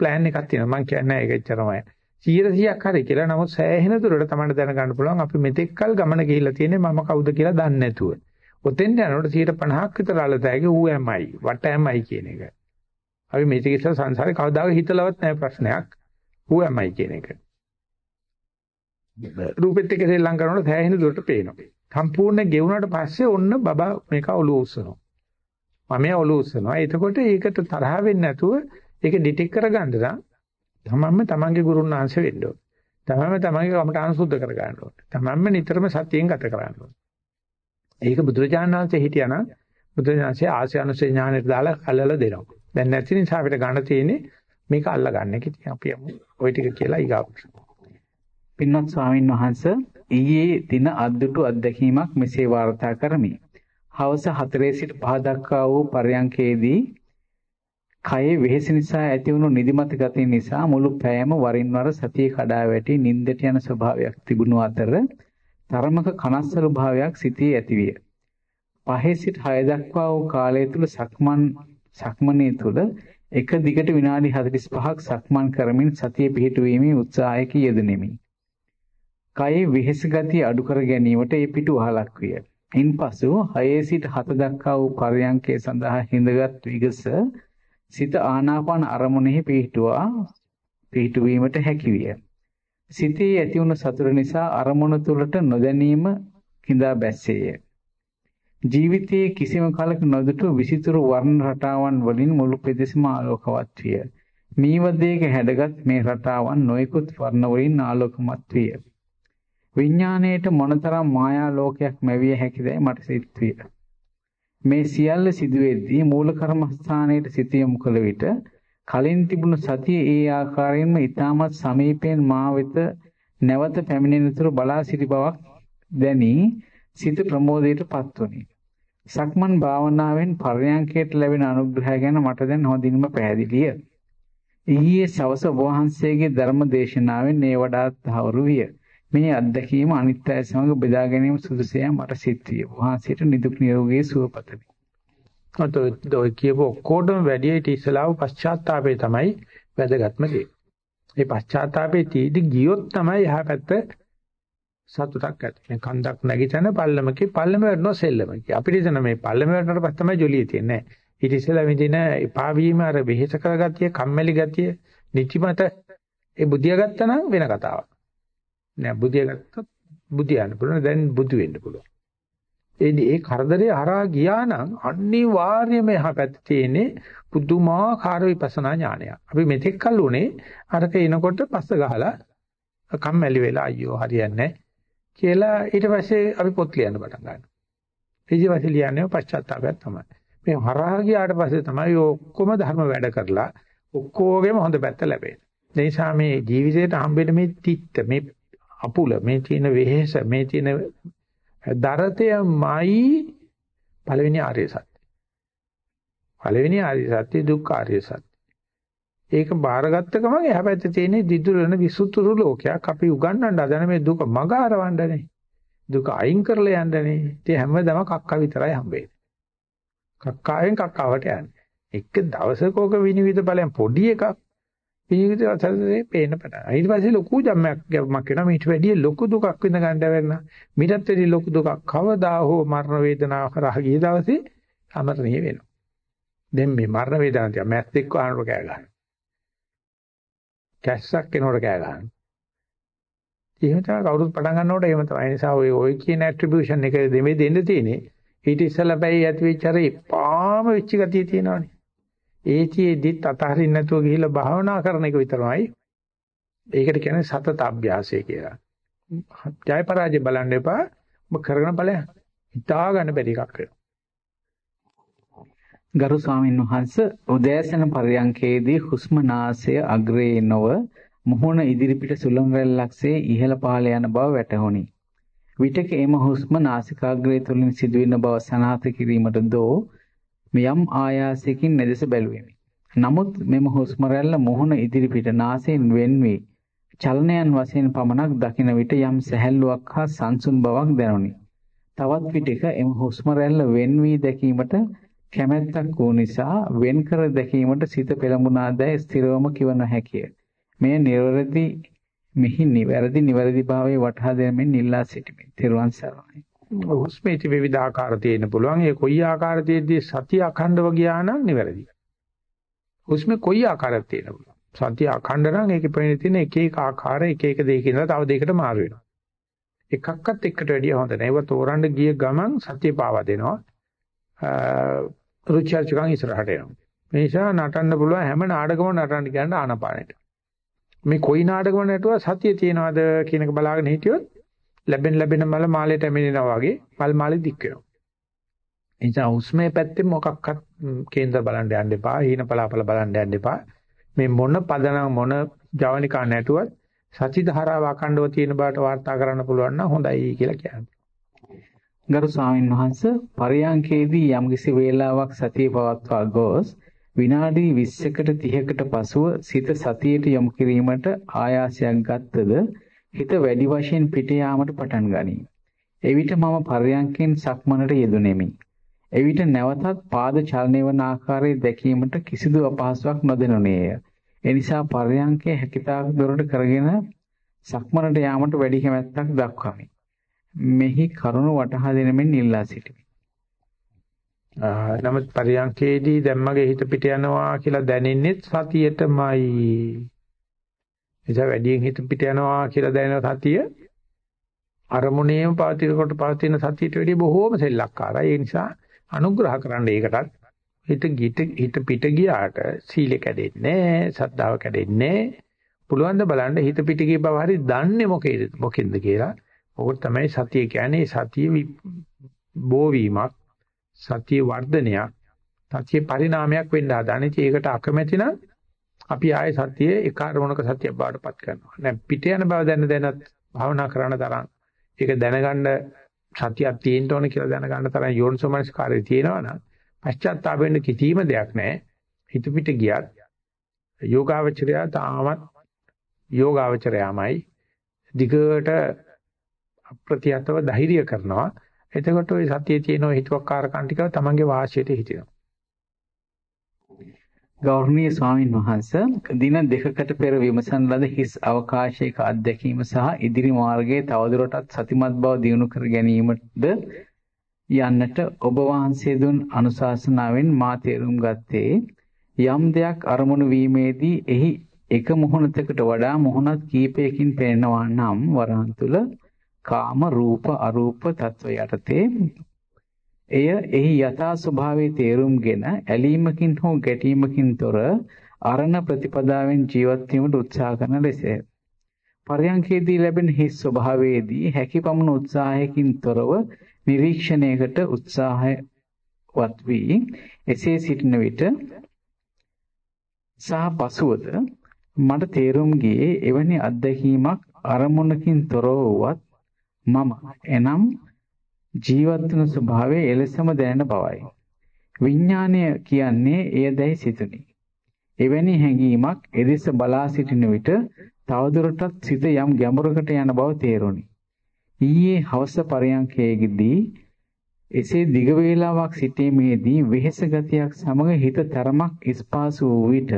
A: ප්ලෑන් එකක් තියෙනවා. මම කියන්නේ ඒක එච්චරමයි. 100ක් හරි කියලා. නමුත් සෑහෙන දුරට තමයි දැනගන්න පුළුවන් අපි මෙතෙක්කල් ගමන ගිහිල්ලා තියෙන්නේ මම කවුද කියලා දන්නේ නැතුව. ඔතෙන් යනකොට 150ක් විතර අලතෑගේ ඌ ඇමයි, වට ඇමයි කියන එක. අපි මේක ඉස්සර සංසාරේ කවදාක හිතලවත් නැහැ ප්‍රශ්නයක්. ඌ ඇමයි කියන එක. රූපෙත් එක්ක සෙල්ලම් කරනකොට සෑහෙන දුරට පේනවා. සම්පූර්ණ ගෙවුනට පස්සේ ඔන්න බබා මේක ඔලුව උස්සනවා. මම ඔලුව උස්සනවා. එතකොට ඒකට තරහ වෙන්නේ නැතුව ඒක ඩිටෙක්ට් කරගන්න නම් තමන්ම තමන්ගේ ගුරුන් ආංශ වෙන්න ඕනේ. තමන්ම තමන්ගේ කමටහන් සුද්ධ කර ගන්න ඕනේ. තමන්ම නිතරම සතියෙන් ගත කරන්න ඕනේ. ඒක බුදුරජාණන් වහන්සේ හිටියානම් බුදුරජාණන්සේ ආශ්‍රය අනුසේ ඥානෙට දාලා අල්ලලා දෙනවා. දැන් නැති නිසා අපිට ගන්න තියෙන්නේ මේක අල්ලගන්න එක. ඉතින් අපි ওই ටික කියලා ඊගාවට.
B: පින්වත් ස්වාමින් වහන්සේ ඊයේ දින අද්දුටු අත්දැකීමක් මෙසේ වාර්තා කරමි. හවස 4 සිට 5 දක්වා වූ පරයන්කේදී කයේ වෙහෙස නිසා ඇතිවුණු නිදිමත ගතිය නිසා මුළු පෑයම වරින් වර සතිය කඩා වැටි නිින්දට යන ස්වභාවයක් තිබුණු අතර තරමක කනස්සලු භාවයක් සිටී ඇතිවිය. පහේ සිට 6 දක්වා වූ කාලය තුල සක්මන් සක්මනේ තුල එක දිගට විනාඩි 45ක් සක්මන් කරමින් සතිය පිහිටුවීමේ උත්සාහයක යෙදුණෙමි. කයේ වෙහෙස ගතිය අඩු කර ගැනීමට ඒ පිටු වහලක් විය. ඉන්පසු 6 සිට 7 දක්වා වූ පරයන්කේ සඳහා හිඳගත් විගස සිත ආනාපාන අරමුණෙහි පිහිටුවා පිහිටුවීමට හැකියිය. සිතේ ඇතිවුණු සතුට නිසා අරමුණ තුළට නොදැනීම කිඳා බැස්සේය. ජීවිතයේ කිසිම කලක නොදුටු විසිතුරු වර්ණ රටාවන් වලින් මුළු පෙදෙසම ආලෝකවත් විය. මීවදයක හැඩගත් මේ රටාවන් නොයෙකුත් වර්ණ වලින් ආලෝකමත් විය. විඥාණයට මොනතරම් මායා ලෝකයක් මැවිය හැකිදයි මට සිත් විය. මේ සියල්ල සිදුවෙද්දී මූල කර්මස්ථානයේ සිත යොමු කළ විට කලින් තිබුණු සතිය ඒ ආකාරයෙන්ම ඊටමත් සමීපයෙන් මා වෙත නැවත පැමිණෙනතුරු බලා සිටි බවක් දැනි සිත ප්‍රමෝදයටපත් වුනි. සක්මන් භාවනාවෙන් පර්යංකයට ලැබෙන අනුග්‍රහය ගැන මට දැන් හොඳින්ම පැහැදිලිය. ඊයේ සවස වහන්සේගේ ධර්ම දේශනාවෙන් ඒ වඩාත් තහවුරු විය. මේ අත්දැකීම අනිත් අය සමග බෙදා ගැනීම සුදුසුය මට සිත් විය. වහන්සේට නිදුක් නිරෝගී සුව පතමි.
A: අතෝ ඔය කියපු ඔක්කොටම වැඩි ඊට ඉස්සලාව පශ්චාත්තාපය තමයි වැදගත්ම දේ. මේ පශ්චාත්තාපේ තීදි ගියොත් තමයි එහා පැත්ත සතුටක් ඇති. මේ කන්දක් නැගිටින පල්ලමකේ පල්ලම වටනවා සෙල්ලමකේ. අපිට එතන මේ පල්ලම වටනට පස්සේ තමයි ජොලිය තියෙන්නේ. ඊට ඉස්සලා විදින එපා වීම අර වෙහෙස කරගතිය, කම්මැලි ගතිය, නිතිමත ඒ බුදියා ගත්තා නම් වෙන කතාවක්. නෑ බුදියා ගත්තොත් බුදියන්න පුළුවන්. දැන් බුදු වෙන්න පුළුවන්. එනි ඒ කරදරේ හරහා ගියා නම් අනිවාර්යයෙන්ම එහා පැත්තේ තියෙන්නේ පුදුමාකාර විපස්සනා ඥානයක්. අපි මෙතෙක් කල් උනේ අරක එනකොට පස්ස ගහලා කම්මැලි වෙලා අයියෝ හරියන්නේ කියලා ඊට පස්සේ අපි පොත් ලියන්න පටන් ගන්නවා. ඊට පස්සේ ලියන්නේ පශ්චාත්තාපයක් තමයි. මේ හරහා ගියාට පස්සේ තමයි ඔක්කොම ධර්ම වැඩ කරලා ඔක්කොගේම හොඳ පැත්ත ලැබෙන්නේ. ඒ නිසා මේ ජීවිතේට හම්බෙන්න මේ තිත්ත මේ අපුල මේ තියෙන වෙහෙස මේ තියෙන දරතයමයි පළවෙනි ආර්ය සත්‍ය. පළවෙනි ආර්ය සත්‍ය දුක්ඛ ආර්ය සත්‍ය. ඒක බාරගත්ත ගමන් එහා පැත්තේ තියෙන දිදුරන විසුතුරු ලෝකයක් අපි උගන්වන්න හදන මේ දුක මග හරවන්නනේ. දුක අයින් කරලා යන්නනේ. ඉතින් හැමදාම කක්ක විතරයි හම්බෙන්නේ. කක්කාවෙන් කක්කාවට යන්නේ. එක දවසක ඕක විනිවිද බලයන් පොඩි එකක් විනිවිද අතරේ පේන්න පටන්. ඊට පස්සේ ලොකු ජම්මයක් ගැවමක් වෙනවා. ඊට වැඩිය ලොකු දුකක් විඳ ගන්න වෙනවා. මීටත් වැඩිය ලොකු දුකක් කවදා හෝ මරණ වේදනාව කරා ගිය දවසේ අමරණීය වෙනවා. දැන් මේ මරණ වේදනාව තියා මැස් එක්ක ආනකොට කෑ ගන්නවා. කැස්සක් එනකොට කෑ ගන්නවා. එහෙම තමයි කවුරුත් පටන් ගන්නකොට එහෙම තමයි. ඒ නිසා ඔය ඔය කියන ඇට්‍රිබියුෂන් එක දෙමේ දෙන්න තියෙන්නේ. ඊට ඉස්සෙල්ලා බැයි ඇති වෙච්ච අර පාම වෙච්ච ගතිය තියෙනවානේ. ඒතිෙදිත් අතහරින්න නැතුව ගිහිල්ලා භාවනා කරන එක විතරමයි. ඒකට කියන්නේ සතත අභ්‍යාසය කියලා. ජය පරාජය බලන්න එපා. ඔබ කරගෙන බලයන්. හිතා ගන්න බැරි එකක් වෙනවා.
B: ගරු ස්වාමීන් වහන්ස උදෑසන පරයන්කේදී හුස්ම නාසය අග්‍රේ නොව මුහුණ ඉදිරිපිට සුළං රැල්ලක්සේ ඉහළ පහළ යන බව වැටහුණි. විටක එම හුස්ම නාසිකාග්‍රේ තුලින් සිදුවෙන බව සනාථ කිරීමට දෝ යම් ආයාසයකින් නැදෙස බැලුවෙමි. නමුත් මෙම හුස්ම රැල්ල මුහුණ ඉදිරිපිට නාසයෙන් වෙන් වී චලනයන් වශයෙන් පමණක් දකින විට යම් සැහැල්ලුවක් හා සංසුන් බවක් දැනුනි. තවත් විටක එම හුස්ම රැල්ල වෙන් වී දැකීමට කැමැත්තක් වූ නිසා වෙන් කර දැකීමට සිත පෙළඹුණාදැයි ස්ථිරවම කිව නොහැකිය. මෙය නිර්වැරදි මෙහි නිවැරදි නිවැරදි භාවයේ වටහා දැමීමෙන් ඉල්ලා සිටිමි. තෙරුවන් සරණයි.
A: හුස්මේටි විවිධ ආකාර තියෙන්න පුළුවන්. ඒ කොයි ආකාරයේදී සතිය අඛණ්ඩව ගියා නම් නිවැරදි. හුස්මේ කොයි ආකාරයක් තියෙන්න පුළුවන්. සතිය අඛණ්ඩ නම් ඒකේ පේන තියෙන එක එක ආකාර එක එක දෙයකින් තව දෙයකට මාරු වෙනවා. එකක්වත් එකට වැඩිය හොඳ නැහැ. ඒව තෝරන්න ගිය ගමන් සතිය පාවා දෙනවා. රුචර්චකන් ඉස්සරහට එනවා. මේ නිසා නටන්න පුළුවන් හැම නාටකම නටන්න කියන්න ආනපානෙට. මේ කොයි නාටකම නටුවා සතිය තියනවාද කියන එක බලාගෙන හිටියොත් ලැබෙන ලැබෙන මල මාලයට ඇමිනෙනවා වගේ මල් මාලෙ දික් වෙනවා. ඒ නිසා උස්මේ පැත්තේ මොකක්වත් කේන්දර බලන්න යන්න එපා, හීන පලාපල බලන්න යන්න එපා. මේ මොන පදනම් මොන ජවනිකා නැටුවත් සති ධාරාව අකණ්ඩව තියෙන බාට වාර්තා කරන්න පුළුවන් නම් හොඳයි කියලා කියන්නේ.
B: ගරු ස්වාමීන් වහන්ස පරියංකේදී යම්කිසි වේලාවක් සතිය පවත්වා ගොස් විනාඩි 20කට 30කට පසුව සිත සතියට යොමු කිරීමට ආයාසයක් ගත්තද හිත වැඩි වශයෙන් පිට යාමට පටන් ගනී. එවිට මම පරියංකෙන් සක්මනට යෙදුණෙමි. එවිට නැවතත් පාද චලනය වන ආකාරය දැකීමට කිසිදු අපහසුාවක් නොදෙනුනේය. එනිසා පරියංකේ හැකිතාක් දුරට කරගෙන සක්මනට යාමට වැඩි කැමැත්තක් දක්වමි. මෙහි කරුණ වටහා දෙනමින් ඉල්ලා සිටිමි.
A: නමුත් පරියන්කේදී දැම්මගේ හිත පිට යනවා කියලා දැනෙන්නේ සතියටමයි. එනිසා වැඩියෙන් හිත පිට යනවා කියලා දැනෙන සතිය අරමුණේම පවතිනකොට පවතින සතියට වැඩිය බොහෝම සෙල්ලක්කාරයි. ඒ නිසා අනුග්‍රහ කරන්න ඒකටත් හිත ගිට හිත පිට ගියාට සීල කැඩෙන්නේ නැහැ, සද්ධාව කැඩෙන්නේ නැහැ. පුළුවන් ද බලන්න හිත පිට ගිය බව හරි දන්නේ මොකේද මොකෙන්ද කියලා ඕක තමයි සතිය කියන්නේ සතිය බෝවීමක් සතිය වර්ධනයක් සතිය පරිණාමයක් වෙන්න හදානේ. ඒකට අකමැති නම් අපි ආයේ සතිය එක අරමුණක සතිය බාටපත් කරනවා. දැන් පිට යන බව දැන දැනත් භාවනා කරන තරම් ඒක දැනගන්න සතියක් තියෙන්න ඕන කියලා දැනගන්න තරම් යෝනිසෝමනස්කාරය තියෙනවා නම් පශ්චාත්තාප වෙන්න කිසිම දෙයක් නැහැ. හිත පිට ගියත් යෝගාවචරය තාමත් යෝගාවචරයමයි දිගට අප්‍රතිහතව ධෛර්ය කරනවා. එතකොට ওই සතියේ තියෙන හිතුවක්කාරකම් ටික තමන්ගේ වාසියට හිටිනවා.
B: ගෞරවනීය ස්වාමින් වහන්සේ දින දෙකකට පෙර විමසන ලද හිස් අවකාශයක අත්දැකීම සහ ඉදිරි මාර්ගයේ තවදුරටත් සතිමත් බව දියුණු කර ගැනීමද යන්නට ඔබ වහන්සේ දුන් අනුශාසනාවෙන් මා තේරුම් ගත්තේ යම් දෙයක් අරමුණු වීමේදී එහි එක මොහොනතකට වඩා මොහොනත් කීපයකින් පෙනෙනවා නම් වරහන් තුල කාම රූප අරූප තත්ව යටතේ එය එහි යථා ස්වභාවයේ තේරුම්ගෙන ඇලීමකින් හෝ ගැටීමකින් තොර අරණ ප්‍රතිපදාවෙන් ජීවත් වීමට උත්සාහ කරන ලෙසය. පරයන්කේදී ලැබෙන හිස් ස්වභාවයේදී හැකිපමණ උත්සාහයකින් තොරව නිරීක්ෂණයකට උත්සාහවත් වී එසේ සිටින විට සහ පසුවද මට තේරුම් ගියේ එවැනි අත්දැකීමක් අරමුණකින් තොරව වුවත් මම එනම් ජීවත් වන ස්වභාවය එලෙසම දැනෙන බවයි. විඥානය කියන්නේ එයදැයි සිතුනි. එවැනි හැඟීමක් එදෙස බලා සිටින විට තවදුරටත් සිත යම් ගැඹුරකට යන බව තේරුණි. ඊයේ හවස පරයන්කයේදී එසේ දිග වේලාවක් සිටීමේදී වෙහෙස ගතියක් සමග හිත තරමක් ස්පාසු වූ විට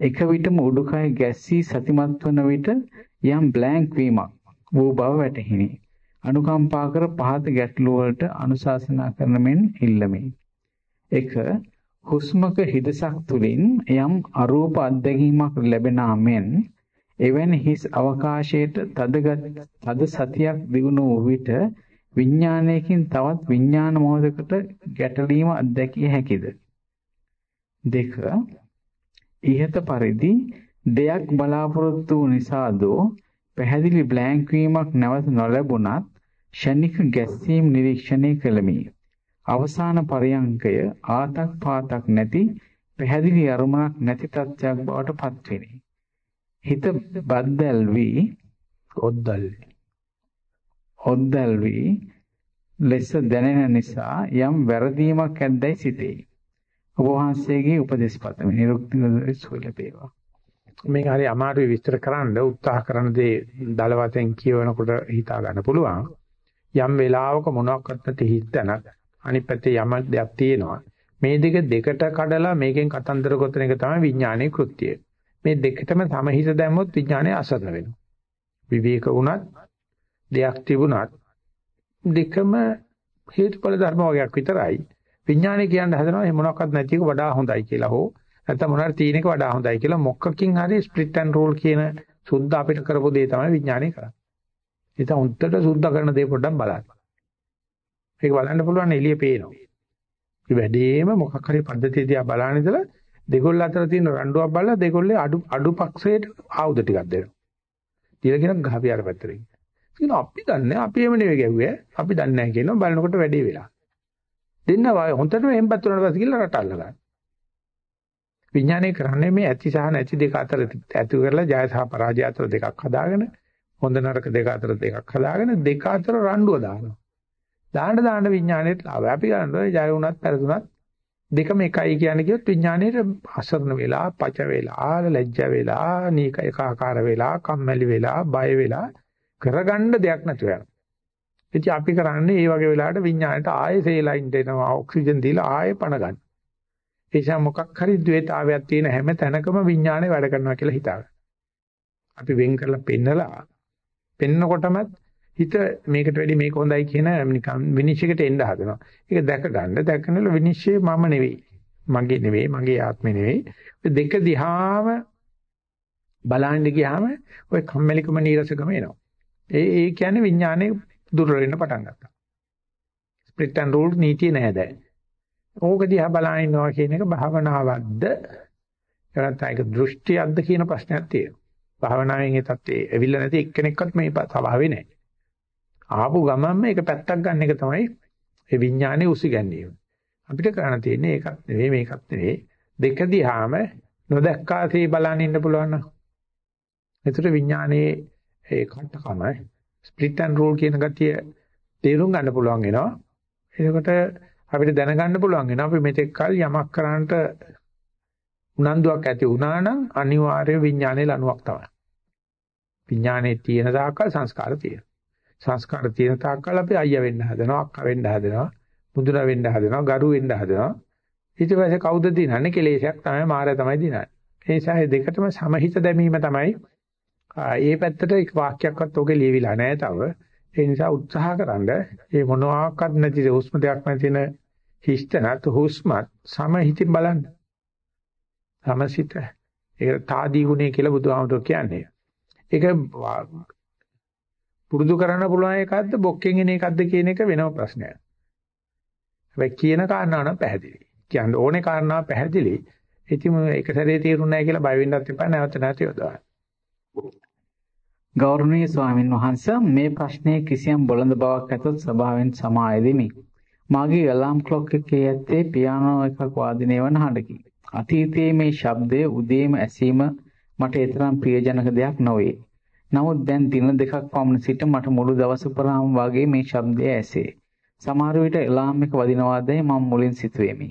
B: එක විටම උඩුකය ගැස්සී සතිමත් වන විට යම් බ්ලැන්ක් වීමක් වූ බව වැටහිණි. අනුකම්පා කර පහත ගැටළු වලට අනුශාසනා කරන මෙන් ඉල්ලමි. 1. හුස්මක හිදසක් තුලින් යම් අරූප අත්දැකීමක් ලැබෙනා මෙන් එවැනි හිස් අවකාශයට තදගත් තද සතියක් දිනු විට විඥානයකින් තවත් විඥාන මොහොතකට ගැටලීම අත්දැකිය හැකිද? 2. ඉහත පරිදි දෙයක් බලාපොරොත්තු නිසාදෝ පැහැදිලි බ්ලැන්ක් වීමක් නැවත නොලැබුණත් ෂණික ගැස්සීම් නිරීක්ෂණය කළමි. අවසාන පරයන්කය ආතක් පාතක් නැති පැහැදිලි අරුමක් නැති තත්ත්වයක් බවට පත්විනි. හිත බද්දල් වී
A: ඔද්දල්
B: ඔද්දල් වී ලෙස දැනෙන නිසා යම් වැරදීමක් ඇද්දයි සිතේ. ඔබ වහන්සේගේ උපදේශ පතමි. නිරුක්ති සුව ලැබේවා.
A: මේක හරි අමාරුයි විස්තර කරන්න උත්සාහ කරන දේ දල වශයෙන් කියවනකොට හිතා ගන්න පුළුවන්. යම් වෙලාවක මොනවාක්වත් නැති හිතනක් අනිත් පැත්තේ යම දෙයක් තියෙනවා. මේ දෙක දෙකට කඩලා මේකෙන් කතන්දර ගොතන එක තමයි විඥානයේ කෘත්‍යය. මේ දෙකටම සමහිත දැම්මොත් විඥානය අසරණ වෙනවා. විවේක වුණත් දෙයක් තිබුණත් දෙකම හේතුඵල ධර්ම වගේක් විතරයි. විඥානය කියන්න හදනවා මේ මොනවාක්වත් නැති එක වඩා හොඳයි කියලා හෝ නැත්නම් මොනවාරි තියෙන එක වඩා හොඳයි කියලා මොකකින් හරි ස්ප්ලිට් ඇන්ඩ් රෝල් කියන සුද්ධ අපිට කරපු දේ තමයි විඥානය කරන්නේ. ඒක උන්ටට සුද්ධ කරන දේ පොඩ්ඩක් බලන්න. ඒක බලන්න පුළුවන් එළිය පේනවා. ඒ වැඩේම මොකක් හරි පද්ධතිය දිහා බලන ඉඳලා දෙගොල්ල අතර තියෙන රණ්ඩුවක් බලලා දෙගොල්ලේ අඩු අඩු පක්ෂයට ආයුධ ටිකක් දෙනවා. තියලා කියන ගහපි අර පැත්තට. කියන අපි දන්නේ අපි එම නෙවෙයි ගැව්වේ. අපි දන්නේ නැහැ කියනවා බලනකොට වැඩේ වෙලා. දෙන්න හොන්ටට එහෙම්පත් වුණාට පස්සේ කියලා රට අල්ල ගන්න. විඥානය කරන්නේ මේ ඇති සහ නැති දෙක අතර ඇති කරලා ජය සහ පරාජය අතර දෙකක් හදාගෙන හොඳ නරක දෙක අතර දෙකක් හදාගෙන දෙක අතර රණ්ඩුව දානවා. දාන්න දාන්න විඥාණයට ලාභය. අපි ගන්නවා ජය වුණත් පෙරදුනත් දෙකම එකයි කියන්නේ කිව්වොත් විඥාණයට අසරණ වෙලා, පච වෙලා, ලැජ්ජ වෙලා, නීක එකාකාර වෙලා, කම්මැලි වෙලා, බය වෙලා කරගන්න දෙයක් නැතුව යනවා. ඉතින් අපි කරන්නේ මේ වගේ වෙලාවට විඥාණයට ආයෙ සේලයින් දෙනවා, ඔක්සිජන් දීලා ආයෙ පණ ගන්න. ඒ නිසා මොකක් හරි ද්වේතාවයක් තියෙන හැම තැනකම විඥාණය වැඩ කරනවා කියලා හිතාගන්න. අපි වෙන් කරලා පෙන්නලා පෙන්නකොටම හිත මේකට වැඩි මේක හොඳයි කියන නිකන් විනිශ්චයකට එන්න හදනවා. ඒක දැක ගන්න දැකනල විනිශ්චය මම නෙවෙයි. මගේ නෙවෙයි, මගේ ආත්මෙ නෙවෙයි. දෙක දිහාම බලන්න ගියාම ওই කම්මැලිකම නීරසකම එනවා. ඒ ඒ කියන්නේ විඥානේ දුර්වල වෙන්න පටන් ගත්තා. ස්ප්ලිට් ඇන්ඩ් රූල් නීතිය නෑ දැන්. ඕක දිහා බලන ඉන්නවා කියන එක භාවනාවක්ද? එහෙනම් ඒක දෘෂ්ටියක්ද කියන ප්‍රශ්නයක් තියෙනවා. භාවනාවෙන් ඒ தත්ත්වේ ඇවිල්ලා නැති එක්කෙනෙක්වත් මේ ස්වභාවේ නැහැ. ආපු ගමන්ම ඒක පැත්තක් ගන්න එක තමයි ඒ විඥානේ උසි ගැනීම. අපිට කරන්න තියෙන්නේ ඒකත් නෙවෙයි මේකත් නෙවෙයි දෙක දිහාම නොදැක්කාසේ බලන්න ඉන්න පුළුවන් නම්. ඒතර විඥානේ ඒ කටකම ස්ප්ලිට් ඇන්ඩ් රූල් කියන ගතිය තේරුම් ගන්න පුළුවන් වෙනවා. එතකොට අපිට දැනගන්න පුළුවන් වෙනවා අපි මෙතෙක් කල් යමක් කරන්නට උනන්දුවක් ඇති වුණා නම් අනිවාර්ය විඥානයේ ලණුවක් තමයි. විඥානේ තියෙන තාක්කල් සංස්කාර තියෙනවා. සංස්කාර තියෙන තාක්කල් අපි අයියා වෙන්න හදනවා, අක්කා වෙන්න හදනවා, මුදුන වෙන්න හදනවා, ගරු වෙන්න හදනවා. ඊට පස්සේ කවුද දිනන්නේ? කෙලෙසයක් තමයි මායя තමයි දිනන්නේ. ඒ නිසා මේ දෙකටම සමහිත දැමීම තමයි ඒ පැත්තට එක වාක්‍යයක්වත් ඔගේ ලියවිලා නැහැ තව. ඒ නිසා උත්සාහකරනද මේ මොනවාක්වත් නැති හුස්ම දෙයක් නැතින හිස්තනත් හුස්මත් සමහිතින් බලන්න. සමසිත. ඒක තාදී ගුණය කියලා බුදුහාමුදුරුවෝ කියන්නේ. ඒක පුරුදු කරන්න පුළුවන් එකක්ද බොක්කෙන් එන එකක්ද කියන එක වෙනම ප්‍රශ්නයක්. හැබැයි කියන කාරණාව නම් පැහැදිලි. කියන්න ඕනේ කාරණාව පැහැදිලි. ඉතින් ඒක සැරේ තේරුන්නේ නැහැ කියලා බය වෙන්නත් එපා නැවත නැවත යොදවන්න.
B: ගෞරවනීය ස්වාමින් වහන්සේ මේ ප්‍රශ්නයේ කිසියම් බොළඳ බවක් ඇතොත් ස්වභාවයෙන් සමායෙදිමි. මාගේ අලාම් ක්ලොක් එකේ ඇත්තේ පියානෝ එකක් වාදනය වන හඬකි. අතීතයේ මේ ශබ්දය උදේම ඇසීම මට ඒතරම් ප්‍රියජනක දෙයක් නොවේ. නමුත් දැන් දින දෙකක් පමණ සිට මට මුළු දවස පුරාම වාගේ මේ ශබ්දය ඇසේ. සමහර විට එලාම් එක වදිනවාදයි මම මුලින් සිතුවෙමි.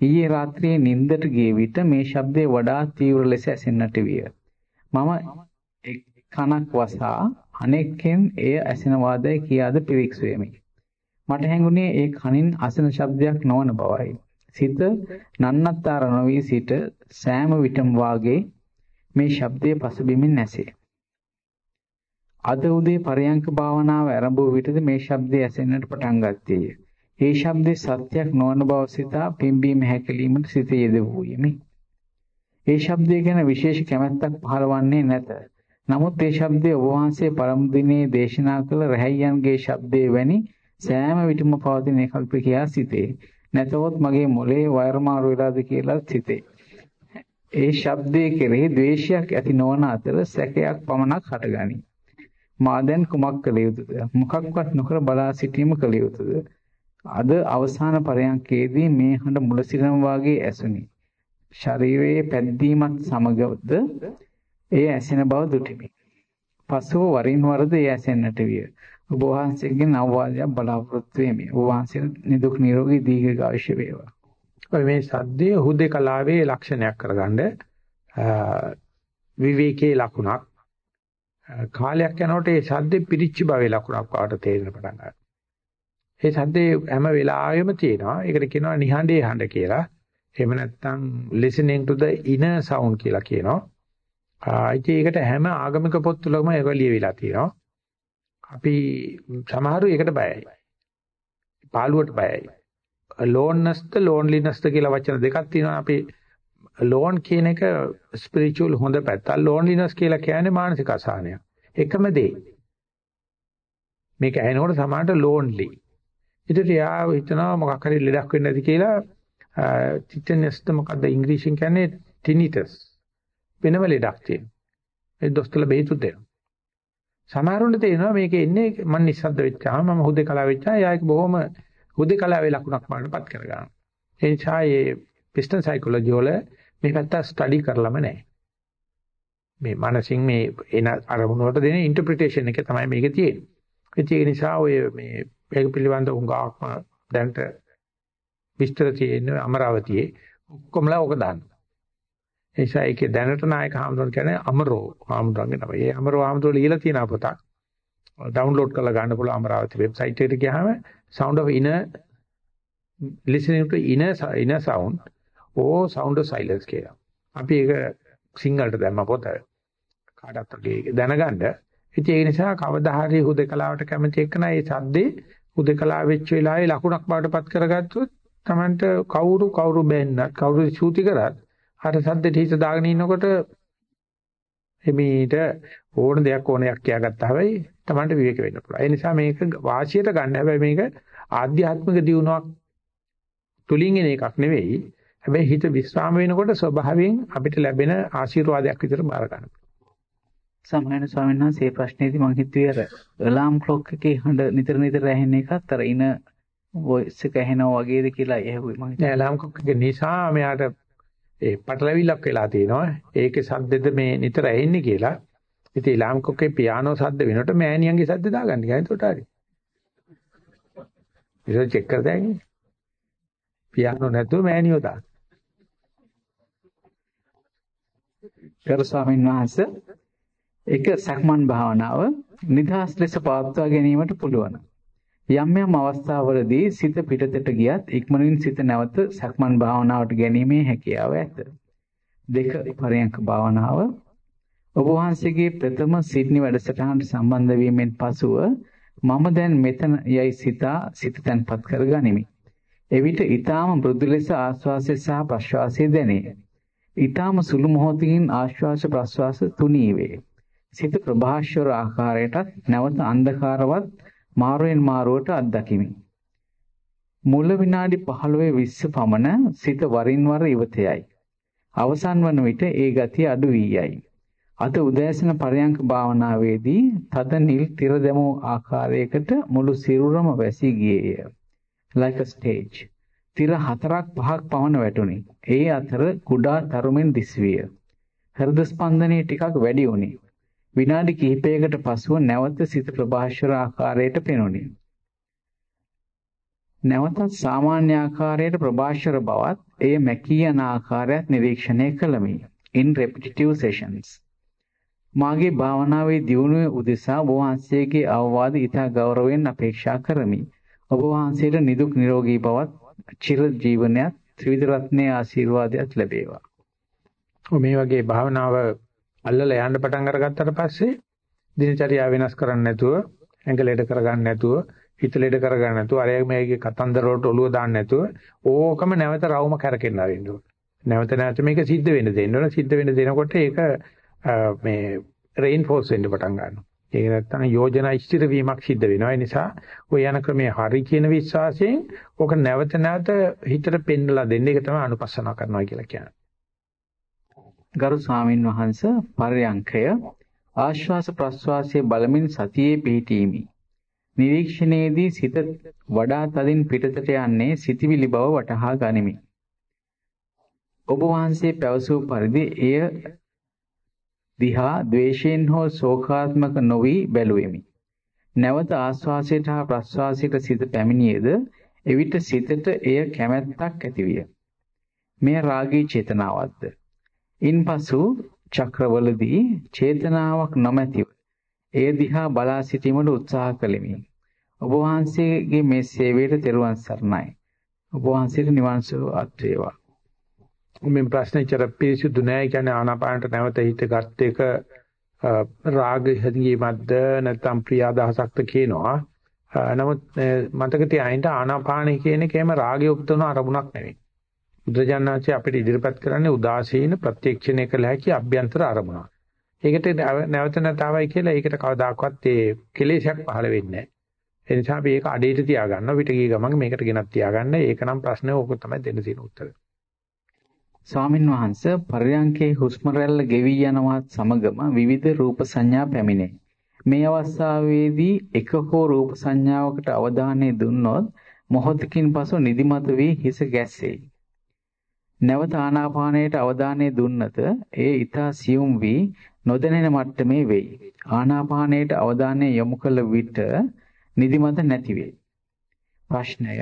B: ඊයේ රාත්‍රියේ නිින්දට ගිය විට මේ ශබ්දය වඩා තීව්‍ර ලෙස ඇසෙන්නට විය. මම එක් කනක් වසා අනෙක්ෙන් එය ඇසෙනවාදයි කියාද පිරික්සුවෙමි. මට හැඟුණේ ඒ කනින් අසන ශබ්දයක් නොවන බවයි. සිත නන්නත්තර නොවි සිට සෑම විටම වාගේ මේ ශබ්දයේ පසුබිමින් නැසේ. අද උදේ පරයන්ක භාවනාව ආරම්භ විටද මේ ශබ්දය ඇසෙන්නට පටන් ගත්තේය. ඒ ශබ්දේ සත්‍යයක් නොවන බව සිතා පිම්බීම හැකලීමට සිත යෙදුවෙමි. ඒ ශබ්දය ගැන විශේෂ කැමැත්තක් පහළවන්නේ නැත. නමුත් ඒ ශබ්දය ඔබ වහන්සේ පළමු දිනේ දේශනා කළ රැහැයන්ගේ ශබ්දයේ වැනි සෑම විටම පවතින එකක් කියා සිතේ. නැතහොත් මගේ මොලේ වයර් මාරු වෙලාද කියලා සිතේ. ඒ ශබ්දයේ කෙරෙහි ද්වේෂයක් ඇති නොවන අතර සැකයක් පමණක් හටගනී. මා දැන් කුමක් කළ යුතුද? මොකක්වත් නොකර බලා සිටීම කළ යුතුද? අද අවසාන පරයන්කේදී මේ හඬ මුල සිරම වාගේ ඇසුනි. ශරීරයේ පැද්දීමත් සමගද එය ඇසෙන බව දුටිමි. පසුව වරින් වරද එය ඇසෙන්නට විය. ඔබ වහන්සේගෙන් අවවාදයක් බලාපොරොත්තු වෙමි. ඔබ වහන්සේ නිදුක් නිරෝගී දීර්ඝායුෂ වේවා.
A: ඔය මේ සද්දේ හුදේකලාවේ ලක්ෂණයක් කරගන්න විවේකයේ ලකුණක් කාලයක් යනකොට ඒ සද්දේ පිරිච්ච භාවයේ ලකුණක් වට තේරෙන පටන් ගන්නවා. ඒ සද්දේ හැම වෙලාවෙම තියෙනවා. ඒකට කියනවා නිහඬේ හඬ කියලා. එහෙම නැත්නම් listening to the inner sound කියලා කියනවා. ආයිති ඒකට හැම ආගමික පොත්වලම ඒක ලියවිලා තියෙනවා. අපි සමහරු ඒකට බයයි. පාළුවට බයයි. Loneliness ද loneliness ද කියලා වචන දෙකක් තියෙනවා. අපි ලෝන් කියන එක ස්පිරිචුවල් හොඳ පැත්ත. ලෝන්ලිනස් කියලා කියන්නේ මානසික අසහනය. එකම දේ. මේක ඇහෙනකොට සමහරට ලෝන්ලි. ඊට යා හිතනවා මොකක් හරි ලෙඩක් වෙන්න ඇති කියලා ටිටනස්ද මොකද්ද ඉංග්‍රීසියෙන් කියන්නේ ටිනිටස්. වෙනම ලෙඩක් තියෙනවා. ඒ දොස්තරලා බෙහෙතු දෙනවා. සමහරුන්ට තේරෙනවා මේක එන්නේ මම නිස්සද්ද වෙච්චාම මම හුදේකලා වෙච්චා. යා ඒක බොහොම හුදේකලාවේ ලකුණක් වඩපත් කරගන්නවා. ඒ නිසා මේ පිස්ටන් සයිකොලොජි වල මේ පැත්ත ස්ටඩි කරලම නැහැ. මේ මානසින් මේ එන අරමුණ වලට දෙන ඉන්ටර්ප්‍රිටේෂන් එක තමයි මේකේ තියෙන්නේ. ඒක නිසා ඔය මේ ඒක පිළිබඳ උංගාක්ම දැනට විස්තර තියෙන අමරාවතියේ ඔක්කොමලා ඕක දාන්න. ඒ නිසා ඒකේ දැනට නායක හාමුදුරන් කියන්නේ අමරෝ හාමුදුරන්ගේ නම. ඒ අමරෝ හාමුදුරුවෝ ලියලා තියෙන පොතක්. ඩවුන්ලෝඩ් කරලා ගන්න පුළුවන් අමරාවති වෙබ්සයිට් එකට ගියාම sound of inner listening to inner inner sound O sound of silence කියලා. අපි ඒක සිංහලට දැම්ම පොත. කාටත් වගේ දැනගන්න. ඉතින් ඒ නිසා කවදා හරි හුදකලාවට කැමති එක්කන ඒ සද්දේ හුදකලා වෙච්ච වෙලාවේ ලකුණක් බාටපත් කරගත්තොත් Tamanට කවුරු කවුරු බැන්නත් කවුරු ශූති කරත් අර සද්දෙට හිත දාගෙන ඉන්නකොට එමීට ඕන දෙයක් ඕනයක් කියාගත්තා හැබැයි Tamanට විවේක වෙන්න පුළුවන්. ඒ නිසා මේක වාසියට ගන්න හැබැයි මේක ආධ්‍යාත්මික දියුණුවක් තුලින් එන එකක් නෙවෙයි. හැබැයි හිත විස්්‍රාම වෙනකොට ස්වභාවයෙන් අපිට ලැබෙන ආශිර්වාදයක් විතර බාර ගන්න.
B: සමහරවිට ස්වාමීන් වහන්සේ ප්‍රශ්නේදී මම හිතුවේ අර අලාම් ක්ලොක් එකේ හඬ නිතර නිතර ඇහෙන එකත් අර ඉන වොයිස් එක ඇහෙනවා වගේද කියලා ඇහුවේ මම.
A: නෑ අලාම් ක්ලොක් එක නිසා මෙයාට ඒ පටලවිලක් වෙලා තියෙනවා. ඒකේ සද්දෙද මේ නිතර ඇහෙන්නේ කියලා. ඉතින් අලාම් ක්ලොක් එකේ පියානෝ සද්ද වෙනකොට මෑණියන්ගේ සද්ද දාගන්න කියලා එතකොට හරි. ඒක චෙක් කරලා පියානෝ නැතුව මෑණියෝ දාන්න.
B: ගරු ස්වාමීන් වහන්සේ එක සක්මන් භාවනාව නිදහස් ලෙස පවත්වා ගැනීමට පුළුවන්. යම් යම් අවස්ථාවලදී සිත පිටතට ගියත් ඉක්මනින් සිත නැවත සක්මන් භාවනාවට ගැනීමේ හැකියාව ඇත. දෙක පරයන්ක භාවනාව ඔබ වහන්සේගේ ප්‍රථම සිඩ්නි වැඩසටහනට සම්බන්ධ වීමෙන් පසුව මම දැන් මෙතන යයි සිතා සිත තැන්පත් කර ගනිමි. එවිට ඊටාම මෘදු ලෙස ආශ්වාසය සහ ප්‍රශ්වාසය දැනේ. ඊටාම සුළු මොහොතකින් ආශ්වාස ප්‍රශ්වාස තුනී වේ. සිත ප්‍රභාෂ්වර ආකාරයටත් නැවත අන්ධකාරවත් මාරුවෙන් මාරුවට අත්දකිමි. මුල විනාඩි 15 20 පමණ සිත වරින් වර ඉවතයයි. අවසන් වන විට ඒ ගතිය අඩු වී යයි. අද උදෑසන පරයන්ක භාවනාවේදී තද නිල් තිර දැමූ ආකාරයකට මුළු සිරුරම වැසී ගියේය. like a stage. තිර හතරක් පහක් පමණ වැටුණි. ඒ අතර කුඩා තරුමෙන් දිස්විය. හෘද ස්පන්දනය ටිකක් වැඩි වුණි. විනාඩි කිහිපයකට පසුව නැවත සිත ප්‍රභාෂර ආකාරයට පෙනුනි. නැවතත් සාමාන්‍ය ආකාරයට ප්‍රභාෂර බවත් එය මැකී යන ආකාරයත් නිරීක්ෂණය කළමි. in repetitive sessions. මාගේ භාවනාවේ දියුණුවේ උදෙසා ඔබ වහන්සේගේ අවවාද ඉතා ගෞරවයෙන් අපේක්ෂා කරමි. ඔබ වහන්සේට නිදුක් නිරෝගී බවත් චිර ජීවනයත් ත්‍රිවිධ රත්නයේ ආශිර්වාදයක් ලැබේවා.
A: මේ වගේ භාවනාව අල්ලලා යන්න පටන් අරගත්තට පස්සේ දිනචරියා වෙනස් කරන්නේ නැතුව ඇඟ ලෙඩ කරගන්න නැතුව හිත ලෙඩ කරගන්න නැතුව අර මේකේ කතන්දර වලට ඔළුව දාන්න නැතුව ඕකම නැවත රවුම කරකෙන්න අරින්න ඕන. නැවත නැවත මේක සිද්ධ වෙන්න දෙන්න ඕන. සිද්ධ වෙන්න දෙනකොට ඒක මේ රේන්ෆෝස් වෙන්න පටන් ගන්නවා. ඒක නැත්තම් යෝජනා ඉස්තිර වීමක් සිද්ධ වෙනවා. ඒ නිසා ඔය යන ක්‍රමයේ හරි කියන විශ්වාසයෙන් ඕක නැවත නැවත හිතට පෙන්නලා දෙන්න. ඒක තමයි අනුපස්සනා කරනවා කියලා කියන්නේ.
B: ගරු ස්වාමින් වහන්ස පරයන්කය ආශ්වාස ප්‍රශ්වාසයේ බලමින් සතියේ පිහිටීමි. නිරීක්ෂණයේදී සිත වඩා තදින් පිටතට යන්නේ සිතිවිලි බව වටහා ගනිමි. ඔබ වහන්සේ පැවසූ පරිදි එය දිහා ද්වේෂයෙන් හෝ ශෝකාත්මක නොවි බැලුවෙමි. නැවත ආශ්වාසයට හා ප්‍රශ්වාසයට සිත පැමිණියේද එවිට සිතට එය කැමැත්තක් ඇතිවිය. මෙය රාගී චේතනාවක්ද? ඉන්පසු චක්‍රවලදී චේතනාවක් නොමැතිව එය දිහා බලා සිටීමට උත්සාහ කළෙමි. ඔබ වහන්සේගේ මේ සේවයට තෙරුවන් සරණයි. ඔබ වහන්සේට නිවන් සුව අත් වේවා.
A: මේ ප්‍රශ්නේ චර පිරිසුදු නැහැ කියන්නේ ආනාපානට නැවත හිත ගත්ත එක රාග හැදීමක්ද නැත්නම් ප්‍රියාදහසක්ද කියනවා. නමුත් මතක තියාගන්න ආනාපානයි කියන එකේම රාගය උපදවන අරමුණක් නෙවෙයි. බුදුජානනාංශය අපිට ඉදිරිපත් කරන්නේ උදාසීන ප්‍රත්‍යක්ෂණය කළ හැකි අභ්‍යන්තර අරමුණක්. ඒකට නැවත නැතාවයි කියලා ඒකට කවදාකවත් ඒ කෙලෙසයක් පහළ වෙන්නේ නැහැ. ඒ නිසා අපි ඒක අඩේට තියාගන්නවා පිට ගිය ගමන් මේකට ගෙනත් තියාගන්න. ඒක නම් ප්‍රශ්නේ ඕක තමයි දෙන්න තියෙන උත්තරය.
B: ස්වාමින් වහන්සේ පරයන්කේ හුස්ම රැල්ල ගෙවි යනවත් සමගම විවිධ රූප සංඥා පැමිණේ. මේ අවස්ථාවේදී එක හෝ රූප සංඥාවකට අවධානය දුන්නොත් මොහොතකින් පසු නිදිමත වී හිස ගැස්සෙයි. නැවත ආනාපානයට අවධානය දුන්නත ඒ ඊතා සියුම් වී නොදැනෙන මට්ටමේ වෙයි. ආනාපානයට අවධානය යොමු කළ විට නිදිමත නැති වේ. ප්‍රශ්නය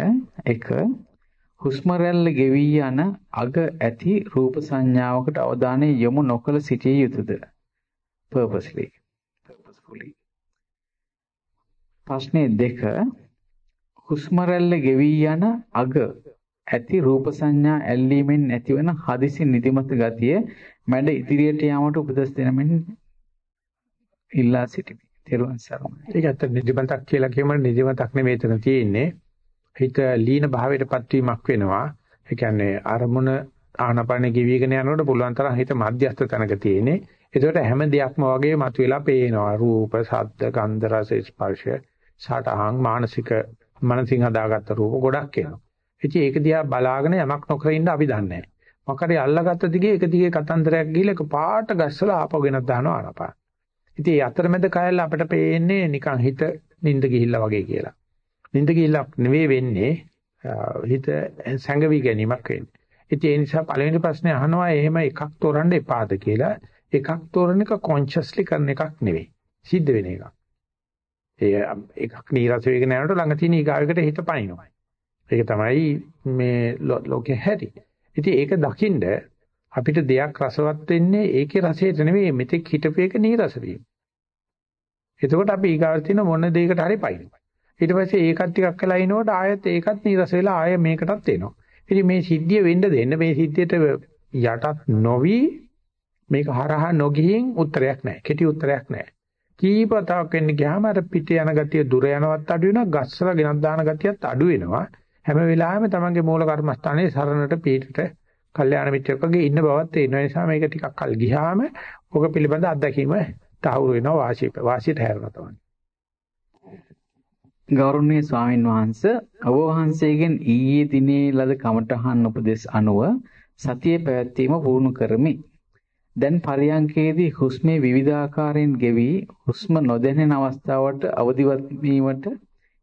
B: 1 හුස්ම රැල්ල ගෙවි යන අග ඇති රූප සංඥාවකට අවධානය යොමු නොකළ සිටිය යුතුයද? purposely purposefully ප්‍රශ්නේ 2 හුස්ම රැල්ල ගෙවි යන අග ඇති රූප සංඥා ඇල්ලීමෙන් ඇතිවන හදිසි නිදිමත ගතිය මැඩ ඉදිරියට යාමට උපදෙස් දෙනමින් ඉල්ලා සිටිමි. තෙරුවන් සරණයි.
A: ඒක ඇත්ත නිදිමතක් කියලා කියමු නිදිමතක් නෙමෙයි එතන තියෙන්නේ. හිත ලීන භාවයටපත් වීමක් වෙනවා. ඒ කියන්නේ අරමුණ ආනපන ගෙවිගෙන යනකොට පුළුවන් තරම් හිත මධ්‍යස්ථ තැනක තියෙන්නේ. ඒකට හැම දෙයක්ම වගේ මතුවලා පේනවා. රූප, ශබ්ද, ගන්ධ, රස, ස්පර්ශ, සටහන්, මානසික මනසින් හදාගත්ත රූප ගොඩක් එනවා. ඉතින් ඒක දිහා බලාගෙන යමක් නොකර ඉන්න අපි දන්නේ නැහැ. මොකද අල්ලගත්ත දිගේ එක දිගේ කතන්දරයක් ගිහලා එක පාට ගස්සලා ආපහු ගෙනත් දානවා ආනපාන. ඉතින් මේ අතරමැද කයල්ල අපිට පේන්නේ නිකන් හිත නිින්ද ගිහිල්ලා වගේ කියලා. නිින්ද ගිහිල්ලා නෙවෙයි වෙන්නේ හිත සැඟවි ගැනීමක් වෙන්නේ. ඉතින් ඒ නිසා පළවෙනි ප්‍රශ්නේ අහනවා එහෙම එකක් තෝරන්න එපාද කියලා. එකක් තෝරන එක කොන්ෂස්ලි කරන එකක් නෙවෙයි. සිද්ධ වෙන එකක්. ඒ එකක් නීරස වේගෙන යනකොට ළඟ තියෙන ඊගාවකට හිත පනිනවා. ඒක තමයි මේ ලෝකේ හැටි. ඉතින් ඒක දකින්ද අපිට දෙයක් රසවත් වෙන්නේ ඒකේ රසයට නෙවෙයි මෙතෙක් හිටපු එක නීරස වීම. එතකොට අපි ඊගාවට තියෙන මොන දෙයකට හරි පයින්නවා. ඊට පස්සේ ඒකත් ටිකක් වෙලා ඉනකොට ආයෙත් ඒකත් නීරස වෙලා ආයෙ මේකටත් එනවා. ඉතින් මේ සිද්ධිය වෙන්න දෙන්න මේ සිද්ධියට යටත් නොවි මේක හරහා නොගිහින් උත්තරයක් නැහැ. කෙටි උත්තරයක් නැහැ. කීපතාවක් වෙන්න ගියාම අර පිට යන ගතිය දුර යනවත් අඩු වෙනවා, ගස්සලා ගෙනත් දාන ගතියත් අඩු වෙනවා. හැම වෙලාවෙම තමන්ගේ මූල කර්මස්ථානයේ සරණට පීඨට කල්යාණ මිත්‍රයෙක් වගේ ඉන්න බවත් තේරෙන නිසා මේක ටිකක් කල් ගියාම ඔක පිළිබඳ අත්දැකීම තහවුරු වෙනවා වාසිය වාසියට හැරෙනවා තමයි.
B: ගෞරවනීය ස්වාමින් වහන්සේ ඔබ වහන්සේගෙන් ඊයේ දිනේ ලද කමඨහන් උපදෙස් අනුව සතියේ පැවැත්වීම පුහුණු කරමි. දැන් පරියංකේදී හුස්මේ විවිධාකාරයෙන් ගෙවි හුස්ම නොදැනෙන අවස්ථාවට අවදිවත් වීමට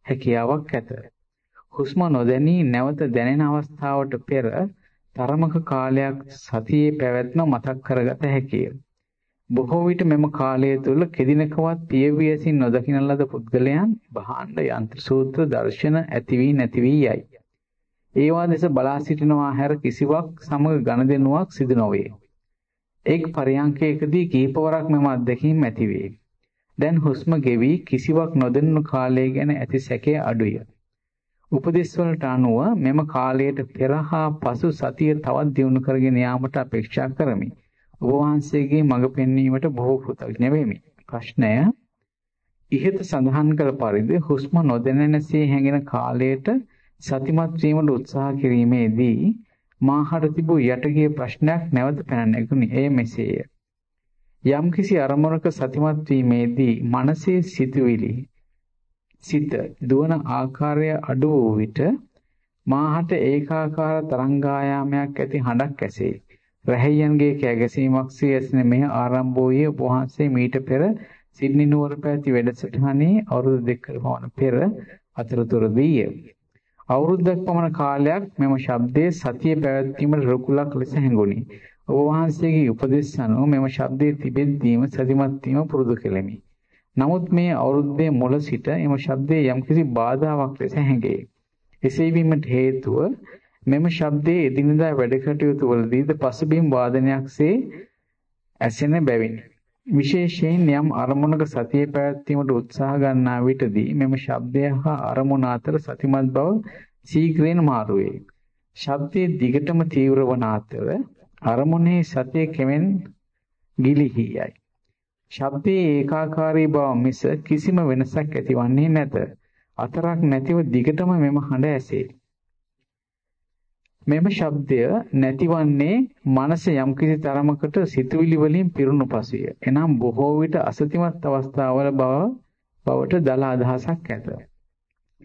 B: හැකියාවක් ඇත. හුස්ම නොදැනී නැවත දැනෙන අවස්ථාවට පෙර තරමක කාලයක් සතියේ පැවැත්ම මතක් කරගත හැකිය. බොහෝ විට මෙම කාලය තුළ කෙදිනකවත් පියවියසින් නොදකින ලද පුද්ගලයන් භාණ්ඩ යන්ත්‍ර සූත්‍ර දර්ශන ඇති වී නැති වී යයි. ඒවා දෙස බලා සිටිනවා හැර කිසිවක් සමග ගනුදෙනුවක් සිදු නොවේ. එක් පරියන්කයකදී කීපවරක් මෙම අත්දැකීම් ඇතිවේ. දැන් හුස්ම ගෙවි කිසිවක් නොදෙන්නු කාලය ගැන ඇති සැකය අඩුය. උපදෙස් වලට අනුව මෙම කාලයට පෙර හා පසු සතිය තවත් දියුණු කරගෙන යාමට අපේක්ෂා කරමි. ඔබ වහන්සේගේ මඟ පෙන්වීමට බොහෝ කෘතඥ වෙමි. ප්‍රශ්නය ඉහත සඳහන් කළ පරිදි හුස්ම නොදැනෙනසේ හැඟෙන කාලයට සතිමත් වීමට උත්සාහ කිරීමේදී මාහට තිබූ යටගිය ප්‍රශ්නයක් නැවත පැන නැගුණි. එය මෙසේය. යම්කිසි අරමුණක සතිමත් වීමේදී මනසේ සිතුවිලි සිත දුවන ආකාරය අඩු වූ විට මාහට ඒකාකාර තරංගායාමයක් ඇති හඬක් ඇසේ. රැහැයන්ගේ කැගැසීමක් සිය ඇසෙන මෙහ ආරම්භ වූයේ වහන්සේ මීට පෙර සිඩ්නි නුවර පැවති වැඩසටහනේ අවුරුදු දෙකකට පමණ පෙර අතරතුරදීය. අවුරුද්දක් පමණ කාලයක් මෙම ශබ්දයේ සතිය පැවැත්වීමට රුකුලක් ලෙස හැඟුණි. ඔබ වහන්සේගේ උපදෙස් අනුව මෙම ශබ්දයේ තිබෙද්දීම සතිමත් වීම පුරුදු කෙලෙමි. නමුත් මේ අවුරුද්දේ මුල සිට එම ශබ්දයේ යම්කිසි බාධාවක් ලෙස හැඟේ. එසේ වීමට හේතුව මෙම ශබ්දයේ එදිනදා වැඩ කටයුතු වලදීද පසුබිම් වාදනයක්සේ ඇසෙන බැවිනි. විශේෂයෙන් යම් අරමුණක සතිය පැවැත්වීමට උත්සාහ ගන්නා විටදී මෙම ශබ්දය හා අරමුණ අතර සතිමත් බව ශීඝ්‍රයෙන් මාරු වේ. ශබ්දයේ දිගටම තීව්‍ර වන අතර අරමුණේ සතිය කෙමෙන් ගිලිහි යයි. ශබ්දයේ ඒකාකාරී බව මිස කිසිම වෙනසක් ඇතිවන්නේ නැත. අතරක් නැතිව දිගටම මෙම හඬ ඇසේ. මෙම ශබ්දය නැතිවන්නේ මනස යම්කිසි තරමකට සිතුවිලි වලින් පිරුණු පසුය. එනම් බොහෝ විට අසතිමත් අවස්ථාවල බව බවට දල අදහසක් ඇත.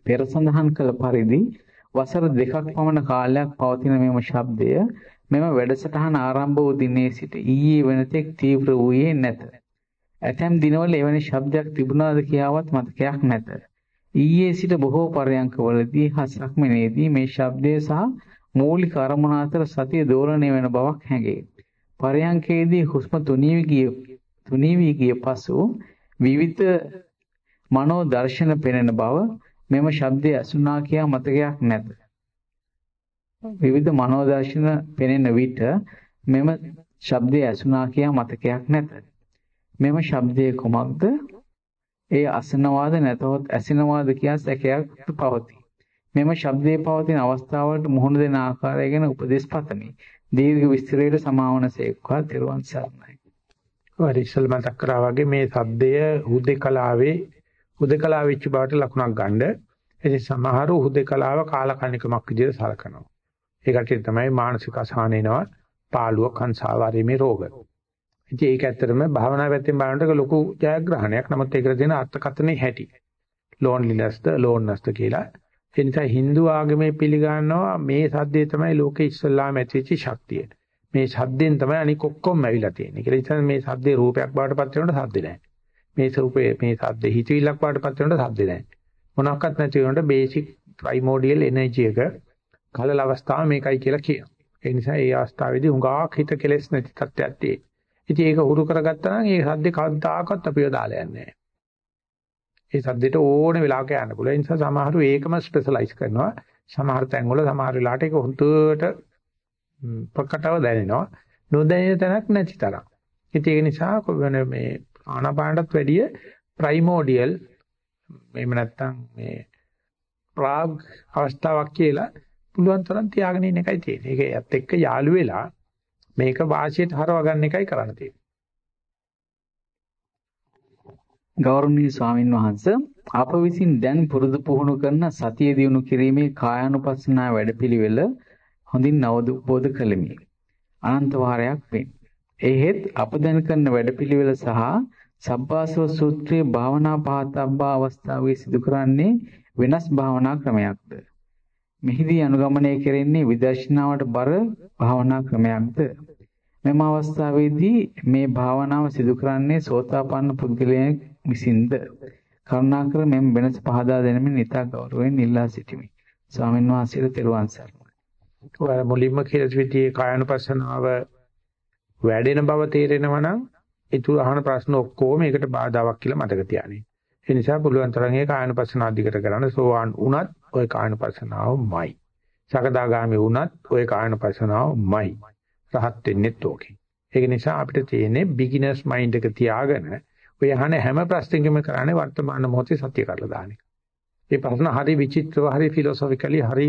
B: පෙර සඳහන් කළ පරිදි වසර දෙකක් පමණ කාලයක් පවතින මෙම ශබ්දය මෙම වැඩසටහන ආරම්භ වූ දිනේ සිට ඊයේ වෙනතෙක් තීව්‍ර වූයේ නැත. ඇතැම් දිනවල එවැනි ශබ්දයක් තිබුණාද කියාවත් මතකයක් නැත. ඊයේ සිට බොහෝ පරයන්කවලදී හා සක්මනේදී මේ ශබ්දය සහ මූලික අරමුණ අතර සතිය දෝලණය වෙන බවක් හැඟේ. පරයන්කේදී හුස්ම තුනී ගිය තුනී ගිය පසු විවිධ මනෝ දර්ශන පෙනෙන බව මෙම ශබ්දය ඇසුණා කියා මතකයක් නැත. විවිධ මනෝ දර්ශන පෙනෙන විට මෙම ශබ්දය ඇසුණා කියා මතකයක් නැත. මෙම ශබ්දය කුමක්ද? එය අසනවාද නැතහොත් ඇසෙනවාද කියා සැකයක් පවතී. මෙම ශබ්දයේ පවතින අවස්ථාවලට මුහුණ දෙන ආකාරය ගැන උපදෙස් පතමි. දීර්ඝ විස්තරයට සමාවන සේක්වා තෙරුවන් සරණයි.
A: ඔය ඉස්සල් මතක් කරා වගේ මේ සද්දය හුදේකලාවේ හුදේකලා වෙච්ච බවට ලකුණක් ගන්න. ඉතින් සමහර හුදේකලාව කාලකණිකමක් විදිහට සලකනවා. ඒකට තමයි මානසික අසහන එනවා, පාළුව, කංසාව, මේ රෝග. ඉතින් ඒක ඇත්තටම භාවනා පැත්තෙන් බලනකොට ලොකු ජයග්‍රහණයක්. නමුත් ඒකට දෙන අර්ථකථනයේ හැටි. lonelinessද lonelinessද කියලා. ඒ නිසා Hindu ආගමේ පිළිගන්නවා මේ සද්දේ තමයි ලෝකේ ඉස්සල්ලාම ඇතිවෙච්ච ශක්තිය. මේ සද්දෙන් තමයි අනික ඔක්කොම ඇවිල්ලා තියෙන්නේ. කියලා නිසා මේ සද්දේ රූපයක් බවට පත් වෙනකොට සද්ද නැහැ. මේ රූපේ මේ සද්දේ හිතවිල්ලක් බවට පත් වෙනකොට සද්ද නැහැ. මොනක්වත් නැති වෙනකොට බේසික් ප්‍රයිමෝඩියල් එනර්ජි එක කලල අවස්ථාව මේකයි කියලා කියනවා. ඒ නිසා ඒ අවස්ථාවේදී හුඟක් හිත කෙලස් නැති තත්ත්වයක් තියෙනවා. ඉතින් ඒක හුරු කරගත්තා නම් ඒ සද්දේ කවදාකවත් අපිව දාලා යන්නේ නැහැ. ඒ සද්දෙට ඕන වෙලාවක යන්න පුළුවන්. ඒ නිසා සමහරව ඒකම ස්පෙෂලායිස් කරනවා. සමහර තැන්වල සමහර වෙලාවට ඒක හුදුට ප්‍රකටව දැනෙනවා. නොදැනෙන තැනක් නැති තරම්. ඉතින් ඒක නිසා මේ ආනාපානටත් වැඩිය ප්‍රයිමෝඩියල් එහෙම නැත්නම් මේ ප්‍රාග් අවස්ථාවක් කියලා පුළුවන් තරම් තියාගෙන ඉන්න එකයි තියෙන්නේ. ඒක ඇත්ත එක්ක යාළු වෙලා මේක වාසියට හරව ගන්න එකයි කරන්න තියෙන්නේ.
B: ගෞරවනීය ස්වාමින් වහන්සේ අප විසින් දැන් පුරුදු පුහුණු කරන සතිය දියුණු කිරීමේ කායානුපස්සනා වැඩපිළිවෙල හොඳින් අවබෝධ කළෙමි. අනන්ත වාරයක් වෙන්. එහෙත් අප දැන් කරන වැඩපිළිවෙල සහ සබ්බාසව සූත්‍රයේ භාවනා පහතබ්බා අවස්ථාවේ සිදු කරන්නේ වෙනස් භාවනා ක්‍රමයක්ද? මෙහිදී අනුගමනය කෙරෙන්නේ විදර්ශනාවට බර භාවනා ක්‍රමයක්ද? මෙම අවස්ථාවේදී මේ භාවනාව සිදු කරන්නේ සෝතාපන්න පුද්ගලයෙක් විසින්ද කරුණාකර මෙම වෙනස පහදා දෙනමින් ඉතා ගෞරවයෙන් ඉල්ලා සිටිමි. ස්වාමීන් වහන්සේට තෙරුවන් සරණයි.
A: ඔයාල මුලින්ම කියලා විදිහේ කායනුපස්සනාව වැඩෙන බව තේරෙනවා නම් ඒතුළු අහන ප්‍රශ්න ඔක්කොම ඒකට බාධාවක් කියලා මතක තියාගන්න. ඒ නිසා පුළුවන් තරම් ඒ කායනුපස්සනාව දිගට කරන්න සෝවාන් වුණත් ওই කායනුපස්සනාවමයි. සකදාගාමි වුණත් ওই කායනුපස්සනාවමයි. රහත් වෙන්නෙත් ඕකේ. ඒක නිසා අපිට තියෙන්නේ බිග්ිනර්ස් මයින්ඩ් එක තියාගෙන ඔය අහන හැම ප්‍රශ්නයකම කරන්නේ වර්තමාන මොහොතේ සත්‍ය කරලා දාන එක. මේ ප්‍රශ්න හරි විචිත්‍රව හරි ෆිලොසොෆිකලි හරි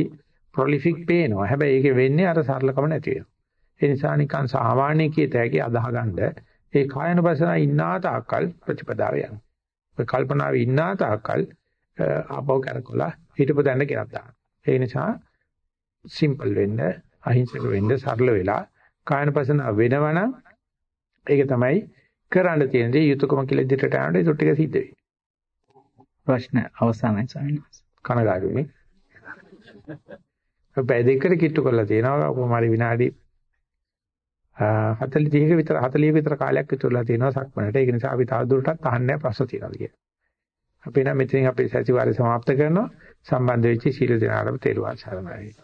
A: ප්‍රොලිෆික් පේනවා. හැබැයි ඒකේ වෙන්නේ අර සරලකම නැති වෙනවා. ඒ නිසා නිකන් සාමාන්‍ය කීත හැකි අදාහගන්න ඒ කායනුපසන ඉන්නා තාක්කල් ප්‍රතිපදාව යනවා. ඔය කල්පනාවේ ඉන්නා තාක්කල් ආපහු කරකලා හිටපො දැන්න ගෙනත් දානවා. ඒ නිසා සිම්පල් වෙන්න, අහිංසක වෙන්න, සරල වෙලා කායනුපසන වෙනවනම් ඒක තමයි කරන්න තියෙන දේ යුතුයකම කියලා ඉදිරියට යනකොට ඒත් ටික සිද්ධ වෙයි.
B: ප්‍රශ්න අවසానයි ස්වාමීන් වහන්සේ.
A: කනගාටු වෙන්නේ. බෑ දෙකකට කිට්ටු කරලා තියෙනවා කොහොමරි විනාඩි 40ක විතර 40 විතර කාලයක් ඉතුරුලා තියෙනවා සක්මනට. ඒක නිසා අපි තවදුරටත් අහන්නේ ප්‍රශ්න තියනවාද කියලා. අපි නම් මෙතනින් අපේ සතිವಾರය සමාප්ත කරනවා. සම්බන්ධ වෙච්ච සීල දෙනාටම තෙරුවන් සරණයි.